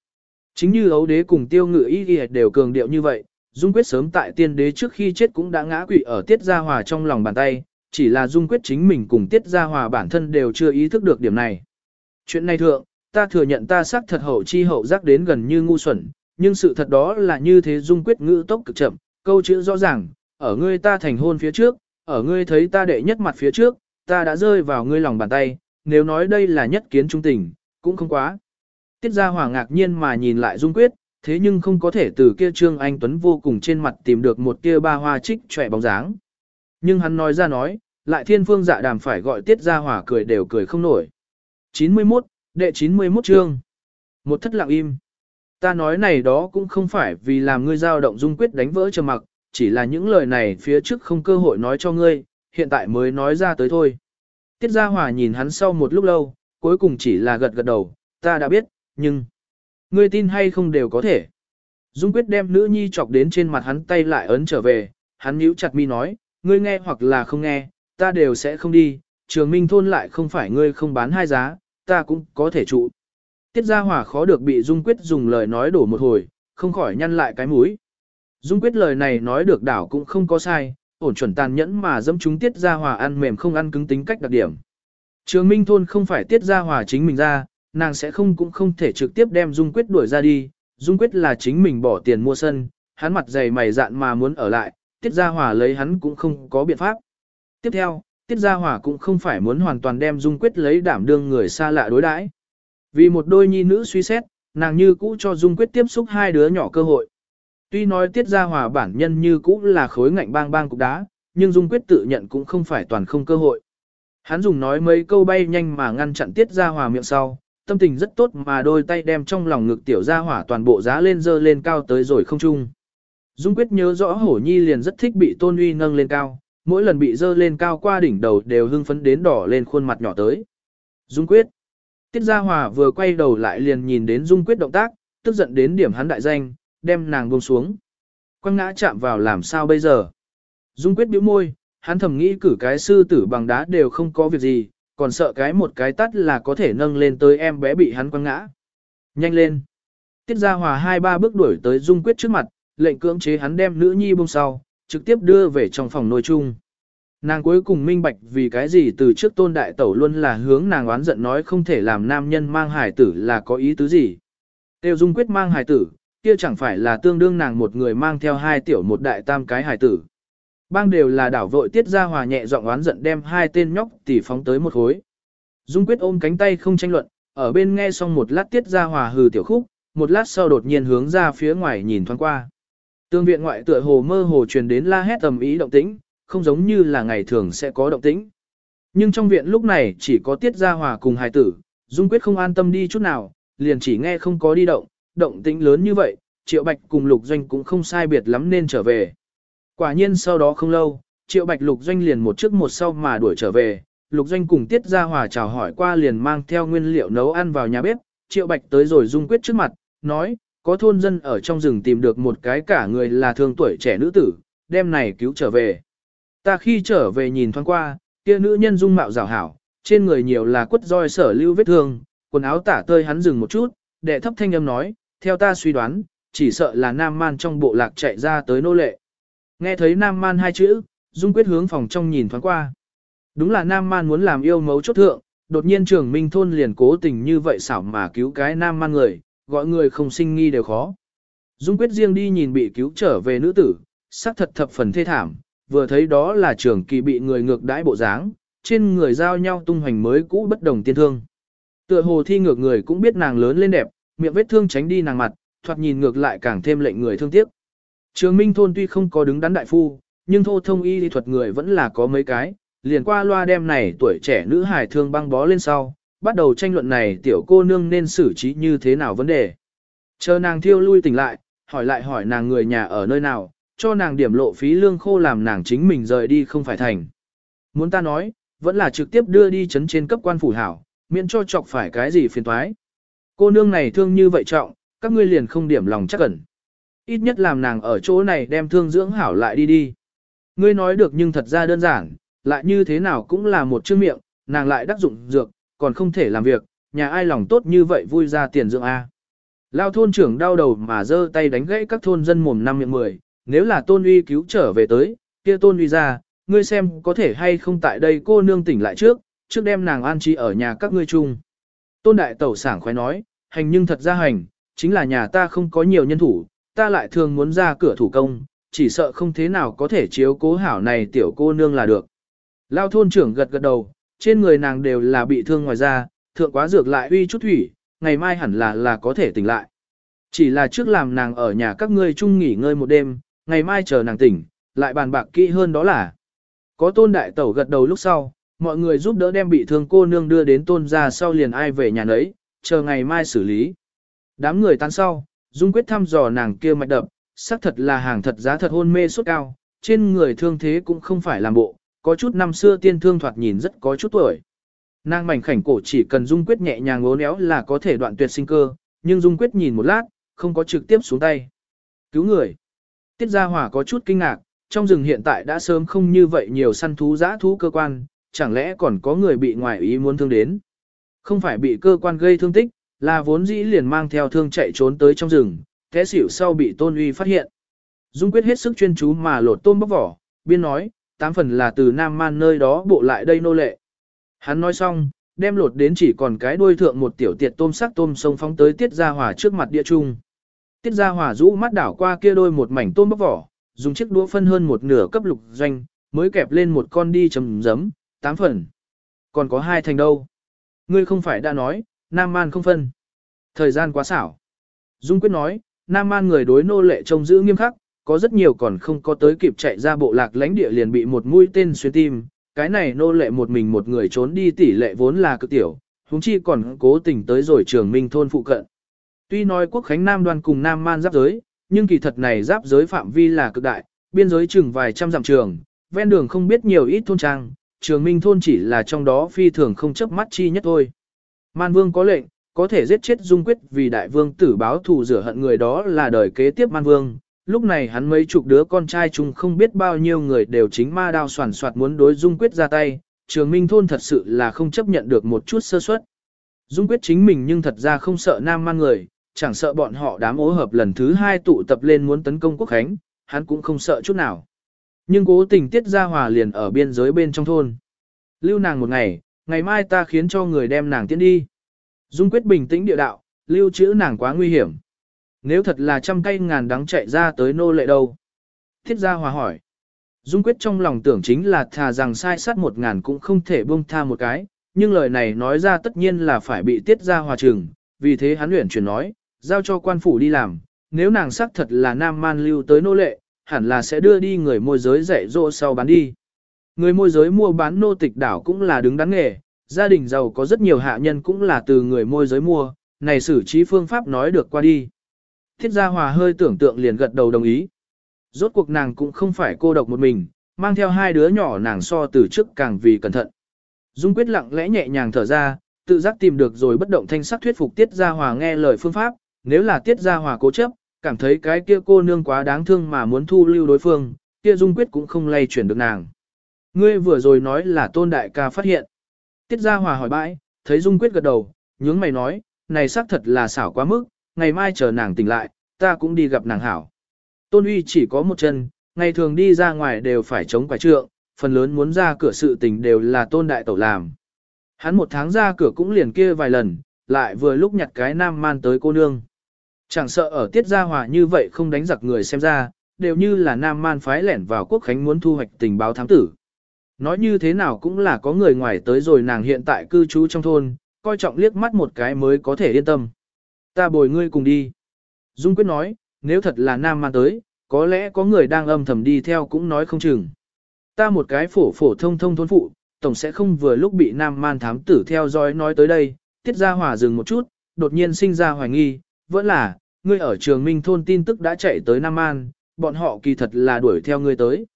[SPEAKER 1] Chính như ấu đế cùng tiêu ngự y đều cường điệu như vậy, Dung Quyết sớm tại tiên đế trước khi chết cũng đã ngã quỵ ở tiết gia hòa trong lòng bàn tay, chỉ là Dung Quyết chính mình cùng tiết gia hòa bản thân đều chưa ý thức được điểm này. Chuyện này thượng, ta thừa nhận ta xác thật hậu chi hậu giác đến gần như ngu xuẩn, nhưng sự thật đó là như thế Dung Quyết ngữ tốc cực chậm, câu chữ rõ ràng, ở ngươi ta thành hôn phía trước, ở ngươi thấy ta đệ nhất mặt phía trước, ta đã rơi vào ngươi lòng bàn tay, nếu nói đây là nhất kiến trung tình, cũng không quá. Tiết Gia Hòa ngạc nhiên mà nhìn lại Dung Quyết, thế nhưng không có thể từ kia Trương Anh Tuấn vô cùng trên mặt tìm được một kia ba hoa trích trẻ bóng dáng. Nhưng hắn nói ra nói, lại thiên phương dạ đàm phải gọi Tiết Gia Hòa cười đều cười không nổi. 91, đệ 91 chương. Một thất lặng im. Ta nói này đó cũng không phải vì làm ngươi dao động Dung Quyết đánh vỡ trầm mặc, chỉ là những lời này phía trước không cơ hội nói cho ngươi, hiện tại mới nói ra tới thôi. Tiết Gia Hòa nhìn hắn sau một lúc lâu, cuối cùng chỉ là gật gật đầu, ta đã biết, nhưng... Ngươi tin hay không đều có thể. Dung quyết đem nữ nhi chọc đến trên mặt hắn tay lại ấn trở về, hắn nhíu chặt mi nói, ngươi nghe hoặc là không nghe, ta đều sẽ không đi, trường minh thôn lại không phải ngươi không bán hai giá, ta cũng có thể trụ. Tiết Gia Hòa khó được bị Dung quyết dùng lời nói đổ một hồi, không khỏi nhăn lại cái mũi. Dung quyết lời này nói được đảo cũng không có sai, ổn chuẩn tàn nhẫn mà dâm chúng tiết gia hòa ăn mềm không ăn cứng tính cách đặc điểm. Trường Minh Thôn không phải tiết gia hòa chính mình ra, nàng sẽ không cũng không thể trực tiếp đem Dung Quyết đuổi ra đi, Dung Quyết là chính mình bỏ tiền mua sân, hắn mặt dày mày dạn mà muốn ở lại, tiết gia hòa lấy hắn cũng không có biện pháp. Tiếp theo, tiết Gia hòa cũng không phải muốn hoàn toàn đem Dung Quyết lấy đảm đương người xa lạ đối đãi. Vì một đôi nhi nữ suy xét, nàng như cũ cho Dung Quyết tiếp xúc hai đứa nhỏ cơ hội. Tuy nói tiết gia hòa bản nhân như cũ là khối ngạnh bang bang cục đá, nhưng Dung quyết tự nhận cũng không phải toàn không cơ hội. Hắn dùng nói mấy câu bay nhanh mà ngăn chặn tiết gia hòa miệng sau, tâm tình rất tốt mà đôi tay đem trong lòng ngực tiểu gia Hòa toàn bộ giá lên dơ lên cao tới rồi không chung. Dung quyết nhớ rõ hổ nhi liền rất thích bị tôn uy nâng lên cao, mỗi lần bị dơ lên cao qua đỉnh đầu đều hưng phấn đến đỏ lên khuôn mặt nhỏ tới. Dung quyết. Tiết gia hòa vừa quay đầu lại liền nhìn đến Dung quyết động tác, tức giận đến điểm hắn đại danh, đem nàng buông xuống. Quăng ngã chạm vào làm sao bây giờ? Dung quyết bĩu môi, hắn thầm nghĩ cử cái sư tử bằng đá đều không có việc gì, còn sợ cái một cái tắt là có thể nâng lên tới em bé bị hắn quăng ngã. Nhanh lên. Tiết Gia Hòa hai ba bước đuổi tới Dung Quyết trước mặt, lệnh cưỡng chế hắn đem nữ nhi buông sau, trực tiếp đưa về trong phòng nôi chung. Nàng cuối cùng minh bạch vì cái gì từ trước tôn đại tẩu luôn là hướng nàng oán giận nói không thể làm nam nhân mang hải tử là có ý tứ gì. Tiêu Dung Quyết mang hải tử, kia chẳng phải là tương đương nàng một người mang theo hai tiểu một đại tam cái hải tử. Bang đều là đảo vội tiết ra hòa nhẹ giọng oán giận đem hai tên nhóc tỉ phóng tới một khối. Dung quyết ôm cánh tay không tranh luận, ở bên nghe xong một lát tiết ra hòa hừ tiểu khúc, một lát sau đột nhiên hướng ra phía ngoài nhìn thoáng qua. Tương viện ngoại tựa hồ mơ hồ truyền đến la hét tầm ý động tĩnh, không giống như là ngày thường sẽ có động tĩnh. Nhưng trong viện lúc này chỉ có tiết gia hòa cùng hài tử, Dung quyết không an tâm đi chút nào, liền chỉ nghe không có đi động, động tĩnh lớn như vậy, Triệu Bạch cùng Lục Doanh cũng không sai biệt lắm nên trở về. Quả nhiên sau đó không lâu, Triệu Bạch Lục Doanh liền một trước một sau mà đuổi trở về, Lục Doanh cùng Tiết Gia Hòa chào hỏi qua liền mang theo nguyên liệu nấu ăn vào nhà bếp, Triệu Bạch tới rồi dung quyết trước mặt, nói, có thôn dân ở trong rừng tìm được một cái cả người là thương tuổi trẻ nữ tử, đem này cứu trở về. Ta khi trở về nhìn thoáng qua, kia nữ nhân dung mạo rào hảo, trên người nhiều là quất roi sở lưu vết thương, quần áo tả tơi hắn dừng một chút, đệ thấp thanh âm nói, theo ta suy đoán, chỉ sợ là nam man trong bộ lạc chạy ra tới nô lệ. Nghe thấy nam man hai chữ, dung quyết hướng phòng trong nhìn thoáng qua. Đúng là nam man muốn làm yêu mấu chốt thượng, đột nhiên trưởng minh thôn liền cố tình như vậy xảo mà cứu cái nam man người, gọi người không sinh nghi đều khó. Dung quyết riêng đi nhìn bị cứu trở về nữ tử, sắc thật thập phần thê thảm, vừa thấy đó là trưởng kỳ bị người ngược đãi bộ dáng, trên người giao nhau tung hoành mới cũ bất đồng tiên thương. Tựa hồ thi ngược người cũng biết nàng lớn lên đẹp, miệng vết thương tránh đi nàng mặt, thoạt nhìn ngược lại càng thêm lệnh người thương tiếc. Trường Minh thôn tuy không có đứng đắn đại phu, nhưng thô thông y lý thuật người vẫn là có mấy cái, liền qua loa đem này tuổi trẻ nữ hài thương băng bó lên sau, bắt đầu tranh luận này tiểu cô nương nên xử trí như thế nào vấn đề. Chờ nàng thiêu lui tỉnh lại, hỏi lại hỏi nàng người nhà ở nơi nào, cho nàng điểm lộ phí lương khô làm nàng chính mình rời đi không phải thành. Muốn ta nói, vẫn là trực tiếp đưa đi chấn trên cấp quan phủ hảo, miễn cho chọc phải cái gì phiền toái. Cô nương này thương như vậy trọng, các ngươi liền không điểm lòng chắc ẩn. Ít nhất làm nàng ở chỗ này đem thương dưỡng hảo lại đi đi. Ngươi nói được nhưng thật ra đơn giản, lại như thế nào cũng là một chữ miệng, nàng lại đắc dụng dược, còn không thể làm việc, nhà ai lòng tốt như vậy vui ra tiền dưỡng A. Lao thôn trưởng đau đầu mà giơ tay đánh gãy các thôn dân mồm năm miệng mười, nếu là tôn uy cứu trở về tới, kia tôn uy ra, ngươi xem có thể hay không tại đây cô nương tỉnh lại trước, trước đem nàng an trí ở nhà các ngươi chung. Tôn đại tẩu sảng khoái nói, hành nhưng thật ra hành, chính là nhà ta không có nhiều nhân thủ, ta lại thường muốn ra cửa thủ công, chỉ sợ không thế nào có thể chiếu cố hảo này tiểu cô nương là được. Lao thôn trưởng gật gật đầu, trên người nàng đều là bị thương ngoài ra, thượng quá dược lại uy chút thủy, ngày mai hẳn là là có thể tỉnh lại. Chỉ là trước làm nàng ở nhà các ngươi chung nghỉ ngơi một đêm, ngày mai chờ nàng tỉnh, lại bàn bạc kỹ hơn đó là. Có tôn đại tẩu gật đầu lúc sau, mọi người giúp đỡ đem bị thương cô nương đưa đến tôn ra sau liền ai về nhà nấy, chờ ngày mai xử lý. Đám người tan sau, Dung quyết thăm dò nàng kia mạch đập, xác thật là hàng thật giá thật hôn mê suốt cao, trên người thương thế cũng không phải làm bộ, có chút năm xưa tiên thương thoạt nhìn rất có chút tuổi. Nàng mảnh khảnh cổ chỉ cần Dung quyết nhẹ nhàng ngố néo là có thể đoạn tuyệt sinh cơ, nhưng Dung quyết nhìn một lát, không có trực tiếp xuống tay. Cứu người. Tiết Gia Hỏa có chút kinh ngạc, trong rừng hiện tại đã sớm không như vậy nhiều săn thú giã thú cơ quan, chẳng lẽ còn có người bị ngoại ý muốn thương đến. Không phải bị cơ quan gây thương tích, là vốn dĩ liền mang theo thương chạy trốn tới trong rừng, thế xỉu sau bị tôn uy phát hiện. Dung quyết hết sức chuyên chú mà lột tôm bóc vỏ, biên nói, tám phần là từ Nam Man nơi đó bộ lại đây nô lệ. Hắn nói xong, đem lột đến chỉ còn cái đuôi thượng một tiểu tiệt tôm sắc tôm sông phóng tới tiết gia hỏa trước mặt địa trung. Tiết gia hỏa rũ mắt đảo qua kia đôi một mảnh tôm bóc vỏ, dùng chiếc đũa phân hơn một nửa cấp lục doanh, mới kẹp lên một con đi chấm giấm, tám phần. Còn có hai thành đâu. Ngươi không phải đã nói, Nam Man không phân. Thời gian quá xảo. Dung Quyết nói, Nam Man người đối nô lệ trông giữ nghiêm khắc, có rất nhiều còn không có tới kịp chạy ra bộ lạc lãnh địa liền bị một mũi tên xuyên tim. Cái này nô lệ một mình một người trốn đi tỷ lệ vốn là cực tiểu, huống chi còn cố tình tới rồi trường minh thôn phụ cận. Tuy nói quốc khánh Nam đoàn cùng Nam Man giáp giới, nhưng kỳ thật này giáp giới phạm vi là cực đại, biên giới chừng vài trăm dặm trường, ven đường không biết nhiều ít thôn trang, trường minh thôn chỉ là trong đó phi thường không chấp mắt chi nhất thôi. Man vương có lệnh, có thể giết chết dung quyết vì đại vương tử báo thù rửa hận người đó là đời kế tiếp man vương. Lúc này hắn mấy chục đứa con trai chung không biết bao nhiêu người đều chính ma đao soàn soạt muốn đối dung quyết ra tay, trường minh thôn thật sự là không chấp nhận được một chút sơ suất. Dung quyết chính mình nhưng thật ra không sợ nam man người, chẳng sợ bọn họ đám ố hợp lần thứ hai tụ tập lên muốn tấn công quốc khánh, hắn cũng không sợ chút nào. Nhưng cố tình tiết ra hòa liền ở biên giới bên trong thôn. Lưu nàng một ngày, ngày mai ta khiến cho người đem nàng tiến đi. Dung quyết bình tĩnh địa đạo, lưu trữ nàng quá nguy hiểm. Nếu thật là trăm cây ngàn đắng chạy ra tới nô lệ đâu? Thiết gia hòa hỏi. Dung quyết trong lòng tưởng chính là thà rằng sai sát một ngàn cũng không thể buông tha một cái, nhưng lời này nói ra tất nhiên là phải bị tiết gia hòa trừng, vì thế hắn luyện chuyển nói, giao cho quan phủ đi làm, nếu nàng xác thật là nam man lưu tới nô lệ, hẳn là sẽ đưa đi người môi giới dạy dỗ sau bán đi. Người môi giới mua bán nô tịch đảo cũng là đứng đắn nghề, gia đình giàu có rất nhiều hạ nhân cũng là từ người môi giới mua, này xử trí phương pháp nói được qua đi. Thiết gia hòa hơi tưởng tượng liền gật đầu đồng ý. Rốt cuộc nàng cũng không phải cô độc một mình, mang theo hai đứa nhỏ nàng so từ trước càng vì cẩn thận. Dung quyết lặng lẽ nhẹ nhàng thở ra, tự giác tìm được rồi bất động thanh sắc thuyết phục Tiết Gia Hòa nghe lời phương pháp, nếu là Tiết Gia Hòa cố chấp, cảm thấy cái kia cô nương quá đáng thương mà muốn thu lưu đối phương, kia Dung quyết cũng không lay chuyển được nàng. Ngươi vừa rồi nói là tôn đại ca phát hiện. Tiết Gia Hòa hỏi bãi, thấy Dung Quyết gật đầu, nhướng mày nói, này xác thật là xảo quá mức, ngày mai chờ nàng tỉnh lại, ta cũng đi gặp nàng hảo. Tôn uy chỉ có một chân, ngày thường đi ra ngoài đều phải chống quả trượng, phần lớn muốn ra cửa sự tình đều là tôn đại tẩu làm. Hắn một tháng ra cửa cũng liền kia vài lần, lại vừa lúc nhặt cái nam man tới cô nương. Chẳng sợ ở tiết gia hòa như vậy không đánh giặc người xem ra, đều như là nam man phái lẻn vào quốc khánh muốn thu hoạch tình báo thám tử. Nói như thế nào cũng là có người ngoài tới rồi nàng hiện tại cư trú trong thôn, coi trọng liếc mắt một cái mới có thể yên tâm. Ta bồi ngươi cùng đi. Dung Quyết nói, nếu thật là nam man tới, có lẽ có người đang âm thầm đi theo cũng nói không chừng. Ta một cái phổ phổ thông thông thôn phụ, tổng sẽ không vừa lúc bị nam man thám tử theo dõi nói tới đây, tiết ra hỏa dừng một chút, đột nhiên sinh ra hoài nghi, vẫn là, ngươi ở trường minh thôn tin tức đã chạy tới nam man, bọn họ kỳ thật là đuổi theo ngươi tới.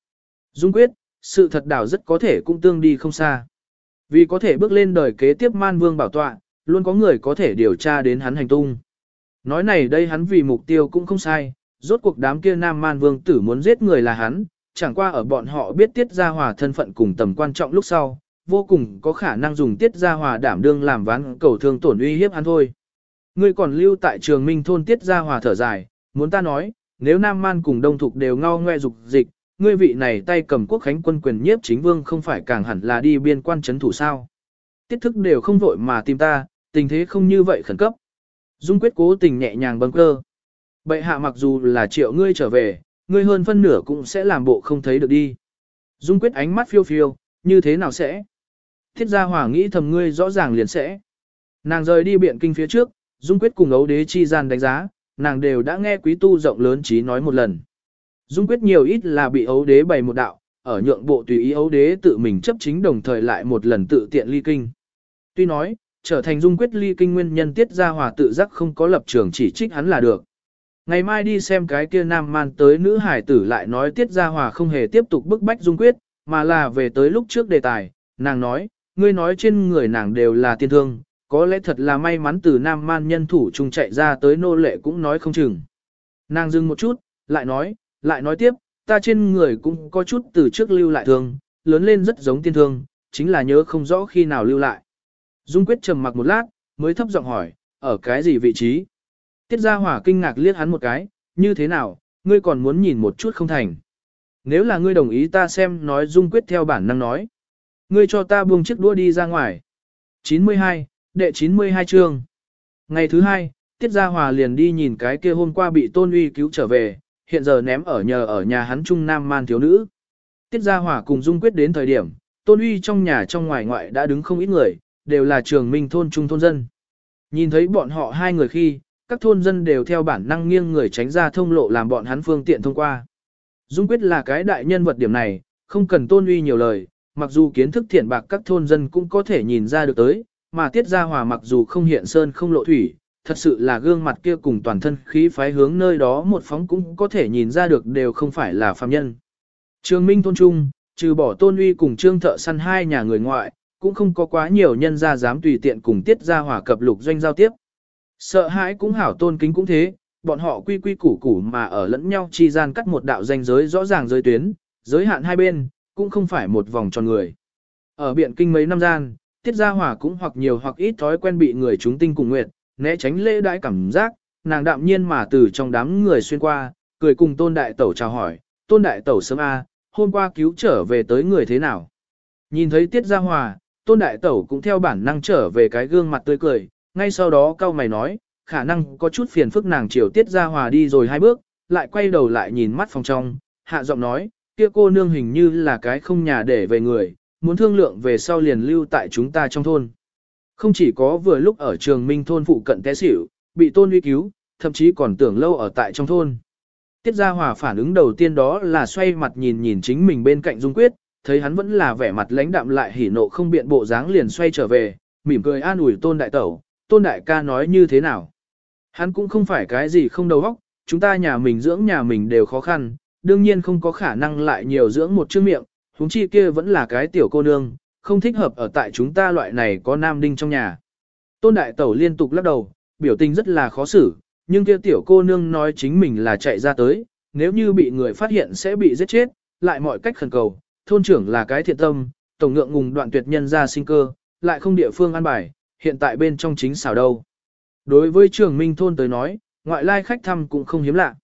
[SPEAKER 1] Dung quyết, sự thật đảo rất có thể cũng tương đi không xa. Vì có thể bước lên đời kế tiếp man vương bảo tọa, luôn có người có thể điều tra đến hắn hành tung. Nói này đây hắn vì mục tiêu cũng không sai, rốt cuộc đám kia nam man vương tử muốn giết người là hắn, chẳng qua ở bọn họ biết tiết gia hòa thân phận cùng tầm quan trọng lúc sau, vô cùng có khả năng dùng tiết gia hòa đảm đương làm ván cầu thương tổn uy hiếp hắn thôi. Ngươi còn lưu tại trường minh thôn tiết gia hòa thở dài, muốn ta nói, nếu nam man cùng đông thục đều ngao ngoe dục dịch, ngươi vị này tay cầm quốc khánh quân quyền nhiếp chính vương không phải càng hẳn là đi biên quan chấn thủ sao. Tiết thức đều không vội mà tìm ta, tình thế không như vậy khẩn cấp. Dung quyết cố tình nhẹ nhàng bâng cơ. Bệ hạ mặc dù là triệu ngươi trở về, ngươi hơn phân nửa cũng sẽ làm bộ không thấy được đi. Dung quyết ánh mắt phiêu phiêu, như thế nào sẽ? Thiết gia hỏa nghĩ thầm ngươi rõ ràng liền sẽ. Nàng rời đi biện kinh phía trước, Dung quyết cùng ấu đế chi gian đánh giá, nàng đều đã nghe quý tu rộng lớn trí nói một lần. Dung quyết nhiều ít là bị ấu đế bày một đạo, ở nhượng bộ tùy ý ấu đế tự mình chấp chính đồng thời lại một lần tự tiện ly kinh. Tuy nói, trở thành dung quyết ly kinh nguyên nhân tiết ra hòa tự giác không có lập trường chỉ trích hắn là được. Ngày mai đi xem cái kia nam man tới nữ hải tử lại nói tiết ra hòa không hề tiếp tục bức bách dung quyết, mà là về tới lúc trước đề tài, nàng nói, ngươi nói trên người nàng đều là tiên thương, có lẽ thật là may mắn từ nam man nhân thủ chung chạy ra tới nô lệ cũng nói không chừng. Nàng dừng một chút, lại nói, lại nói tiếp, ta trên người cũng có chút từ trước lưu lại thương, lớn lên rất giống tiên thương, chính là nhớ không rõ khi nào lưu lại. Dung quyết trầm mặc một lát, mới thấp giọng hỏi, ở cái gì vị trí? Tiết Gia Hỏa kinh ngạc liếc hắn một cái, như thế nào, ngươi còn muốn nhìn một chút không thành. Nếu là ngươi đồng ý ta xem nói Dung quyết theo bản năng nói. Ngươi cho ta buông chiếc đũa đi ra ngoài. 92, đệ 92 chương. Ngày thứ hai, Tiết Gia Hòa liền đi nhìn cái kia hôm qua bị Tôn Uy cứu trở về, hiện giờ ném ở nhờ ở nhà hắn trung nam man thiếu nữ. Tiết Gia Hòa cùng Dung Quyết đến thời điểm, Tôn Uy trong nhà trong ngoài ngoại đã đứng không ít người, đều là trường minh thôn trung thôn dân. Nhìn thấy bọn họ hai người khi, các thôn dân đều theo bản năng nghiêng người tránh ra thông lộ làm bọn hắn phương tiện thông qua. Dung Quyết là cái đại nhân vật điểm này, không cần Tôn Uy nhiều lời, mặc dù kiến thức thiện bạc các thôn dân cũng có thể nhìn ra được tới, mà Tiết Gia Hòa mặc dù không hiện sơn không lộ thủy, thật sự là gương mặt kia cùng toàn thân khí phái hướng nơi đó một phóng cũng có thể nhìn ra được đều không phải là phàm nhân. Trường Minh Tôn Trung, trừ bỏ Tôn Uy cùng Trương Thợ săn hai nhà người ngoại, cũng không có quá nhiều nhân gia dám tùy tiện cùng tiết ra hỏa cập lục doanh giao tiếp. Sợ hãi cũng hảo tôn kính cũng thế, bọn họ quy quy củ củ mà ở lẫn nhau chi gian cắt một đạo danh giới rõ ràng giới tuyến, giới hạn hai bên, cũng không phải một vòng tròn người. Ở biện kinh mấy năm gian, tiết gia hỏa cũng hoặc nhiều hoặc ít thói quen bị người chúng tinh cùng nguyện, né tránh lễ đãi cảm giác, nàng đạm nhiên mà từ trong đám người xuyên qua, cười cùng tôn đại tẩu chào hỏi, tôn đại tẩu sớm A, hôm qua cứu trở về tới người thế nào. Nhìn thấy tiết gia hòa, tôn đại tẩu cũng theo bản năng trở về cái gương mặt tươi cười, ngay sau đó cao mày nói, khả năng có chút phiền phức nàng chiều tiết gia hòa đi rồi hai bước, lại quay đầu lại nhìn mắt phòng trong, hạ giọng nói, kia cô nương hình như là cái không nhà để về người, muốn thương lượng về sau liền lưu tại chúng ta trong thôn. Không chỉ có vừa lúc ở trường minh thôn phụ cận té xỉu, bị tôn uy cứu, thậm chí còn tưởng lâu ở tại trong thôn. Tiết Gia Hòa phản ứng đầu tiên đó là xoay mặt nhìn nhìn chính mình bên cạnh Dung Quyết, thấy hắn vẫn là vẻ mặt lãnh đạm lại hỉ nộ không biện bộ dáng liền xoay trở về, mỉm cười an ủi tôn đại tẩu, tôn đại ca nói như thế nào. Hắn cũng không phải cái gì không đầu óc, chúng ta nhà mình dưỡng nhà mình đều khó khăn, đương nhiên không có khả năng lại nhiều dưỡng một chữ miệng, huống chi kia vẫn là cái tiểu cô nương, không thích hợp ở tại chúng ta loại này có nam đinh trong nhà. Tôn đại tẩu liên tục lắc đầu, biểu tình rất là khó xử, nhưng kia tiểu cô nương nói chính mình là chạy ra tới, nếu như bị người phát hiện sẽ bị giết chết, lại mọi cách khẩn cầu, thôn trưởng là cái thiện tâm, tổng ngượng ngùng đoạn tuyệt nhân ra sinh cơ, lại không địa phương an bài, hiện tại bên trong chính xảo đâu. Đối với trường minh thôn tới nói, ngoại lai khách thăm cũng không hiếm lạ.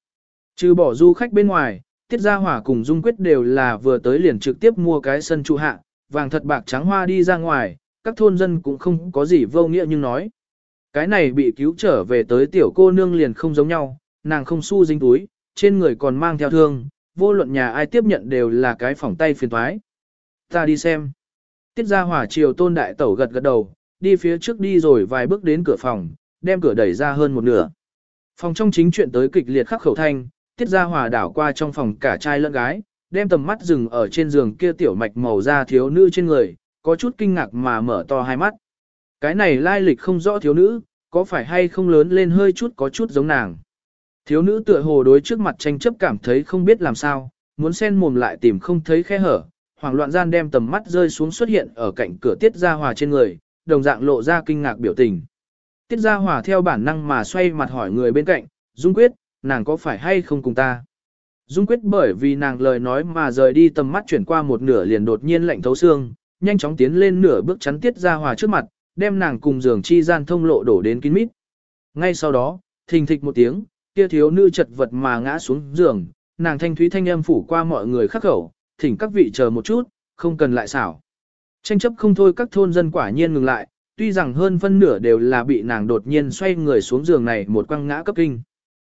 [SPEAKER 1] Trừ bỏ du khách bên ngoài, Tiết Gia Hỏa cùng Dung Quyết đều là vừa tới liền trực tiếp mua cái sân trụ hạ, vàng thật bạc trắng hoa đi ra ngoài, các thôn dân cũng không có gì vô nghĩa nhưng nói. Cái này bị cứu trở về tới tiểu cô nương liền không giống nhau, nàng không xu dính túi, trên người còn mang theo thương, vô luận nhà ai tiếp nhận đều là cái phỏng tay phiền thoái. Ta đi xem. Tiết Gia Hỏa chiều tôn đại tẩu gật gật đầu, đi phía trước đi rồi vài bước đến cửa phòng, đem cửa đẩy ra hơn một nửa. Phòng trong chính chuyện tới kịch liệt khắc khẩu thanh, tiết ra hỏa đảo qua trong phòng cả trai lẫn gái, đem tầm mắt dừng ở trên giường kia tiểu mạch màu da thiếu nữ trên người, có chút kinh ngạc mà mở to hai mắt. Cái này lai lịch không rõ thiếu nữ, có phải hay không lớn lên hơi chút có chút giống nàng. Thiếu nữ tựa hồ đối trước mặt tranh chấp cảm thấy không biết làm sao, muốn sen mồm lại tìm không thấy khe hở, hoảng loạn gian đem tầm mắt rơi xuống xuất hiện ở cạnh cửa tiết gia hòa trên người, đồng dạng lộ ra kinh ngạc biểu tình. Tiết Gia Hòa theo bản năng mà xoay mặt hỏi người bên cạnh, Dung Quyết, nàng có phải hay không cùng ta? Dung Quyết bởi vì nàng lời nói mà rời đi tầm mắt chuyển qua một nửa liền đột nhiên lạnh thấu xương, nhanh chóng tiến lên nửa bước chắn Tiết Gia Hòa trước mặt, đem nàng cùng giường chi gian thông lộ đổ đến kín mít. Ngay sau đó, thình thịch một tiếng, kia thiếu nữ chật vật mà ngã xuống giường, nàng thanh thúy thanh âm phủ qua mọi người khắc khẩu, thỉnh các vị chờ một chút, không cần lại xảo. Tranh chấp không thôi các thôn dân quả nhiên ngừng lại, tuy rằng hơn phân nửa đều là bị nàng đột nhiên xoay người xuống giường này một quăng ngã cấp kinh.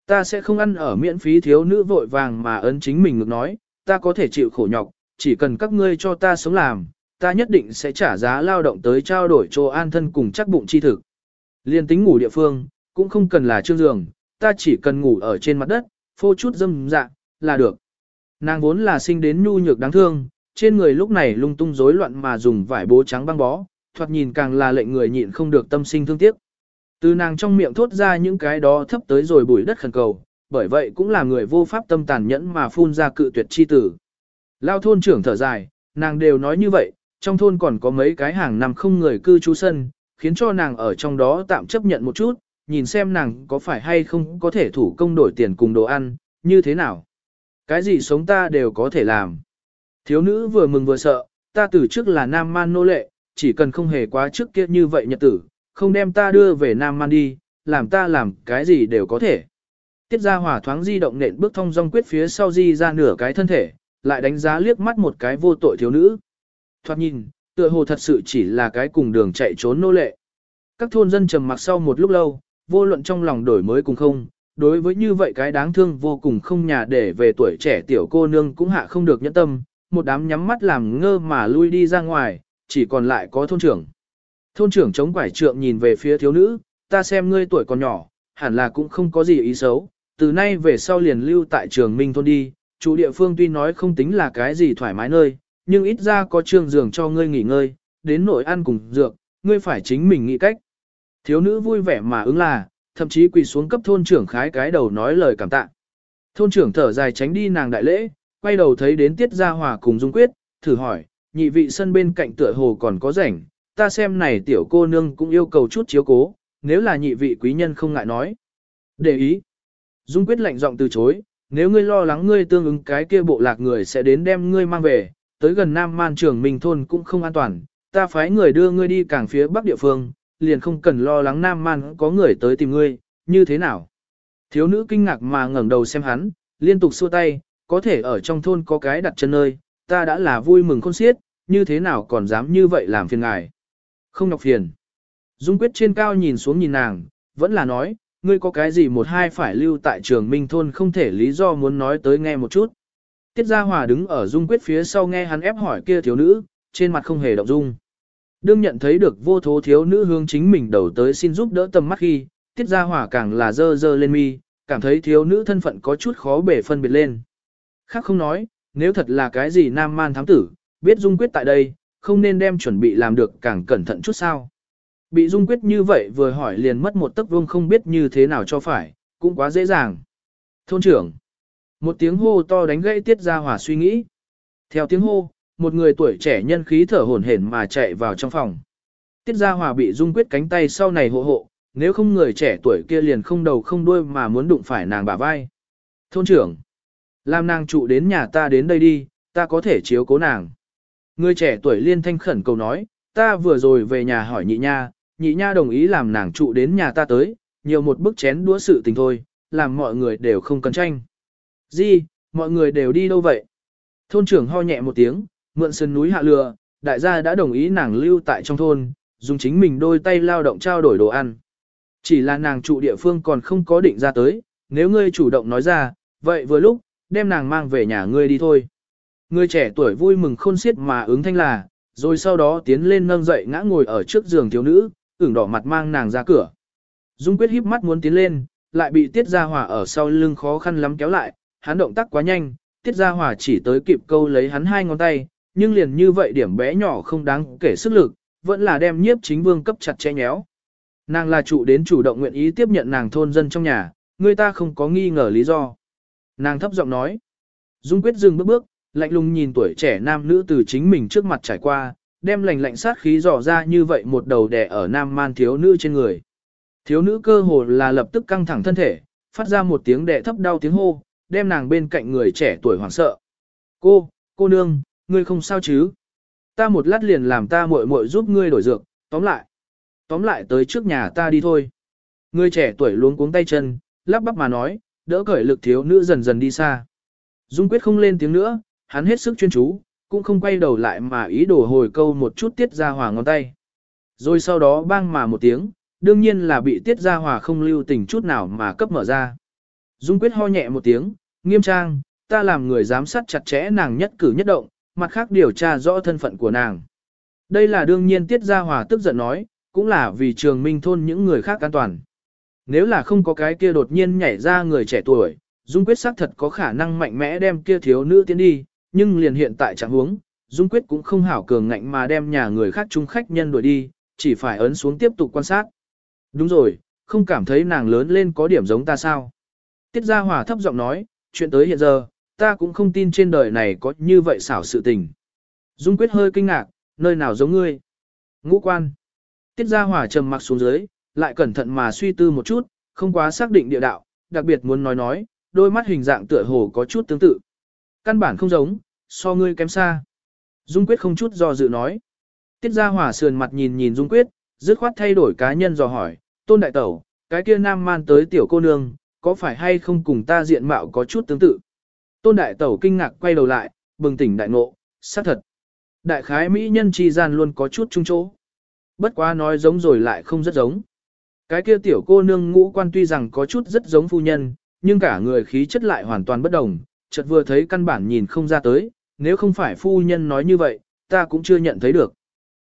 [SPEAKER 1] Ta sẽ không ăn ở miễn phí thiếu nữ vội vàng mà ấn chính mình ngược nói, ta có thể chịu khổ nhọc, chỉ cần các ngươi cho ta sống làm, ta nhất định sẽ trả giá lao động tới trao đổi chỗ an thân cùng chắc bụng chi thực. Liên tính ngủ địa phương, cũng không cần là trương giường, ta chỉ cần ngủ ở trên mặt đất, phô chút dâm dạ, là được. Nàng vốn là sinh đến nhu nhược đáng thương, trên người lúc này lung tung rối loạn mà dùng vải bố trắng băng bó, thoạt nhìn càng là lệnh người nhịn không được tâm sinh thương tiếc. Từ nàng trong miệng thốt ra những cái đó thấp tới rồi bụi đất khẩn cầu, bởi vậy cũng là người vô pháp tâm tàn nhẫn mà phun ra cự tuyệt chi tử. Lao thôn trưởng thở dài, nàng đều nói như vậy, trong thôn còn có mấy cái hàng năm không người cư trú sân, khiến cho nàng ở trong đó tạm chấp nhận một chút, nhìn xem nàng có phải hay không có thể thủ công đổi tiền cùng đồ ăn, như thế nào. Cái gì sống ta đều có thể làm. Thiếu nữ vừa mừng vừa sợ, ta từ trước là nam man nô lệ, chỉ cần không hề quá trước kia như vậy nhật tử, không đem ta đưa về Nam Man đi, làm ta làm cái gì đều có thể. Tiết ra hỏa thoáng di động nện bước thông dong quyết phía sau di ra nửa cái thân thể, lại đánh giá liếc mắt một cái vô tội thiếu nữ. Thoát nhìn, tựa hồ thật sự chỉ là cái cùng đường chạy trốn nô lệ. Các thôn dân trầm mặc sau một lúc lâu, vô luận trong lòng đổi mới cùng không, đối với như vậy cái đáng thương vô cùng không nhà để về tuổi trẻ tiểu cô nương cũng hạ không được nhẫn tâm, một đám nhắm mắt làm ngơ mà lui đi ra ngoài, chỉ còn lại có thôn trưởng. Thôn trưởng chống quải trượng nhìn về phía thiếu nữ, ta xem ngươi tuổi còn nhỏ, hẳn là cũng không có gì ý xấu, từ nay về sau liền lưu tại trường Minh thôn đi, chủ địa phương tuy nói không tính là cái gì thoải mái nơi, nhưng ít ra có trường giường cho ngươi nghỉ ngơi, đến nội ăn cùng dược, ngươi phải chính mình nghĩ cách. Thiếu nữ vui vẻ mà ứng là, thậm chí quỳ xuống cấp thôn trưởng khái cái đầu nói lời cảm tạ. Thôn trưởng thở dài tránh đi nàng đại lễ, quay đầu thấy đến tiết gia hòa cùng dung quyết, thử hỏi, nhị vị sân bên cạnh tựa hồ còn có rảnh, ta xem này tiểu cô nương cũng yêu cầu chút chiếu cố, nếu là nhị vị quý nhân không ngại nói. Để ý. Dung quyết lạnh giọng từ chối, nếu ngươi lo lắng ngươi tương ứng cái kia bộ lạc người sẽ đến đem ngươi mang về, tới gần Nam Man trường mình thôn cũng không an toàn, ta phái người đưa ngươi đi càng phía bắc địa phương, liền không cần lo lắng Nam Man có người tới tìm ngươi, như thế nào? Thiếu nữ kinh ngạc mà ngẩng đầu xem hắn, liên tục xua tay, có thể ở trong thôn có cái đặt chân nơi, ta đã là vui mừng khôn xiết, như thế nào còn dám như vậy làm phiền ngài. Không nhọc phiền. Dung quyết trên cao nhìn xuống nhìn nàng, vẫn là nói, ngươi có cái gì một hai phải lưu tại trường Minh Thôn không thể lý do muốn nói tới nghe một chút. Tiết Gia Hòa đứng ở Dung quyết phía sau nghe hắn ép hỏi kia thiếu nữ, trên mặt không hề động dung. Đương nhận thấy được vô thố thiếu nữ hướng chính mình đầu tới xin giúp đỡ tầm mắt khi, Tiết Gia Hòa càng là dơ dơ lên mi, cảm thấy thiếu nữ thân phận có chút khó bể phân biệt lên. Khác không nói, nếu thật là cái gì nam man thám tử, biết Dung Quyết tại đây, không nên đem chuẩn bị làm được càng cẩn thận chút sao. Bị Dung Quyết như vậy vừa hỏi liền mất một tấc vương không biết như thế nào cho phải, cũng quá dễ dàng. Thôn trưởng. Một tiếng hô to đánh gãy tiết ra hỏa suy nghĩ. Theo tiếng hô, một người tuổi trẻ nhân khí thở hổn hển mà chạy vào trong phòng. Tiết Gia Hòa bị Dung Quyết cánh tay sau này hộ hộ, nếu không người trẻ tuổi kia liền không đầu không đuôi mà muốn đụng phải nàng bả vai. Thôn trưởng, làm nàng trụ đến nhà ta đến đây đi, ta có thể chiếu cố nàng. Người trẻ tuổi liên thanh khẩn cầu nói, ta vừa rồi về nhà hỏi nhị nha, nhị nha đồng ý làm nàng trụ đến nhà ta tới, nhiều một bức chén đũa sự tình thôi, làm mọi người đều không cần tranh. Gì, mọi người đều đi đâu vậy? Thôn trưởng ho nhẹ một tiếng, mượn sườn núi hạ lừa, đại gia đã đồng ý nàng lưu tại trong thôn, dùng chính mình đôi tay lao động trao đổi đồ ăn. Chỉ là nàng trụ địa phương còn không có định ra tới, nếu ngươi chủ động nói ra, vậy vừa lúc, đem nàng mang về nhà ngươi đi thôi. Người trẻ tuổi vui mừng khôn xiết mà ứng thanh là, rồi sau đó tiến lên nâng dậy ngã ngồi ở trước giường thiếu nữ, ửng đỏ mặt mang nàng ra cửa. Dung quyết híp mắt muốn tiến lên, lại bị Tiết Gia Hòa ở sau lưng khó khăn lắm kéo lại, hắn động tác quá nhanh, Tiết Gia Hòa chỉ tới kịp câu lấy hắn hai ngón tay, nhưng liền như vậy điểm bé nhỏ không đáng kể sức lực, vẫn là đem nhiếp chính vương cấp chặt che nhéo. Nàng là chủ đến chủ động nguyện ý tiếp nhận nàng thôn dân trong nhà, người ta không có nghi ngờ lý do. Nàng thấp giọng nói. Dung quyết dừng bước bước, lạnh lùng nhìn tuổi trẻ nam nữ từ chính mình trước mặt trải qua, đem lành lạnh sát khí dò ra như vậy một đầu đè ở nam man thiếu nữ trên người. Thiếu nữ cơ hồ là lập tức căng thẳng thân thể, phát ra một tiếng đè thấp đau tiếng hô, đem nàng bên cạnh người trẻ tuổi hoảng sợ. Cô, cô nương, ngươi không sao chứ? Ta một lát liền làm ta muội muội giúp ngươi đổi dược, tóm lại. Tóm lại tới trước nhà ta đi thôi. Người trẻ tuổi luống cuống tay chân, lắp bắp mà nói, đỡ cởi lực thiếu nữ dần dần đi xa. Dung quyết không lên tiếng nữa, hắn hết sức chuyên chú, cũng không quay đầu lại mà ý đồ hồi câu một chút tiết ra hòa ngón tay. Rồi sau đó bang mà một tiếng, đương nhiên là bị tiết ra hòa không lưu tình chút nào mà cấp mở ra. Dung quyết ho nhẹ một tiếng, nghiêm trang, ta làm người giám sát chặt chẽ nàng nhất cử nhất động, mặt khác điều tra rõ thân phận của nàng. Đây là đương nhiên tiết gia hòa tức giận nói, cũng là vì trường minh thôn những người khác an toàn. Nếu là không có cái kia đột nhiên nhảy ra người trẻ tuổi, Dung Quyết xác thật có khả năng mạnh mẽ đem kia thiếu nữ tiến đi, nhưng liền hiện tại trạng huống, Dung Quyết cũng không hảo cường ngạnh mà đem nhà người khác chung khách nhân đuổi đi, chỉ phải ấn xuống tiếp tục quan sát. Đúng rồi, không cảm thấy nàng lớn lên có điểm giống ta sao. Tiết Gia Hòa thấp giọng nói, chuyện tới hiện giờ, ta cũng không tin trên đời này có như vậy xảo sự tình. Dung Quyết hơi kinh ngạc, nơi nào giống ngươi? Ngũ quan. Tiết Gia Hòa trầm mặc xuống dưới, lại cẩn thận mà suy tư một chút, không quá xác định địa đạo, đặc biệt muốn nói nói, đôi mắt hình dạng tựa hồ có chút tương tự. Căn bản không giống, so ngươi kém xa. Dung Quyết không chút do dự nói. Tiết Gia Hòa sườn mặt nhìn nhìn Dung Quyết, dứt khoát thay đổi cá nhân dò hỏi, Tôn Đại Tẩu, cái kia nam man tới tiểu cô nương, có phải hay không cùng ta diện mạo có chút tương tự? Tôn Đại Tẩu kinh ngạc quay đầu lại, bừng tỉnh đại ngộ, xác thật. Đại khái Mỹ nhân chi gian luôn có chút chung chỗ. Bất quá nói giống rồi lại không rất giống. Cái kia tiểu cô nương ngũ quan tuy rằng có chút rất giống phu nhân, nhưng cả người khí chất lại hoàn toàn bất đồng, chợt vừa thấy căn bản nhìn không ra tới, nếu không phải phu nhân nói như vậy, ta cũng chưa nhận thấy được.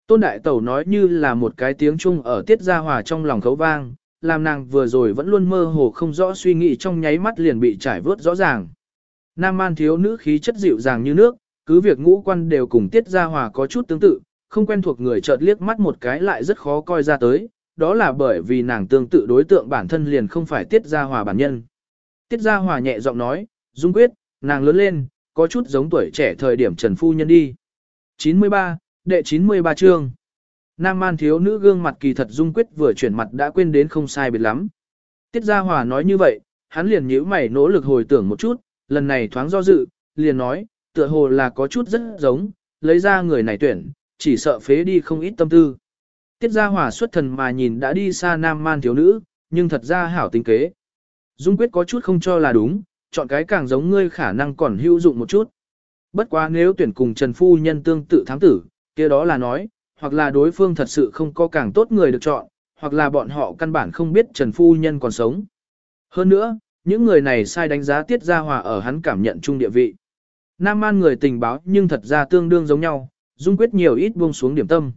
[SPEAKER 1] Tôn Đại Tẩu nói như là một cái tiếng chung ở tiết gia hòa trong lòng khấu vang, làm nàng vừa rồi vẫn luôn mơ hồ không rõ suy nghĩ trong nháy mắt liền bị trải vớt rõ ràng. Nam man thiếu nữ khí chất dịu dàng như nước, cứ việc ngũ quan đều cùng tiết gia hòa có chút tương tự, không quen thuộc người chợt liếc mắt một cái lại rất khó coi ra tới, đó là bởi vì nàng tương tự đối tượng bản thân liền không phải tiết gia hòa bản nhân. Tiết gia hòa nhẹ giọng nói, Dung quyết, nàng lớn lên, có chút giống tuổi trẻ thời điểm Trần Phu Nhân đi. 93, đệ 93 chương. Nam man thiếu nữ gương mặt kỳ thật Dung quyết vừa chuyển mặt đã quên đến không sai biệt lắm. Tiết gia hòa nói như vậy, hắn liền nhíu mày nỗ lực hồi tưởng một chút, lần này thoáng do dự, liền nói, tựa hồ là có chút rất giống, lấy ra người này tuyển, chỉ sợ phế đi không ít tâm tư. Tiết gia hòa xuất thần mà nhìn đã đi xa nam man thiếu nữ, nhưng thật ra hảo tính kế. Dung quyết có chút không cho là đúng, chọn cái càng giống ngươi khả năng còn hữu dụng một chút. Bất quá nếu tuyển cùng Trần Phu Nhân tương tự thắng tử, kia đó là nói, hoặc là đối phương thật sự không có càng tốt người được chọn, hoặc là bọn họ căn bản không biết Trần Phu Nhân còn sống. Hơn nữa, những người này sai đánh giá Tiết Gia Hòa ở hắn cảm nhận chung địa vị. Nam An người tình báo nhưng thật ra tương đương giống nhau, Dung quyết nhiều ít buông xuống điểm tâm.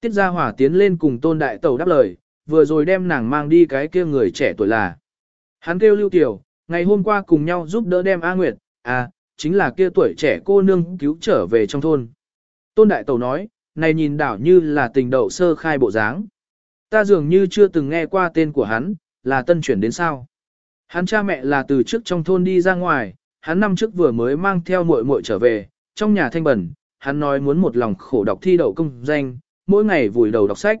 [SPEAKER 1] Tiết Gia Hòa tiến lên cùng Tôn Đại Tẩu đáp lời, vừa rồi đem nàng mang đi cái kia người trẻ tuổi là. Hắn kêu Lưu Tiểu, ngày hôm qua cùng nhau giúp đỡ đem A Nguyệt, à, chính là kia tuổi trẻ cô nương cứu trở về trong thôn. Tôn Đại Tẩu nói, này nhìn đảo như là tình đậu sơ khai bộ dáng. Ta dường như chưa từng nghe qua tên của hắn, là tân chuyển đến sao. Hắn cha mẹ là từ trước trong thôn đi ra ngoài, hắn năm trước vừa mới mang theo muội muội trở về, trong nhà thanh bẩn, hắn nói muốn một lòng khổ đọc thi đậu công danh, mỗi ngày vùi đầu đọc sách.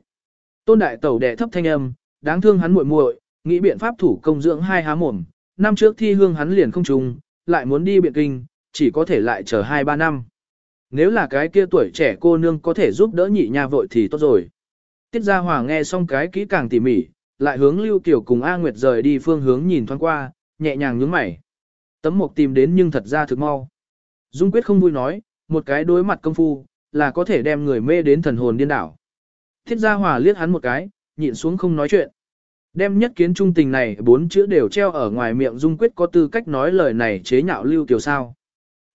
[SPEAKER 1] Tôn đại tẩu đệ thấp thanh âm, đáng thương hắn muội muội, nghĩ biện pháp thủ công dưỡng hai há mồm, năm trước thi hương hắn liền không trùng, lại muốn đi biện kinh, chỉ có thể lại chờ 2-3 năm. Nếu là cái kia tuổi trẻ cô nương có thể giúp đỡ nhị nha vội thì tốt rồi. Tiết Gia Hòa nghe xong cái kỹ càng tỉ mỉ, lại hướng Lưu Kiều cùng A Nguyệt rời đi phương hướng nhìn thoáng qua, nhẹ nhàng nhướng mày. Tấm mục tìm đến nhưng thật ra thực mau. Dung Quyết không vui nói, một cái đối mặt công phu, là có thể đem người mê đến thần hồn điên đảo. Thiết Gia Hòa liếc hắn một cái, nhịn xuống không nói chuyện. Đem nhất kiến trung tình này bốn chữ đều treo ở ngoài miệng Dung Quyết có tư cách nói lời này chế nhạo Lưu Kiều sao.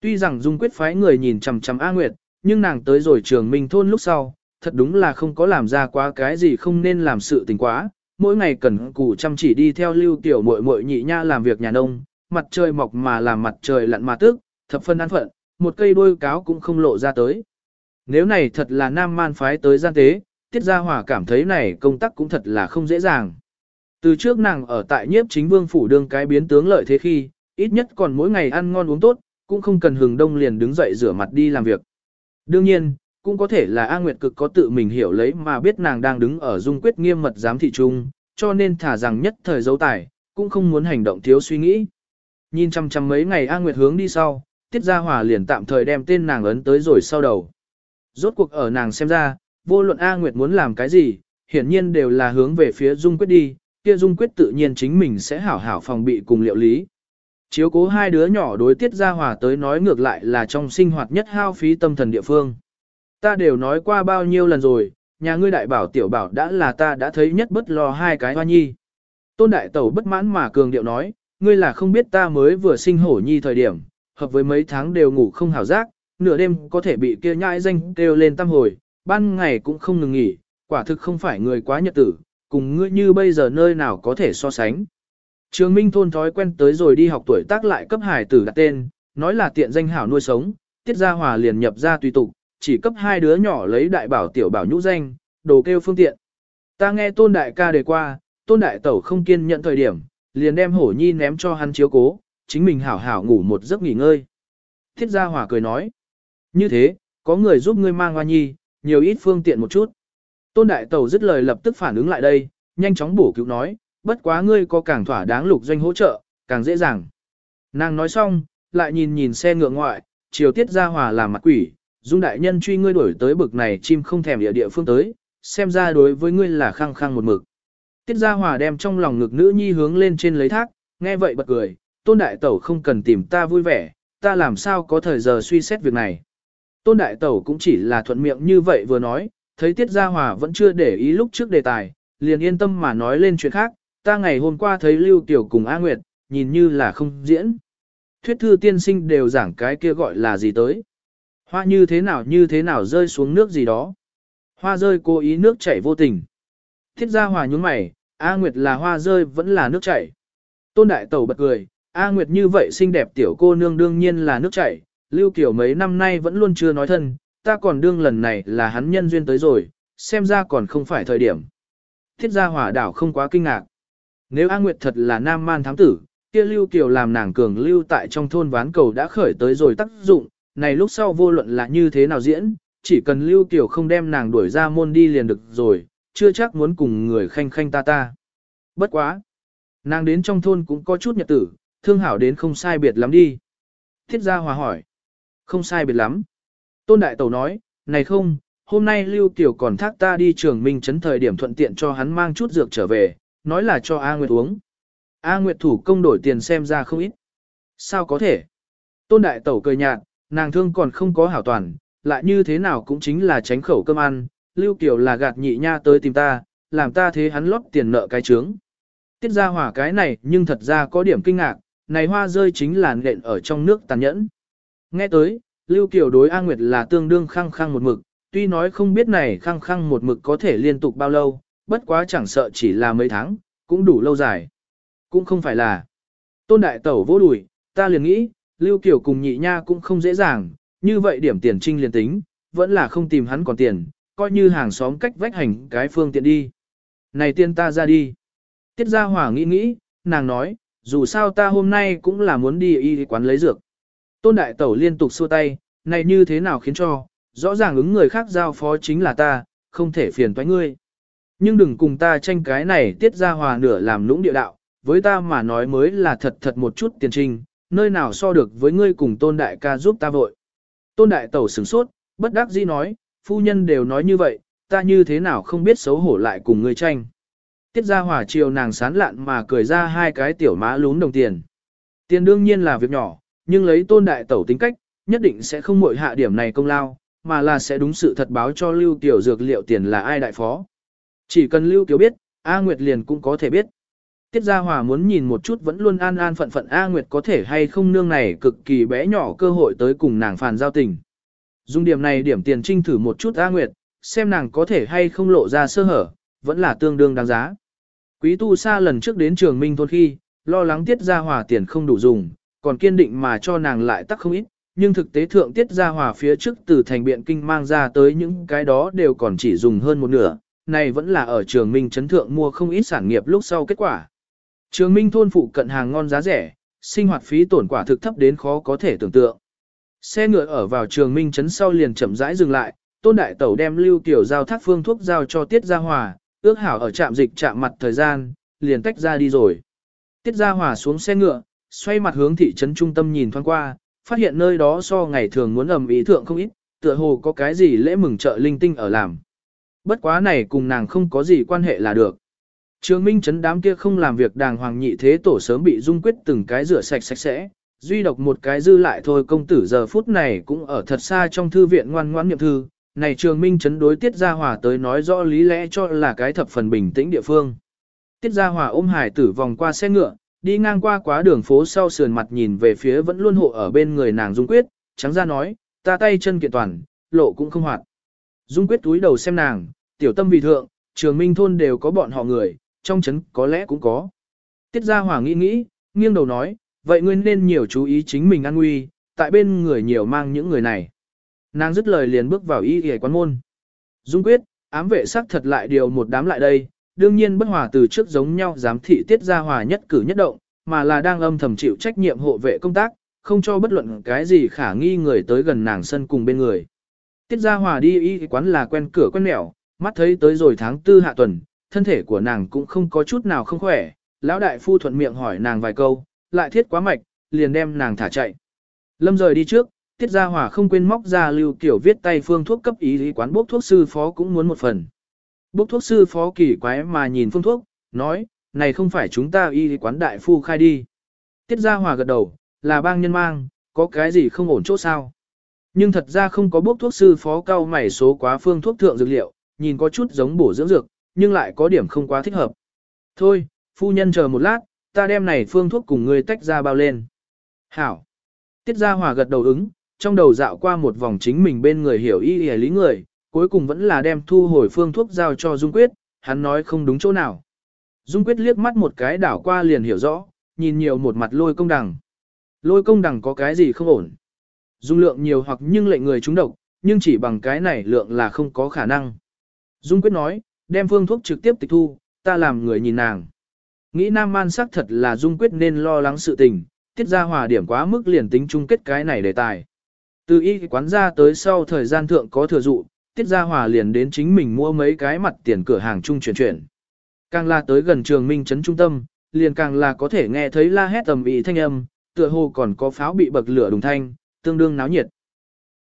[SPEAKER 1] Tuy rằng Dung Quyết phái người nhìn chằm chằm A Nguyệt, nhưng nàng tới rồi trường Minh thôn lúc sau, thật đúng là không có làm ra quá cái gì không nên làm sự tình quá. Mỗi ngày cần cù chăm chỉ đi theo Lưu tiểu muội muội nhị nha làm việc nhà nông, mặt trời mọc mà làm mặt trời lặn mà tức, thập phân an phận, một cây đôi cáo cũng không lộ ra tới. Nếu này thật là nam man phái tới gian tế, Tiết Gia Hòa cảm thấy này công tác cũng thật là không dễ dàng. Từ trước nàng ở tại nhiếp chính vương phủ đương cái biến tướng lợi thế khi, ít nhất còn mỗi ngày ăn ngon uống tốt, cũng không cần hừng đông liền đứng dậy rửa mặt đi làm việc. Đương nhiên, cũng có thể là A Nguyệt cực có tự mình hiểu lấy mà biết nàng đang đứng ở dung quyết nghiêm mật giám thị trung, cho nên thả rằng nhất thời dấu tài, cũng không muốn hành động thiếu suy nghĩ. Nhìn chăm chăm mấy ngày A Nguyệt hướng đi sau, Tiết Gia Hòa liền tạm thời đem tên nàng ấn tới rồi sau đầu. Rốt cuộc ở nàng xem ra, vô luận A Nguyệt muốn làm cái gì, hiển nhiên đều là hướng về phía Dung Quyết đi, kia Dung Quyết tự nhiên chính mình sẽ hảo hảo phòng bị cùng liệu lý. Chiếu cố hai đứa nhỏ đối tiết gia hòa tới nói ngược lại là trong sinh hoạt nhất hao phí tâm thần địa phương. Ta đều nói qua bao nhiêu lần rồi, nhà ngươi đại bảo tiểu bảo đã là ta đã thấy nhất bất lo hai cái hoa nhi. Tôn đại tẩu bất mãn mà cường điệu nói, ngươi là không biết ta mới vừa sinh hổ nhi thời điểm, hợp với mấy tháng đều ngủ không hảo giác, nửa đêm có thể bị kia nhãi danh kêu lên tâm hồi, ban ngày cũng không ngừng nghỉ, quả thực không phải người quá nhật tử, cùng ngươi như bây giờ nơi nào có thể so sánh. Trường Minh thôn thói quen tới rồi đi học tuổi tác lại cấp hải tử đặt tên, nói là tiện danh hảo nuôi sống, tiết gia hòa liền nhập ra tùy tục, chỉ cấp hai đứa nhỏ lấy đại bảo tiểu bảo nhũ danh, đồ kêu phương tiện. Ta nghe tôn đại ca đề qua, tôn đại tẩu không kiên nhận thời điểm, liền đem hổ nhi ném cho hắn chiếu cố, chính mình hảo hảo ngủ một giấc nghỉ ngơi. Thiết gia hòa cười nói, như thế, có người giúp ngươi mang hoa nhi, nhiều ít phương tiện một chút. Tôn đại tẩu dứt lời lập tức phản ứng lại đây, nhanh chóng bổ cứu nói, bất quá ngươi có càng thỏa đáng lục doanh hỗ trợ, càng dễ dàng. Nàng nói xong, lại nhìn nhìn xe ngựa ngoại, chiều tiết ra hòa làm mặt quỷ, dung đại nhân truy ngươi đổi tới bực này chim không thèm địa địa phương tới, xem ra đối với ngươi là khăng khăng một mực. Tiết gia hòa đem trong lòng ngực nữ nhi hướng lên trên lấy thác, nghe vậy bật cười, tôn đại tẩu không cần tìm ta vui vẻ, ta làm sao có thời giờ suy xét việc này. Tôn đại tẩu cũng chỉ là thuận miệng như vậy vừa nói, thấy tiết gia hòa vẫn chưa để ý lúc trước đề tài, liền yên tâm mà nói lên chuyện khác, ta ngày hôm qua thấy Lưu Tiểu cùng A Nguyệt, nhìn như là không diễn. Thuyết thư tiên sinh đều giảng cái kia gọi là gì tới. Hoa như thế nào như thế nào rơi xuống nước gì đó. Hoa rơi cố ý nước chảy vô tình. Thiết gia hòa nhúng mày, A Nguyệt là hoa rơi vẫn là nước chảy. Tôn Đại Tẩu bật cười, A Nguyệt như vậy xinh đẹp tiểu cô nương đương nhiên là nước chảy. Lưu Kiều mấy năm nay vẫn luôn chưa nói thân, ta còn đương lần này là hắn nhân duyên tới rồi, xem ra còn không phải thời điểm. Thiết gia hòa đảo không quá kinh ngạc. Nếu A Nguyệt thật là nam man thám tử, kia Lưu Kiều làm nàng cường lưu tại trong thôn ván cầu đã khởi tới rồi tác dụng, này lúc sau vô luận là như thế nào diễn, chỉ cần Lưu Kiều không đem nàng đuổi ra môn đi liền được rồi, chưa chắc muốn cùng người khanh khanh ta ta. Bất quá. Nàng đến trong thôn cũng có chút nhật tử, thương hảo đến không sai biệt lắm đi. Thiết gia hòa hỏi. Không sai biệt lắm. Tôn Đại Tẩu nói, này không, hôm nay Lưu Kiều còn thác ta đi trường Minh trấn thời điểm thuận tiện cho hắn mang chút dược trở về, nói là cho A Nguyệt uống. A Nguyệt thủ công đổi tiền xem ra không ít. Sao có thể? Tôn Đại Tẩu cười nhạt, nàng thương còn không có hảo toàn, lại như thế nào cũng chính là tránh khẩu cơm ăn, Lưu Kiều là gạt nhị nha tới tìm ta, làm ta thế hắn lót tiền nợ cái trướng. Tiết ra hỏa cái này nhưng thật ra có điểm kinh ngạc, này hoa rơi chính là nện ở trong nước tàn nhẫn. Nghe tới, Lưu Kiều đối A Nguyệt là tương đương khăng khăng một mực, tuy nói không biết này khăng khăng một mực có thể liên tục bao lâu, bất quá chẳng sợ chỉ là mấy tháng, cũng đủ lâu dài. Cũng không phải là. Tôn đại tẩu vô đùi, ta liền nghĩ, Lưu Kiều cùng nhị nha cũng không dễ dàng, như vậy điểm tiền trinh liền tính, vẫn là không tìm hắn còn tiền, coi như hàng xóm cách vách hành cái phương tiện đi. Này tiên ta ra đi. Tiết gia hỏa nghĩ nghĩ, nàng nói, dù sao ta hôm nay cũng là muốn đi y quán lấy dược. Tôn đại tẩu liên tục xua tay, này như thế nào khiến cho, rõ ràng ứng người khác giao phó chính là ta, không thể phiền toái ngươi. Nhưng đừng cùng ta tranh cái này tiết ra hòa nửa làm lũng địa đạo, với ta mà nói mới là thật thật một chút tiền trinh, nơi nào so được với ngươi cùng tôn đại ca giúp ta vội. Tôn đại tẩu sửng sốt, bất đắc dĩ nói, phu nhân đều nói như vậy, ta như thế nào không biết xấu hổ lại cùng ngươi tranh. Tiết ra hỏa chiều nàng sán lạn mà cười ra hai cái tiểu má lún đồng tiền. Tiền đương nhiên là việc nhỏ, nhưng lấy tôn đại tẩu tính cách, nhất định sẽ không mội hạ điểm này công lao, mà là sẽ đúng sự thật báo cho Lưu Tiểu dược liệu tiền là ai đại phó. Chỉ cần Lưu Tiểu biết, A Nguyệt liền cũng có thể biết. Tiết Gia Hòa muốn nhìn một chút vẫn luôn an an phận phận A Nguyệt có thể hay không nương này cực kỳ bé nhỏ cơ hội tới cùng nàng phàn giao tình. Dùng điểm này điểm tiền trinh thử một chút A Nguyệt, xem nàng có thể hay không lộ ra sơ hở, vẫn là tương đương đáng giá. Quý tu sa lần trước đến trường Minh thôn khi, lo lắng Tiết Gia Hòa tiền không đủ dùng, còn kiên định mà cho nàng lại tắc không ít, nhưng thực tế thượng Tiết Gia Hòa phía trước từ thành biện kinh mang ra tới những cái đó đều còn chỉ dùng hơn một nửa, này vẫn là ở trường Minh chấn thượng mua không ít sản nghiệp lúc sau kết quả. Trường Minh thôn phụ cận hàng ngon giá rẻ, sinh hoạt phí tổn quả thực thấp đến khó có thể tưởng tượng. Xe ngựa ở vào trường Minh trấn sau liền chậm rãi dừng lại, Tôn Đại Tẩu đem lưu tiểu giao thác phương thuốc giao cho Tiết Gia Hòa, ước hảo ở trạm dịch chạm mặt thời gian, liền tách ra đi rồi. Tiết Gia Hòa xuống xe ngựa, xoay mặt hướng thị trấn trung tâm nhìn thoáng qua, phát hiện nơi đó so ngày thường muốn ầm ý thượng không ít, tựa hồ có cái gì lễ mừng chợ linh tinh ở làm. Bất quá này cùng nàng không có gì quan hệ là được. Trường Minh chấn đám kia không làm việc đàng hoàng nhị thế tổ sớm bị dung quyết từng cái rửa sạch sạch sẽ, duy độc một cái dư lại thôi công tử giờ phút này cũng ở thật xa trong thư viện ngoan ngoãn niệm thư, này trường Minh chấn đối Tiết Gia Hòa tới nói rõ lý lẽ cho là cái thập phần bình tĩnh địa phương. Tiết Gia Hòa ôm hải tử vòng qua xe ngựa, đi ngang qua quá đường phố sau sườn mặt nhìn về phía vẫn luôn hộ ở bên người nàng Dung Quyết, trắng ra nói, ta tay chân kiện toàn, lộ cũng không hoạt. Dung Quyết túi đầu xem nàng, tiểu tâm vì thượng, trường Minh thôn đều có bọn họ người, trong chấn có lẽ cũng có. Tiết Gia Hòa nghĩ nghĩ, nghiêng đầu nói, vậy ngươi nên nhiều chú ý chính mình an nguy, tại bên người nhiều mang những người này. Nàng dứt lời liền bước vào y y quán môn. Dung quyết, ám vệ sắc thật lại điều một đám lại đây, đương nhiên bất hòa từ trước giống nhau giám thị Tiết Gia Hòa nhất cử nhất động, mà là đang âm thầm chịu trách nhiệm hộ vệ công tác, không cho bất luận cái gì khả nghi người tới gần nàng sân cùng bên người. Tiết Gia Hòa đi y quán là quen cửa quen mẻo, mắt thấy tới rồi tháng tư hạ tuần, thân thể của nàng cũng không có chút nào không khỏe, lão đại phu thuận miệng hỏi nàng vài câu, lại thiết quá mạch, liền đem nàng thả chạy. Lâm rời đi trước, Tiết Gia Hòa không quên móc ra lưu kiểu viết tay phương thuốc cấp ý lý quán bốc thuốc sư phó cũng muốn một phần. Bốc thuốc sư phó kỳ quái mà nhìn phương thuốc, nói, này không phải chúng ta y lý quán đại phu khai đi. Tiết Gia Hòa gật đầu, là bang nhân mang, có cái gì không ổn chỗ sao. Nhưng thật ra không có bốc thuốc sư phó cao mảy số quá phương thuốc thượng dược liệu, nhìn có chút giống bổ dưỡng dược, nhưng lại có điểm không quá thích hợp. Thôi, phu nhân chờ một lát, ta đem này phương thuốc cùng ngươi tách ra bao lên. Hảo. Tiết Gia Hòa gật đầu ứng, trong đầu dạo qua một vòng chính mình bên người hiểu y y lý người, cuối cùng vẫn là đem thu hồi phương thuốc giao cho Dung Quyết, hắn nói không đúng chỗ nào. Dung Quyết liếc mắt một cái đảo qua liền hiểu rõ, nhìn nhiều một mặt lôi công đằng. Lôi công đằng có cái gì không ổn. Dung lượng nhiều hoặc nhưng lệnh người trúng độc, nhưng chỉ bằng cái này lượng là không có khả năng. Dung Quyết nói, đem phương thuốc trực tiếp tịch thu, ta làm người nhìn nàng. Nghĩ Nam Man sắc thật là Dung Quyết nên lo lắng sự tình, tiết ra hòa điểm quá mức liền tính chung kết cái này đề tài. Từ y quán ra tới sau thời gian thượng có thừa dụ, tiết ra hòa liền đến chính mình mua mấy cái mặt tiền cửa hàng chung chuyển chuyển. Càng là tới gần trường minh trấn trung tâm, liền càng là có thể nghe thấy la hét tầm ý thanh âm, tựa hồ còn có pháo bị bậc lửa đùng thanh, tương đương náo nhiệt.